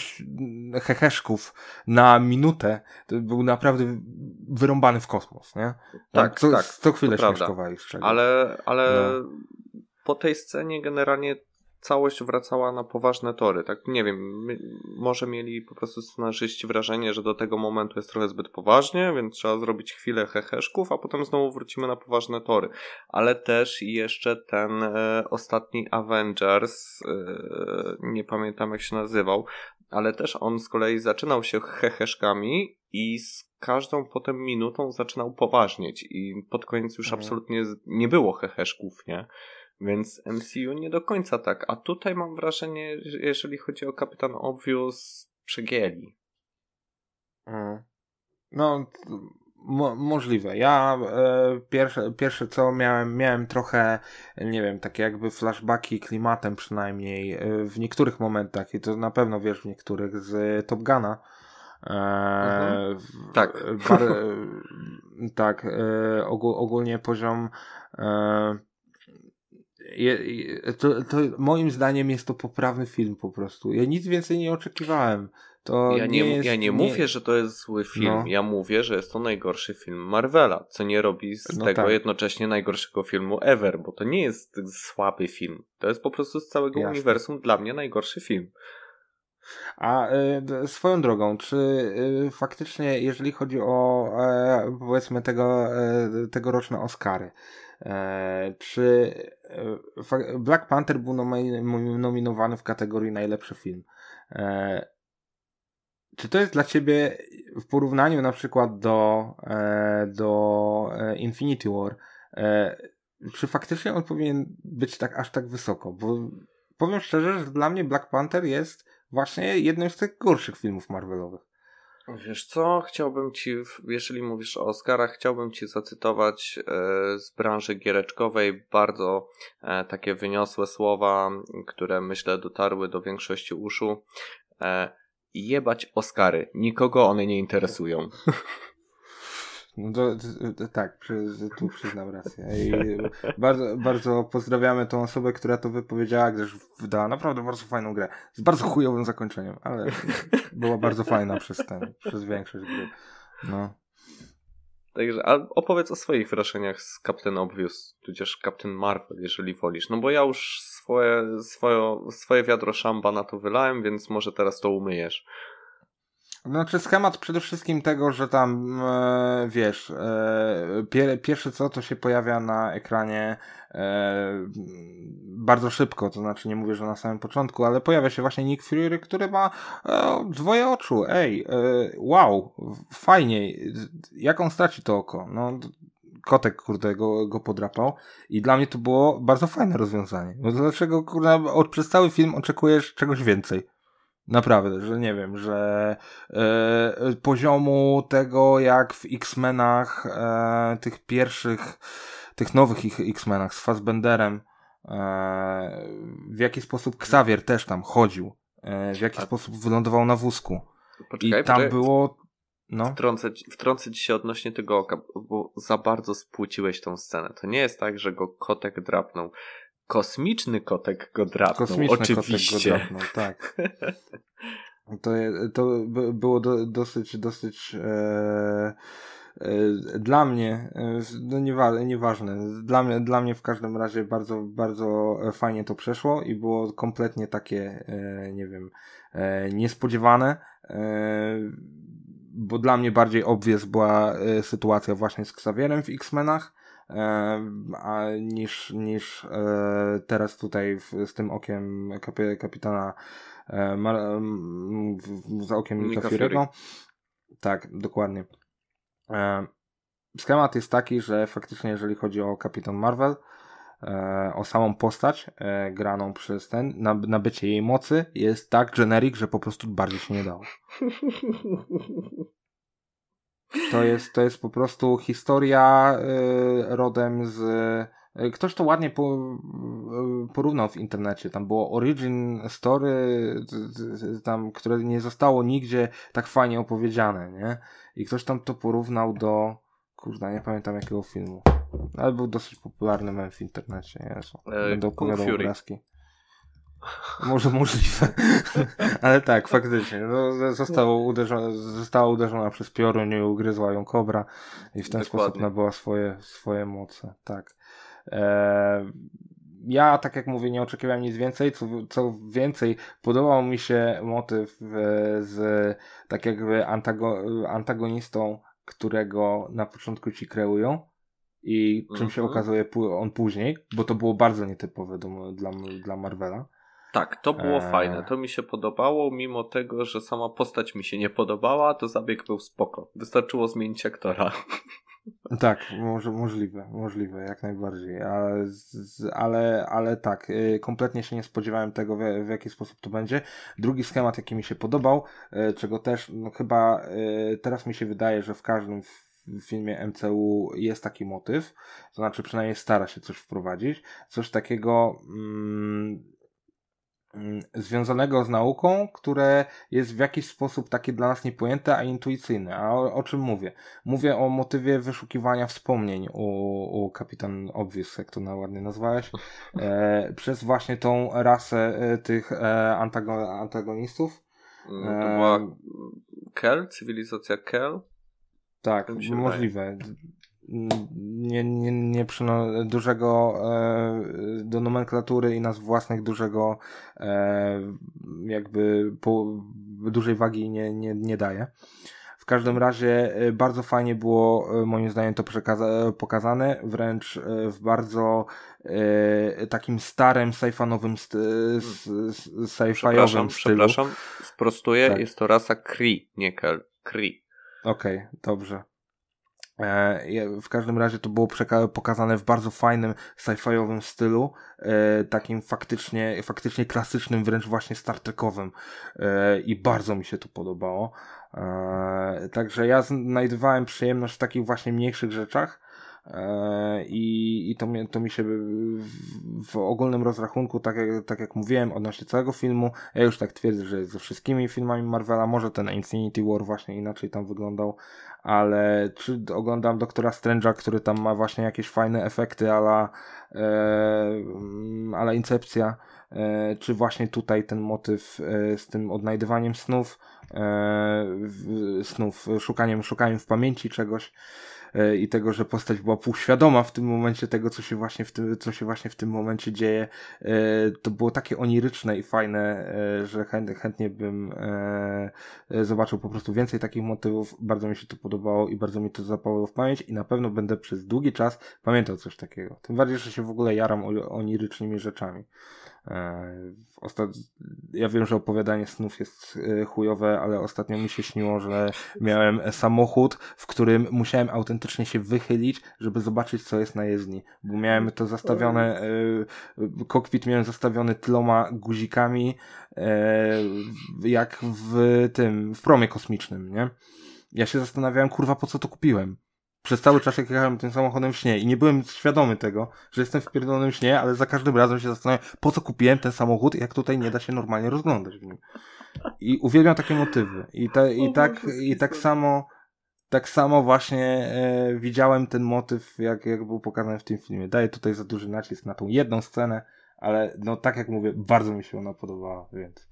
heheszków na minutę był naprawdę wyrąbany w kosmos, nie? Tak, co, tak. Co chwilę śmieszkowali. Ale, ale no. po tej scenie generalnie całość wracała na poważne tory. Tak, nie wiem, może mieli po prostu scenarzyści wrażenie, że do tego momentu jest trochę zbyt poważnie, więc trzeba zrobić chwilę heheszków, a potem znowu wrócimy na poważne tory. Ale też jeszcze ten e, ostatni Avengers, e, nie pamiętam jak się nazywał, ale też on z kolei zaczynał się heheszkami i z każdą potem minutą zaczynał poważnieć i pod koniec już mhm. absolutnie nie było heheszków, nie? Więc MCU nie do końca tak. A tutaj mam wrażenie, że jeżeli chodzi o Kapitan Obvious, przegięli. Mm. No, mo możliwe. Ja e, pierwsze, pierwsze co miałem, miałem trochę, nie wiem, takie jakby flashbacki klimatem przynajmniej e, w niektórych momentach i to na pewno wiesz w niektórych z Top Guna. E, mhm. Tak. Bar, (laughs) tak. E, ogólnie poziom e, to, to moim zdaniem jest to poprawny film po prostu. Ja nic więcej nie oczekiwałem. To ja nie, nie, jest, ja nie, nie, mówię, że to jest zły film. No. Ja mówię, że jest to najgorszy film Marvela, co nie robi z no tego tak. jednocześnie najgorszego filmu ever, bo to nie jest słaby film. To jest po prostu z całego Jasne. uniwersum dla mnie najgorszy film. A y, swoją drogą, czy y, faktycznie, jeżeli chodzi o y, powiedzmy tego, tegoroczne Oscary, czy e, Black Panther był nominowany w kategorii najlepszy film? E, czy to jest dla ciebie w porównaniu na przykład do, do Infinity War, czy faktycznie on powinien być tak aż tak wysoko? Bo powiem szczerze, że dla mnie Black Panther jest właśnie jednym z tych gorszych filmów Marvelowych. Wiesz co, chciałbym ci, jeżeli mówisz o Oscarach, chciałbym ci zacytować e, z branży giereczkowej bardzo e, takie wyniosłe słowa, które myślę dotarły do większości uszu. E, jebać Oscary, nikogo one nie interesują. (laughs) No to, to, tak, przy, tu przyznam rację. I bardzo, bardzo pozdrawiamy tą osobę, która to wypowiedziała, gdyż wydała naprawdę bardzo fajną grę. Z bardzo chujowym zakończeniem, ale była bardzo fajna przez ten, przez większość gry. No. Także a opowiedz o swoich wrażeniach z Captain Obvious, tudzież Captain Marvel, jeżeli wolisz. No bo ja już swoje, swoje, swoje wiadro szamba na to wylałem, więc może teraz to umyjesz. Znaczy schemat przede wszystkim tego, że tam e, wiesz, e, pier, pierwsze co to się pojawia na ekranie e, bardzo szybko, to znaczy nie mówię, że na samym początku, ale pojawia się właśnie Nick Fury, który ma e, dwoje oczu. Ej, e, wow, fajnie. Jak on straci to oko? No, kotek, kurde, go, go podrapał i dla mnie to było bardzo fajne rozwiązanie. No dlaczego, kurde, przez cały film oczekujesz czegoś więcej? Naprawdę, że nie wiem, że e, poziomu tego, jak w X-Menach, e, tych pierwszych, tych nowych X-Menach z Fassbenderem, e, w jaki sposób Xavier też tam chodził, w jaki A... sposób wylądował na wózku. Poczekaj, I tam poczekaj. było. No. Ci się odnośnie tego oka, bo za bardzo spłuciłeś tą scenę. To nie jest tak, że go kotek drapnął. Kosmiczny kotek go drapnął, Kosmiczny oczywiście. kotek go drapnął, tak. To, to było do, dosyć, dosyć e, e, dla mnie, e, no niewa, nieważne, dla mnie, dla mnie w każdym razie bardzo, bardzo fajnie to przeszło i było kompletnie takie, e, nie wiem, e, niespodziewane, e, bo dla mnie bardziej obvious była sytuacja właśnie z Xavierem w X-Menach, a niż, niż e, teraz tutaj w, z tym okiem kapi, kapitana e, Mar, za okiem Nika Fury'ego. Tak, dokładnie. E, schemat jest taki, że faktycznie jeżeli chodzi o Kapitan Marvel, o samą postać graną przez ten, nabycie jej mocy jest tak generic, że po prostu bardziej się nie dało. (laughs) To jest, to jest po prostu historia y, rodem z. Y, ktoś to ładnie po, y, porównał w internecie. Tam było origin story, tam, które nie zostało nigdzie tak fajnie opowiedziane, nie? I ktoś tam to porównał do. Kurde, nie pamiętam jakiego filmu. Ale był dosyć popularny mem w internecie. Jezu. E, Będę opowiadał obrazki. Może możliwe. (laughs) Ale tak, faktycznie. No, zostało uderzona, została uderzona przez piorun i ugryzła ją kobra i w ten Dokładnie. sposób nabyła swoje, swoje moce. Tak. E, ja, tak jak mówię, nie oczekiwałem nic więcej. Co, co więcej, podobał mi się motyw z tak jakby antago, antagonistą, którego na początku ci kreują i czym się mhm. okazuje on później, bo to było bardzo nietypowe do, dla, dla Marvela. Tak, to było eee. fajne. To mi się podobało, mimo tego, że sama postać mi się nie podobała, to zabieg był spoko. Wystarczyło zmienić aktora. (laughs) Tak, może, możliwe, możliwe, jak najbardziej. Ale, ale, ale tak, y, kompletnie się nie spodziewałem tego, w, w jaki sposób to będzie. Drugi schemat, jaki mi się podobał, y, czego też no, chyba y, teraz mi się wydaje, że w każdym w filmie MCU jest taki motyw, to znaczy przynajmniej stara się coś wprowadzić, coś takiego Mm, związanego z nauką, które jest w jakiś sposób takie dla nas niepojęte, a intuicyjne. A o, o czym mówię? Mówię o motywie wyszukiwania wspomnień u, u Kapitan Obvious, jak to na ładnie nazwałeś, (laughs) e, przez właśnie tą rasę e, tych e, antago, antagonistów. Mm, to była Kel? Cywilizacja Kel? Tak, możliwe nie, nie, nie przyno dużego e, do nomenklatury i nazw własnych dużego e, jakby po, dużej wagi nie, nie, nie daje. W każdym razie e, bardzo fajnie było e, moim zdaniem to pokazane, wręcz e, w bardzo e, takim starym sci-fanowym st sci przepraszam, stylu. Przepraszam, sprostuję, tak. jest to rasa Kree, nie Kel. Kree. Okej, okay, dobrze. E, w każdym razie to było pokazane w bardzo fajnym sci-fiowym stylu, e, takim faktycznie, faktycznie klasycznym, wręcz właśnie Star Trekowym e, i bardzo mi się to podobało. Także ja znajdowałem przyjemność w takich właśnie mniejszych rzeczach, I, i to, mi, to mi się w, w ogólnym rozrachunku, tak jak, tak jak mówiłem, odnośnie całego filmu, ja już tak twierdzę, że ze wszystkimi filmami Marvela, może ten Infinity War właśnie inaczej tam wyglądał, ale czy oglądam Doktora Strange'a, który tam ma właśnie jakieś fajne efekty, ala, e, ala Incepcja, e, czy właśnie tutaj ten motyw e, z tym odnajdywaniem snów, e, snów, szukaniem, szukaniem w pamięci czegoś, E, i tego, że postać była półświadoma w tym momencie tego, co się właśnie w tym, co się właśnie w tym momencie dzieje. E, to było takie oniryczne i fajne, e, że chęt, chętnie bym zobaczył po prostu więcej takich motywów. Bardzo mi się to podobało i bardzo mi to zapało w pamięć i na pewno będę przez długi czas pamiętał coś takiego. Tym bardziej, że się w ogóle jaram onirycznymi rzeczami. E, Ostat... Ja wiem, że opowiadanie snów jest e, chujowe, ale ostatnio mi się śniło, że miałem samochód, w którym musiałem autentycznie się wychylić, żeby zobaczyć, co jest na jezdni. Bo miałem to zastawione, e, kokpit miałem zastawiony tyloma guzikami, jak w tym, w promie kosmicznym, nie? Ja się zastanawiałem, kurwa, po co to kupiłem przez cały czas jak jechałem tym samochodem w śnie i nie byłem świadomy tego, że jestem w pierdolonym śnie, ale za każdym razem się zastanawiam, po co kupiłem ten samochód, jak tutaj nie da się normalnie rozglądać w nim. I uwielbiam takie motywy. I, te, i, tak, i tak samo tak samo właśnie e, widziałem ten motyw, jak, jak był pokazany w tym filmie. Daję tutaj za duży nacisk na tą jedną scenę, ale no tak jak mówię, bardzo mi się ona podobała, więc...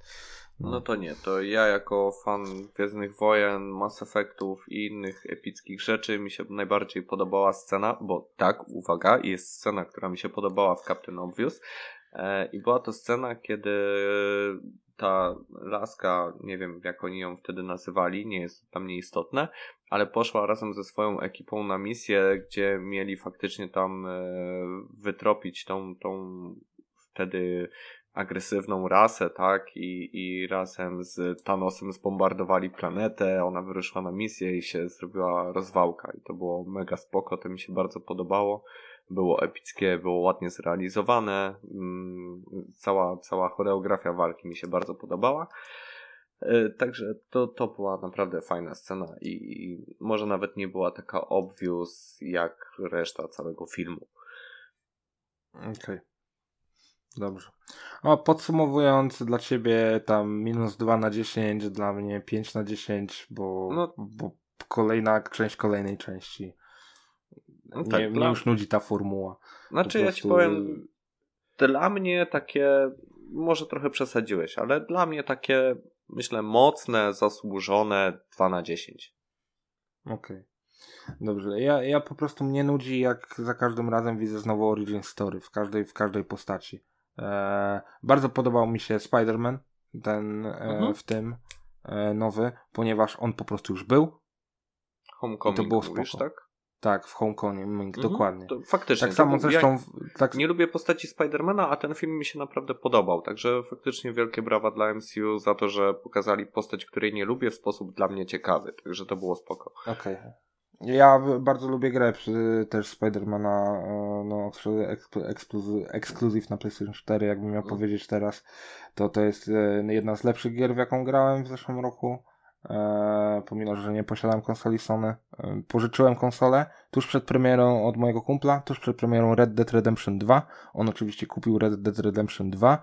No. no to nie, to ja jako fan Gwiezdnych Wojen, Mass Effectów i innych epickich rzeczy mi się najbardziej podobała scena, bo tak, uwaga, jest scena, która mi się podobała w Captain Obvious e, i była to scena, kiedy ta laska, nie wiem jak oni ją wtedy nazywali, nie jest tam nieistotne, ale poszła razem ze swoją ekipą na misję, gdzie mieli faktycznie tam e, wytropić tą, tą wtedy agresywną rasę, tak? I, I razem z Thanosem zbombardowali planetę, ona wyruszyła na misję i się zrobiła rozwałka. I to było mega spoko, to mi się bardzo podobało. Było epickie, było ładnie zrealizowane. Mm, cała, cała choreografia walki mi się bardzo podobała. E, także to, to była naprawdę fajna scena i, i może nawet nie była taka obvious jak reszta całego filmu. Okej. Okay. Dobrze. O, podsumowując, dla ciebie tam minus 2 na 10, dla mnie 5 na 10, bo, no. bo kolejna część kolejnej części. No tak, mnie, dla... mnie już nudzi ta formuła. Znaczy, ja ci powiem, dla mnie takie, może trochę przesadziłeś, ale dla mnie takie, myślę, mocne, zasłużone 2 na 10. Okej. Okay. Dobrze, ja, ja po prostu mnie nudzi, jak za każdym razem widzę znowu origin story w każdej, w każdej postaci. E, bardzo podobał mi się Spider-Man, ten e, mhm. w tym e, nowy, ponieważ on po prostu już był. Homecoming to było mówisz, spoko. tak? Tak, w Homecoming, mhm. dokładnie. Faktycznie. Tak samo zresztą... Ja tak... Nie lubię postaci Spidermana, a ten film mi się naprawdę podobał, także faktycznie wielkie brawa dla MCU za to, że pokazali postać, której nie lubię w sposób dla mnie ciekawy, także to było spoko. Okej. Okay. Ja bardzo lubię grę też Spidermana, e, no, ekskluzyw na PlayStation 4, jakbym miał mm. powiedzieć teraz. To to jest e, jedna z lepszych gier, w jaką grałem w zeszłym roku. E, pomimo, że nie posiadam konsoli Sony. E, pożyczyłem konsolę tuż przed premierą od mojego kumpla, tuż przed premierą Red Dead Redemption 2. On oczywiście kupił Red Dead Redemption 2. E,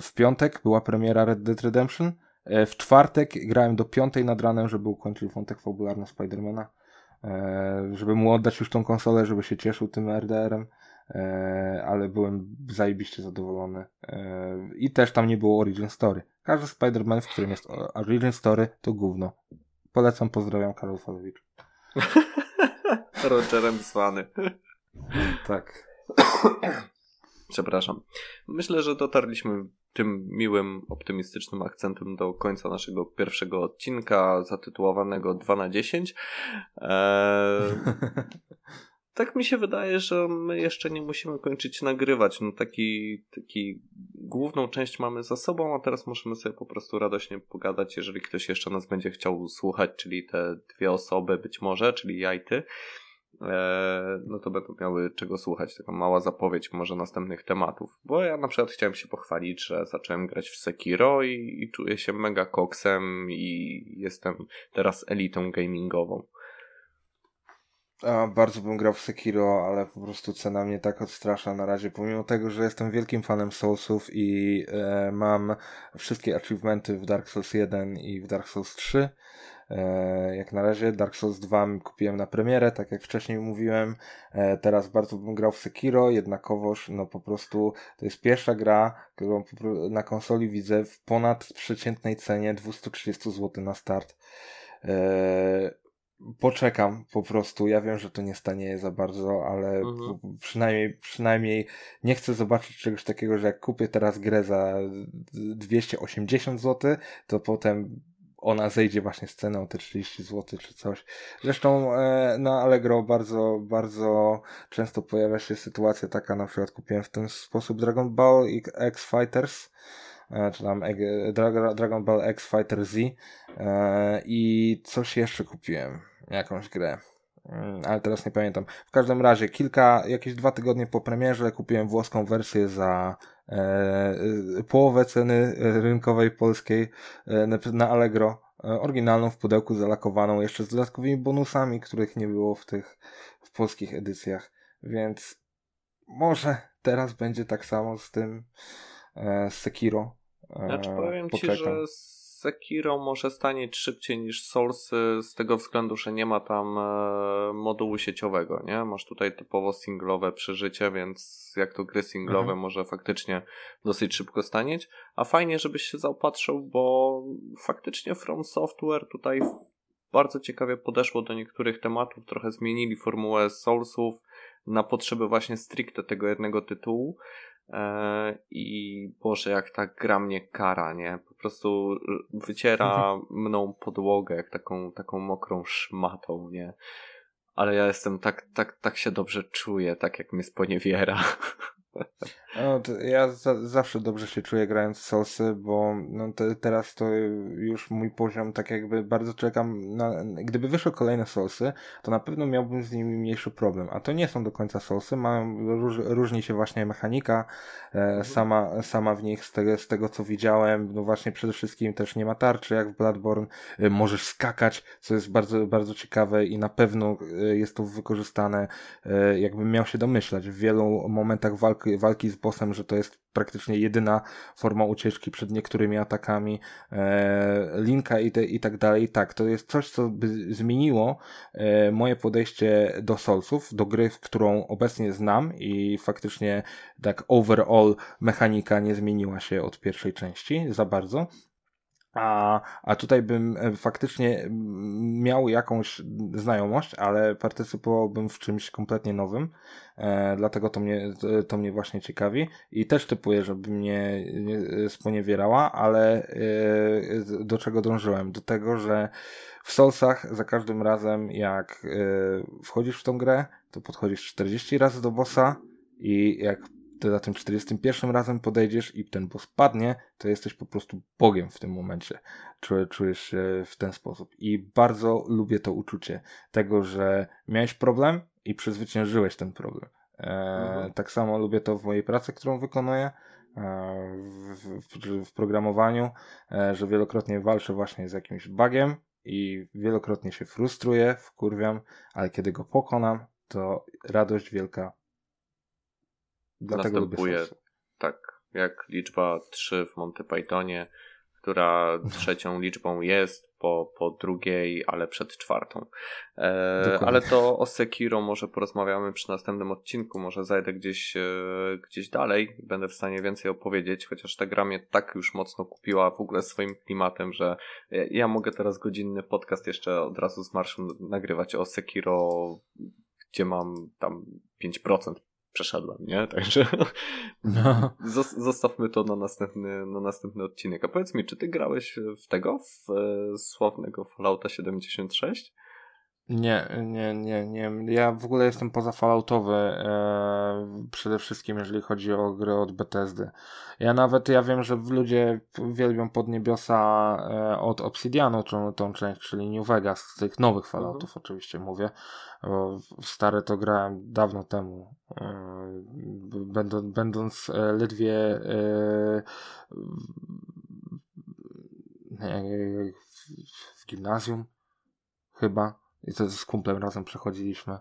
w piątek była premiera Red Dead Redemption. E, w czwartek grałem do piątej nad ranem, żeby ukończyć wątek fabularny Spidermana. E, żeby mu oddać już tą konsolę, żeby się cieszył tym RDR-em, e, ale byłem zajebiście zadowolony. E, I też tam nie było Origin Story. Każdy Spider-Man, w którym jest Origin Story, to gówno. Polecam, pozdrawiam, Karol Falewicz. (laughs) Rogerem zwany. tak. (coughs) Przepraszam. Myślę, że dotarliśmy tym miłym, optymistycznym akcentem do końca naszego pierwszego odcinka zatytułowanego 2 na 10. Eee, (laughs) tak mi się wydaje, że my jeszcze nie musimy kończyć nagrywać. No taki, taki główną część mamy za sobą, a teraz możemy sobie po prostu radośnie pogadać, jeżeli ktoś jeszcze nas będzie chciał słuchać, czyli te dwie osoby być może, czyli ja i ty. E, no to będą miały czego słuchać. Taka mała zapowiedź może następnych tematów. Bo ja na przykład chciałem się pochwalić, że zacząłem grać w Sekiro i, i czuję się mega koksem i jestem teraz elitą gamingową. A, bardzo bym grał w Sekiro, ale po prostu cena mnie tak odstrasza na razie, pomimo tego, że jestem wielkim fanem Soulsów i e, mam wszystkie achievementy w Dark Souls 1 i w Dark Souls 3. E, jak na razie Dark Souls 2 kupiłem na premierę, tak jak wcześniej mówiłem. E, teraz bardzo bym grał w Sekiro, jednakowoż no po prostu to jest pierwsza gra, którą na konsoli widzę w ponad przeciętnej cenie 230 zł na start. E, poczekam po prostu. Ja wiem, że to nie stanieje za bardzo, ale mhm. przynajmniej, przynajmniej nie chcę zobaczyć czegoś takiego, że jak kupię teraz grę za 280 zł, to potem ona zejdzie właśnie z ceną te 30 zł czy coś. Zresztą e, na Allegro bardzo, bardzo często pojawia się sytuacja taka, na przykład kupiłem w ten sposób Dragon Ball X Fighters, e, czy tam Dragon Ball X Fighter Z e, i coś jeszcze kupiłem, jakąś grę. Mm, ale teraz nie pamiętam. W każdym razie, kilka, jakieś dwa tygodnie po premierze kupiłem włoską wersję za połowę ceny rynkowej polskiej e, na Allegro. E, oryginalną w pudełku zalakowaną, jeszcze z dodatkowymi bonusami, których nie było w tych w polskich edycjach. Więc może teraz będzie tak samo z tym e, z Sekiro. E, znaczy powiem Poczekam. ci, że Sekiro może stanie szybciej niż Souls z tego względu, że nie ma tam e, modułu sieciowego, nie? Masz tutaj typowo singlowe przeżycie, więc jak to gry singlowe mhm. może faktycznie dosyć szybko stanieć, a fajnie, żebyś się zaopatrzył, bo faktycznie From Software tutaj bardzo ciekawie podeszło do niektórych tematów, trochę zmienili formułę Soulsów na potrzeby właśnie stricte tego jednego tytułu. E, I Boże, jak ta gra mnie kara, nie? Prostu wyciera mhm. mną podłogę jak taką, taką mokrą szmatą, nie? Ale ja jestem tak, tak, tak się dobrze czuję, tak jak mnie sponiewiera. (laughs) No, ja za, zawsze dobrze się czuję grając w Soulsy, bo no, te, teraz to już mój poziom, tak jakby bardzo czekam na... Gdyby wyszły kolejne Soulsy, to na pewno miałbym z nimi mniejszy problem. A to nie są do końca Soulsy, mają, róż, różni się właśnie mechanika, e, mhm. sama, sama w nich z tego, z tego co widziałem, no właśnie przede wszystkim też nie ma tarczy jak w Bloodborne, e, możesz skakać, co jest bardzo, bardzo ciekawe i na pewno e, jest to wykorzystane, e, jakbym miał się domyślać, w wielu momentach walki, walki z bossem, że to jest praktycznie jedyna forma ucieczki przed niektórymi atakami e, Linka i, te, i tak dalej. Tak, to jest coś, co by zmieniło e, moje podejście do Soulsów, do gry, którą obecnie znam i faktycznie tak overall mechanika nie zmieniła się od pierwszej części za bardzo. A, a tutaj bym e, faktycznie miał jakąś znajomość, ale partycypowałbym w czymś kompletnie nowym. E, dlatego to mnie, to mnie właśnie ciekawi. I też typuję, żeby mnie nie sponiewierała, ale e, do czego dążyłem? Do tego, że w Soulsach za każdym razem jak e, wchodzisz w tą grę, to podchodzisz 40 razy do bossa i jak ty za tym 41 razem podejdziesz i ten boss padnie, to jesteś po prostu Bogiem w tym momencie. Czujesz się w ten sposób. I bardzo lubię to uczucie tego, że miałeś problem i przezwyciężyłeś ten problem. E, mhm. Tak samo lubię to w mojej pracy, którą wykonuję. E, w, w, w, programowaniu, e, że wielokrotnie walczę właśnie z jakimś bugiem i wielokrotnie się frustruję, wkurwiam, ale kiedy go pokonam, to radość wielka Dlatego następuje tak, jak liczba 3 w Monty Pythonie, która (laughs) trzecią liczbą jest po, po drugiej, ale przed czwartą. E, ale to o Sekiro może porozmawiamy przy następnym odcinku, może zajdę gdzieś, e, gdzieś dalej i będę w stanie więcej opowiedzieć, chociaż ta gra mnie tak już mocno kupiła w ogóle swoim klimatem, że ja mogę teraz godzinny podcast jeszcze od razu z marszu nagrywać o Sekiro, gdzie mam tam 5% przeszedłem, nie? Także no. (laughs) zostawmy to na następny, na następny odcinek. A powiedz mi, czy ty grałeś w tego, w e, sławnego Fallouta 76? Nie, nie, nie, nie. Ja w ogóle jestem poza Falloutowy e, przede wszystkim, jeżeli chodzi o gry od Bethesdy. Ja nawet, ja wiem, że ludzie wielbią Podniebiosa e, od Obsidianu, tą, tą część, czyli New Vegas, z tych nowych Falloutów mhm. oczywiście mówię. Bo stare to grałem dawno temu, e, będąc, będąc e, ledwie e, w, w gimnazjum chyba I to z kumplem razem przechodziliśmy.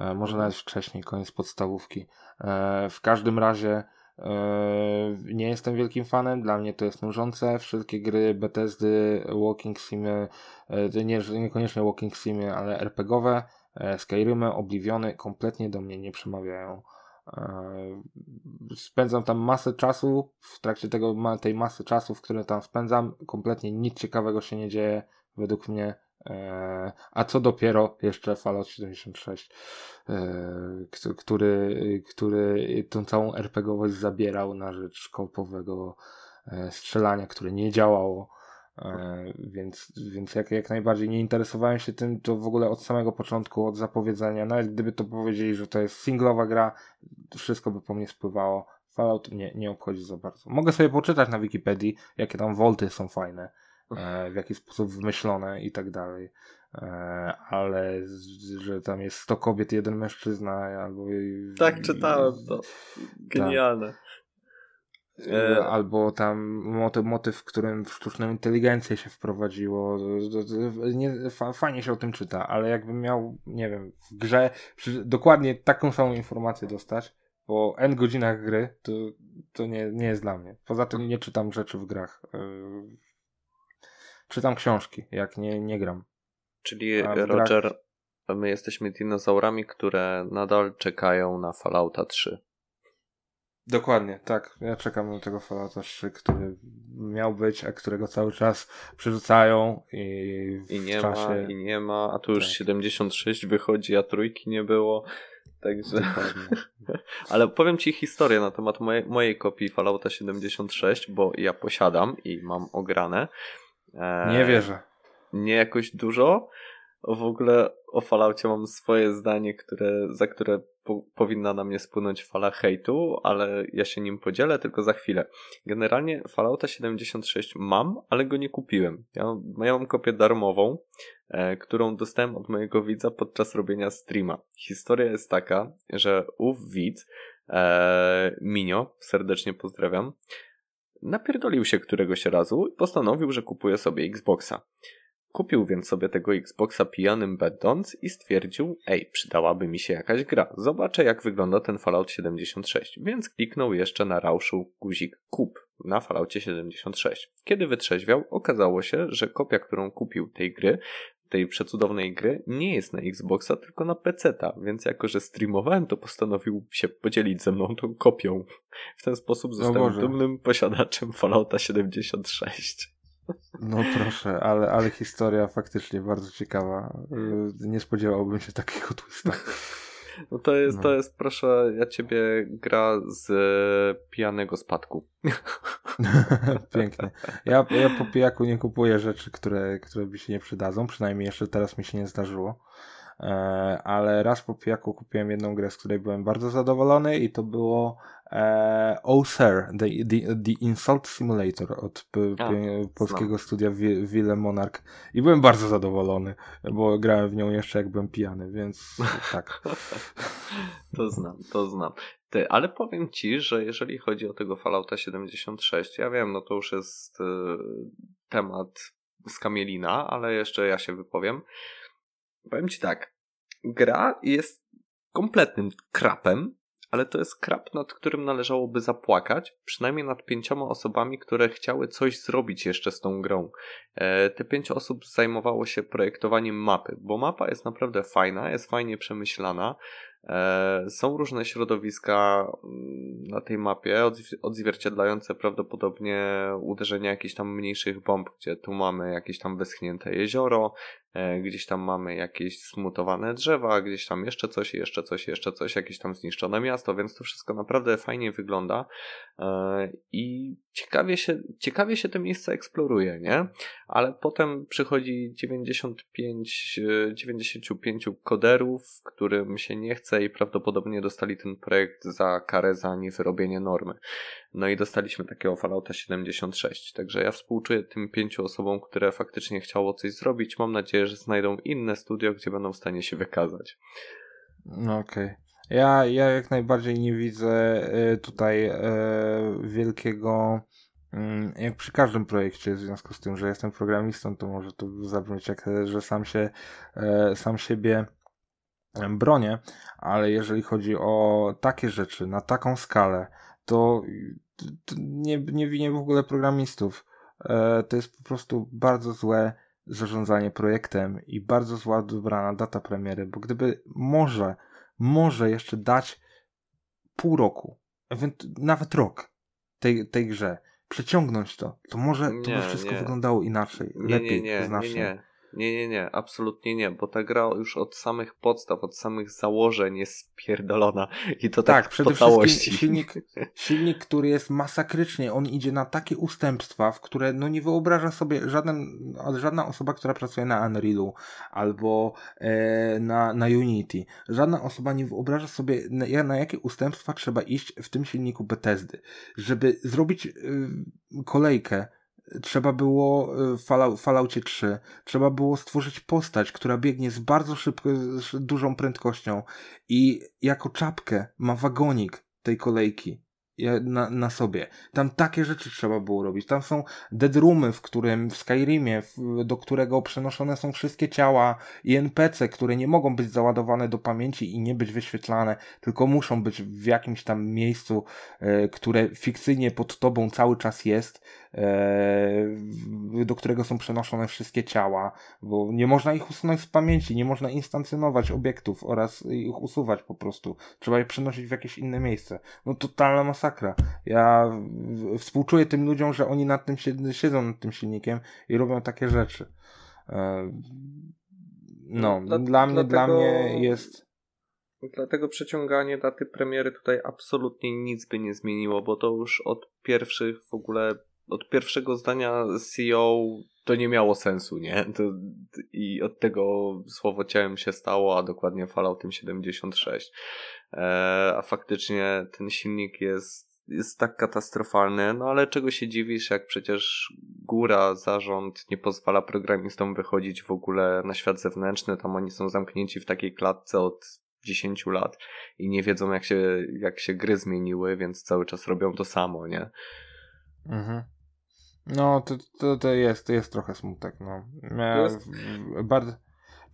E, może nawet wcześniej, koniec podstawówki. E, w każdym razie e, nie jestem wielkim fanem, dla mnie to jest nużące. Wszystkie gry Bethesdy, Walking Simy, nie, niekoniecznie Walking Simy, ale RPGowe, Skyrimy, Obliviony kompletnie do mnie nie przemawiają. Spędzam tam masę czasu, w trakcie tego, tej masy czasu, w którym tam spędzam, kompletnie nic ciekawego się nie dzieje, według mnie. E, a co dopiero jeszcze Fallout 76, e, który, który tą całą RPGowość zabierał na rzecz kołpowego e, strzelania, które nie działało. Więc, więc jak, jak najbardziej nie interesowałem się tym, to w ogóle od samego początku, od zapowiedzenia, nawet gdyby to powiedzieli, że to jest singlowa gra, wszystko by po mnie spływało. Fallout nie, nie obchodzi za bardzo. Mogę sobie poczytać na Wikipedii, jakie tam wolty są fajne w jaki sposób wymyślone i tak dalej. E, ale że tam jest 100 kobiet, jeden mężczyzna albo... Tak, czytałem to. Genialne. Tak. E, albo tam motyw, motyw, w którym sztuczną inteligencję się wprowadziło. Nie, fajnie się o tym czyta, ale jakbym miał, nie wiem, w grze dokładnie taką samą informację dostać, po N godzinach gry, to, to nie, nie jest dla mnie. Poza tym nie czytam rzeczy w grach czytam książki, jak nie, nie gram. Czyli Roger, grach... my jesteśmy dinozaurami, które nadal czekają na Fallouta 3. Dokładnie, tak. Ja czekam na tego Fallouta 3, który miał być, a którego cały czas przerzucają i I nie czasie... ma, i nie ma, a tu już tak. 76 wychodzi, a trójki nie było. Także. (laughs) Ale powiem ci historię na temat mojej, mojej kopii Fallouta 76, bo ja posiadam i mam ograne. Nie eee, wierzę. Nie jakoś dużo. W ogóle o Falloutie mam swoje zdanie, które, za które po, powinna na mnie spłynąć fala hejtu, ale ja się nim podzielę tylko za chwilę. Generalnie Fallouta 76 mam, ale go nie kupiłem. Ja, ja mam kopię darmową, e, którą dostałem od mojego widza podczas robienia streama. Historia jest taka, że ów widz, e, Minio, serdecznie pozdrawiam, napierdolił się któregoś razu i postanowił, że kupuje sobie Xboxa. Kupił więc sobie tego Xboxa pijanym będąc i stwierdził, ej, przydałaby mi się jakaś gra. Zobaczę jak wygląda ten Fallout 76. Więc kliknął jeszcze na rauszu guzik kup na Falloutie 76. Kiedy wytrzeźwiał, okazało się, że kopia, którą kupił tej gry, tej przecudownej gry nie jest na Xboxa, tylko na PC-ta, więc jako, że streamowałem, to postanowił się podzielić ze mną tą kopią. W ten sposób zostałem dumnym posiadaczem Fallouta 76. No proszę, ale, ale historia faktycznie bardzo ciekawa. Nie spodziewałbym się takiego (laughs) twista. No to jest, no. to jest, proszę, ja ciebie gra z pijanego spadku. (laughs) Pięknie. Ja, ja po pijaku nie kupuję rzeczy, które, które mi się nie przydadzą, przynajmniej jeszcze teraz mi się nie zdarzyło. E, ale raz po pijaku kupiłem jedną grę, z której byłem bardzo zadowolony i to było e, Oh Sir, the, the, the Insult Simulator od A, polskiego znam. studia Ville Monarch i byłem bardzo zadowolony, bo grałem w nią jeszcze jak byłem pijany, więc (laughs) tak. to znam, to znam. Ty, ale powiem ci, że jeżeli chodzi o tego Fallouta 76, ja wiem, no to już jest y, temat z kamielina, ale jeszcze ja się wypowiem. Powiem ci tak, gra jest kompletnym krapem, ale to jest krap, nad którym należałoby zapłakać, przynajmniej nad pięcioma osobami, które chciały coś zrobić jeszcze z tą grą. E, te pięć osób zajmowało się projektowaniem mapy, bo mapa jest naprawdę fajna, jest fajnie przemyślana, są różne środowiska mm, na tej mapie, odzwierciedlające prawdopodobnie uderzenia jakichś tam mniejszych bomb, gdzie tu mamy jakieś tam wyschnięte jezioro, e, gdzieś tam mamy jakieś smutowane drzewa, gdzieś tam jeszcze coś, jeszcze coś, jeszcze coś, jakieś tam zniszczone miasto, więc to wszystko naprawdę fajnie wygląda e, i ciekawie się, ciekawie się te miejsca eksploruje, nie? Ale potem przychodzi 95, 95 koderów, którym się nie chce i prawdopodobnie dostali ten projekt za karę za niewyrobienie normy. No i dostaliśmy takiego Fallouta 76. Także ja współczuję tym pięciu osobom, które faktycznie chciało coś zrobić. Mam nadzieję, że znajdą inne studio, gdzie będą w stanie się wykazać. No okej. Okay. Ja, ja jak najbardziej nie widzę y, tutaj y, wielkiego mm, jak przy każdym projekcie, w związku z tym, że jestem programistą, to może to zabrzmieć jak, że sam się, e, sam siebie bronię, ale jeżeli chodzi o takie rzeczy, na taką skalę, to, to nie, nie winię w ogóle programistów. E, to jest po prostu bardzo złe zarządzanie projektem i bardzo zła dobrana data premiery, bo gdyby może, może jeszcze dać pół roku, nawet rok tej, tej grze, przeciągnąć to, to może to nie, by wszystko nie. wyglądało inaczej, nie, lepiej, nie, nie, znacznie. Nie, nie. Nie, nie, nie, absolutnie nie, bo ta gra już od samych podstaw, od samych założeń jest spierdolona i to tak, tak przede po całości. Silnik, (laughs) silnik, który jest masakrycznie, on idzie na takie ustępstwa, w które no nie wyobraża sobie żaden, żadna osoba, która pracuje na Unrealu albo e, na, na Unity. Żadna osoba nie wyobraża sobie na, na jakie ustępstwa trzeba iść w tym silniku Bethesdy, żeby zrobić y, kolejkę trzeba było y, w Falloutie 3, trzeba było stworzyć postać, która biegnie z bardzo szybko, z dużą prędkością i jako czapkę ma wagonik tej kolejki na, na sobie. Tam takie rzeczy trzeba było robić. Tam są deadroomy, w którym w Skyrimie, w, do którego przenoszone są wszystkie ciała i NPC, które nie mogą być załadowane do pamięci i nie być wyświetlane, tylko muszą być w jakimś tam miejscu, e, które fikcyjnie pod tobą cały czas jest, e, do którego są przenoszone wszystkie ciała, bo nie można ich usunąć z pamięci, nie można instancjonować obiektów oraz ich usuwać po prostu. Trzeba je przenosić w jakieś inne miejsce. No totalna masa masakra. Ja współczuję tym ludziom, że oni nad tym siedzą nad tym silnikiem i robią takie rzeczy. E, no, no dla, dla mnie, dlatego, dla mnie jest. Dlatego przeciąganie daty premiery tutaj absolutnie nic by nie zmieniło, bo to już od pierwszych w ogóle, od pierwszego zdania CEO to nie miało sensu, nie? To, I od tego słowo ciałem się stało, a dokładnie Falloutem 76. E, a faktycznie ten silnik jest, jest tak katastrofalny, no ale czego się dziwisz, jak przecież góra, zarząd nie pozwala programistom wychodzić w ogóle na świat zewnętrzny, tam oni są zamknięci w takiej klatce od 10 lat i nie wiedzą jak się, jak się gry zmieniły, więc cały czas robią to samo, nie? Mhm. No, to, to, to jest, to jest trochę smutek, no. Ja, jest... bardzo,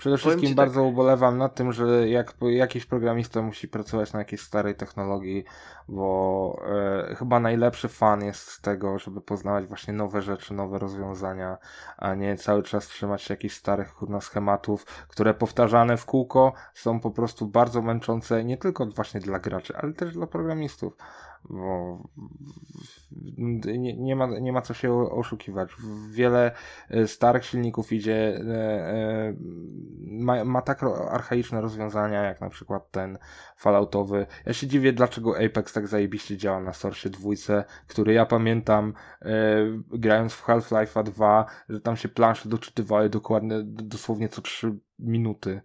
przede wszystkim bardzo tak. ubolewam nad tym, że jak jakiś programista musi pracować na jakiejś starej technologii, bo e, chyba najlepszy fan jest z tego, żeby poznawać właśnie nowe rzeczy, nowe rozwiązania, a nie cały czas trzymać się jakichś starych kurna schematów, które powtarzane w kółko są po prostu bardzo męczące nie tylko właśnie dla graczy, ale też dla programistów bo nie, nie, ma, nie ma co się oszukiwać. Wiele e, starych silników idzie, e, e, ma, ma tak archaiczne rozwiązania, jak na przykład ten Falloutowy. Ja się dziwię, dlaczego Apex tak zajebiście działa na Source 2, który ja pamiętam, grając w Half-Life 2, że tam się plansze doczytywały dokładnie, dosłownie co 3 minuty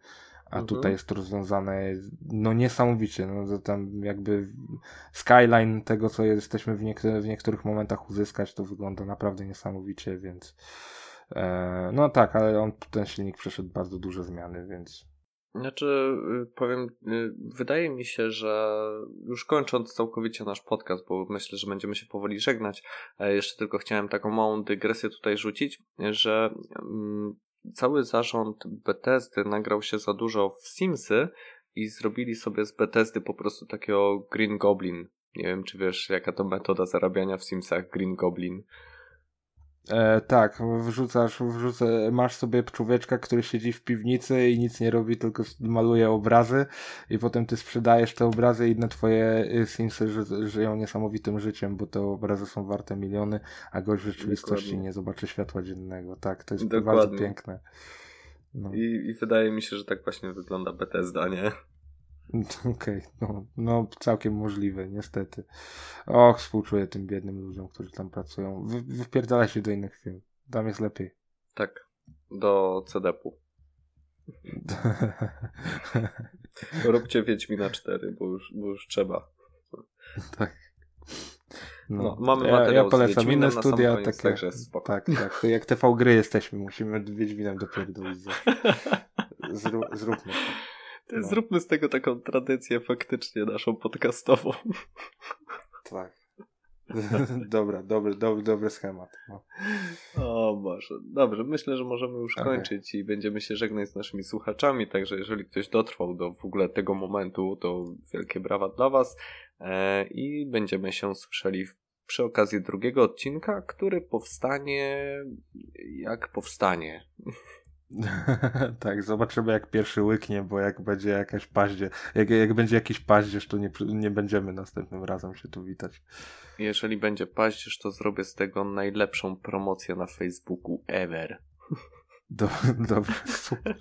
a mhm. tutaj jest to rozwiązane no niesamowicie, no tam jakby skyline tego, co jesteśmy w, niektórych, w niektórych momentach uzyskać, to wygląda naprawdę niesamowicie, więc e, no tak, ale on, ten silnik przeszedł bardzo duże zmiany, więc znaczy, y, powiem, y, wydaje mi się, że już kończąc całkowicie nasz podcast, bo myślę, że będziemy się powoli żegnać, e, jeszcze tylko chciałem taką małą dygresję tutaj rzucić, że mm, cały zarząd Bethesdy nagrał się za dużo w Simsy i zrobili sobie z Bethesdy po prostu takiego Green Goblin. Nie wiem, czy wiesz, jaka to metoda zarabiania w Simsach Green Goblin. E, tak, wrzucasz, wrzuca, masz sobie człowieczka, który siedzi w piwnicy i nic nie robi, tylko maluje obrazy i potem ty sprzedajesz te obrazy i inne twoje y, Simsy ży, żyją niesamowitym życiem, bo te obrazy są warte miliony, a gość w rzeczywistości Dokładnie. nie zobaczy światła dziennego. Tak, to jest Dokładnie. bardzo piękne. No. I, I wydaje mi się, że tak właśnie wygląda Bethesda, nie? (laughs) Okej, okay, no, no całkiem możliwe, niestety. Och, współczuję tym biednym ludziom, którzy tam pracują. Wy, wypierdala się do innych firm. Tam jest lepiej. Tak, do CDP-u. (laughs) Róbcie Wiedźmina 4, bo już, bo już trzeba. Tak. No, no, mamy materiał ja, ja polecam inne studia, koniec, takie, także spoko. Tak, tak. To jak TV gry jesteśmy, musimy Wiedźminem dopierdolić. (laughs) Zrób, zróbmy to. No. Zróbmy z tego taką tradycję faktycznie naszą podcastową. (laughs) Tak. (laughs) Dobra, dobry, dobry, dobry schemat. No. O Boże. Dobrze, myślę, że możemy już okay. kończyć i będziemy się żegnać z naszymi słuchaczami, także jeżeli ktoś dotrwał do w ogóle tego momentu, to wielkie brawa dla Was e, i będziemy się słyszeli przy okazji drugiego odcinka, który powstanie jak powstanie. (laughs) (laughs) tak, zobaczymy jak pierwszy łyknie, bo jak będzie jakaś paździe, jak, jak będzie jakiś paździerz, to nie, nie będziemy następnym razem się tu witać. Jeżeli będzie paździerz, to zrobię z tego najlepszą promocję na Facebooku ever. (laughs) Do, dobra, super.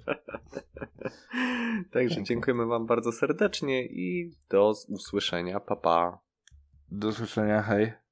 (laughs) Także dziękujemy Wam bardzo serdecznie i do usłyszenia. Pa, pa. Do usłyszenia, hej.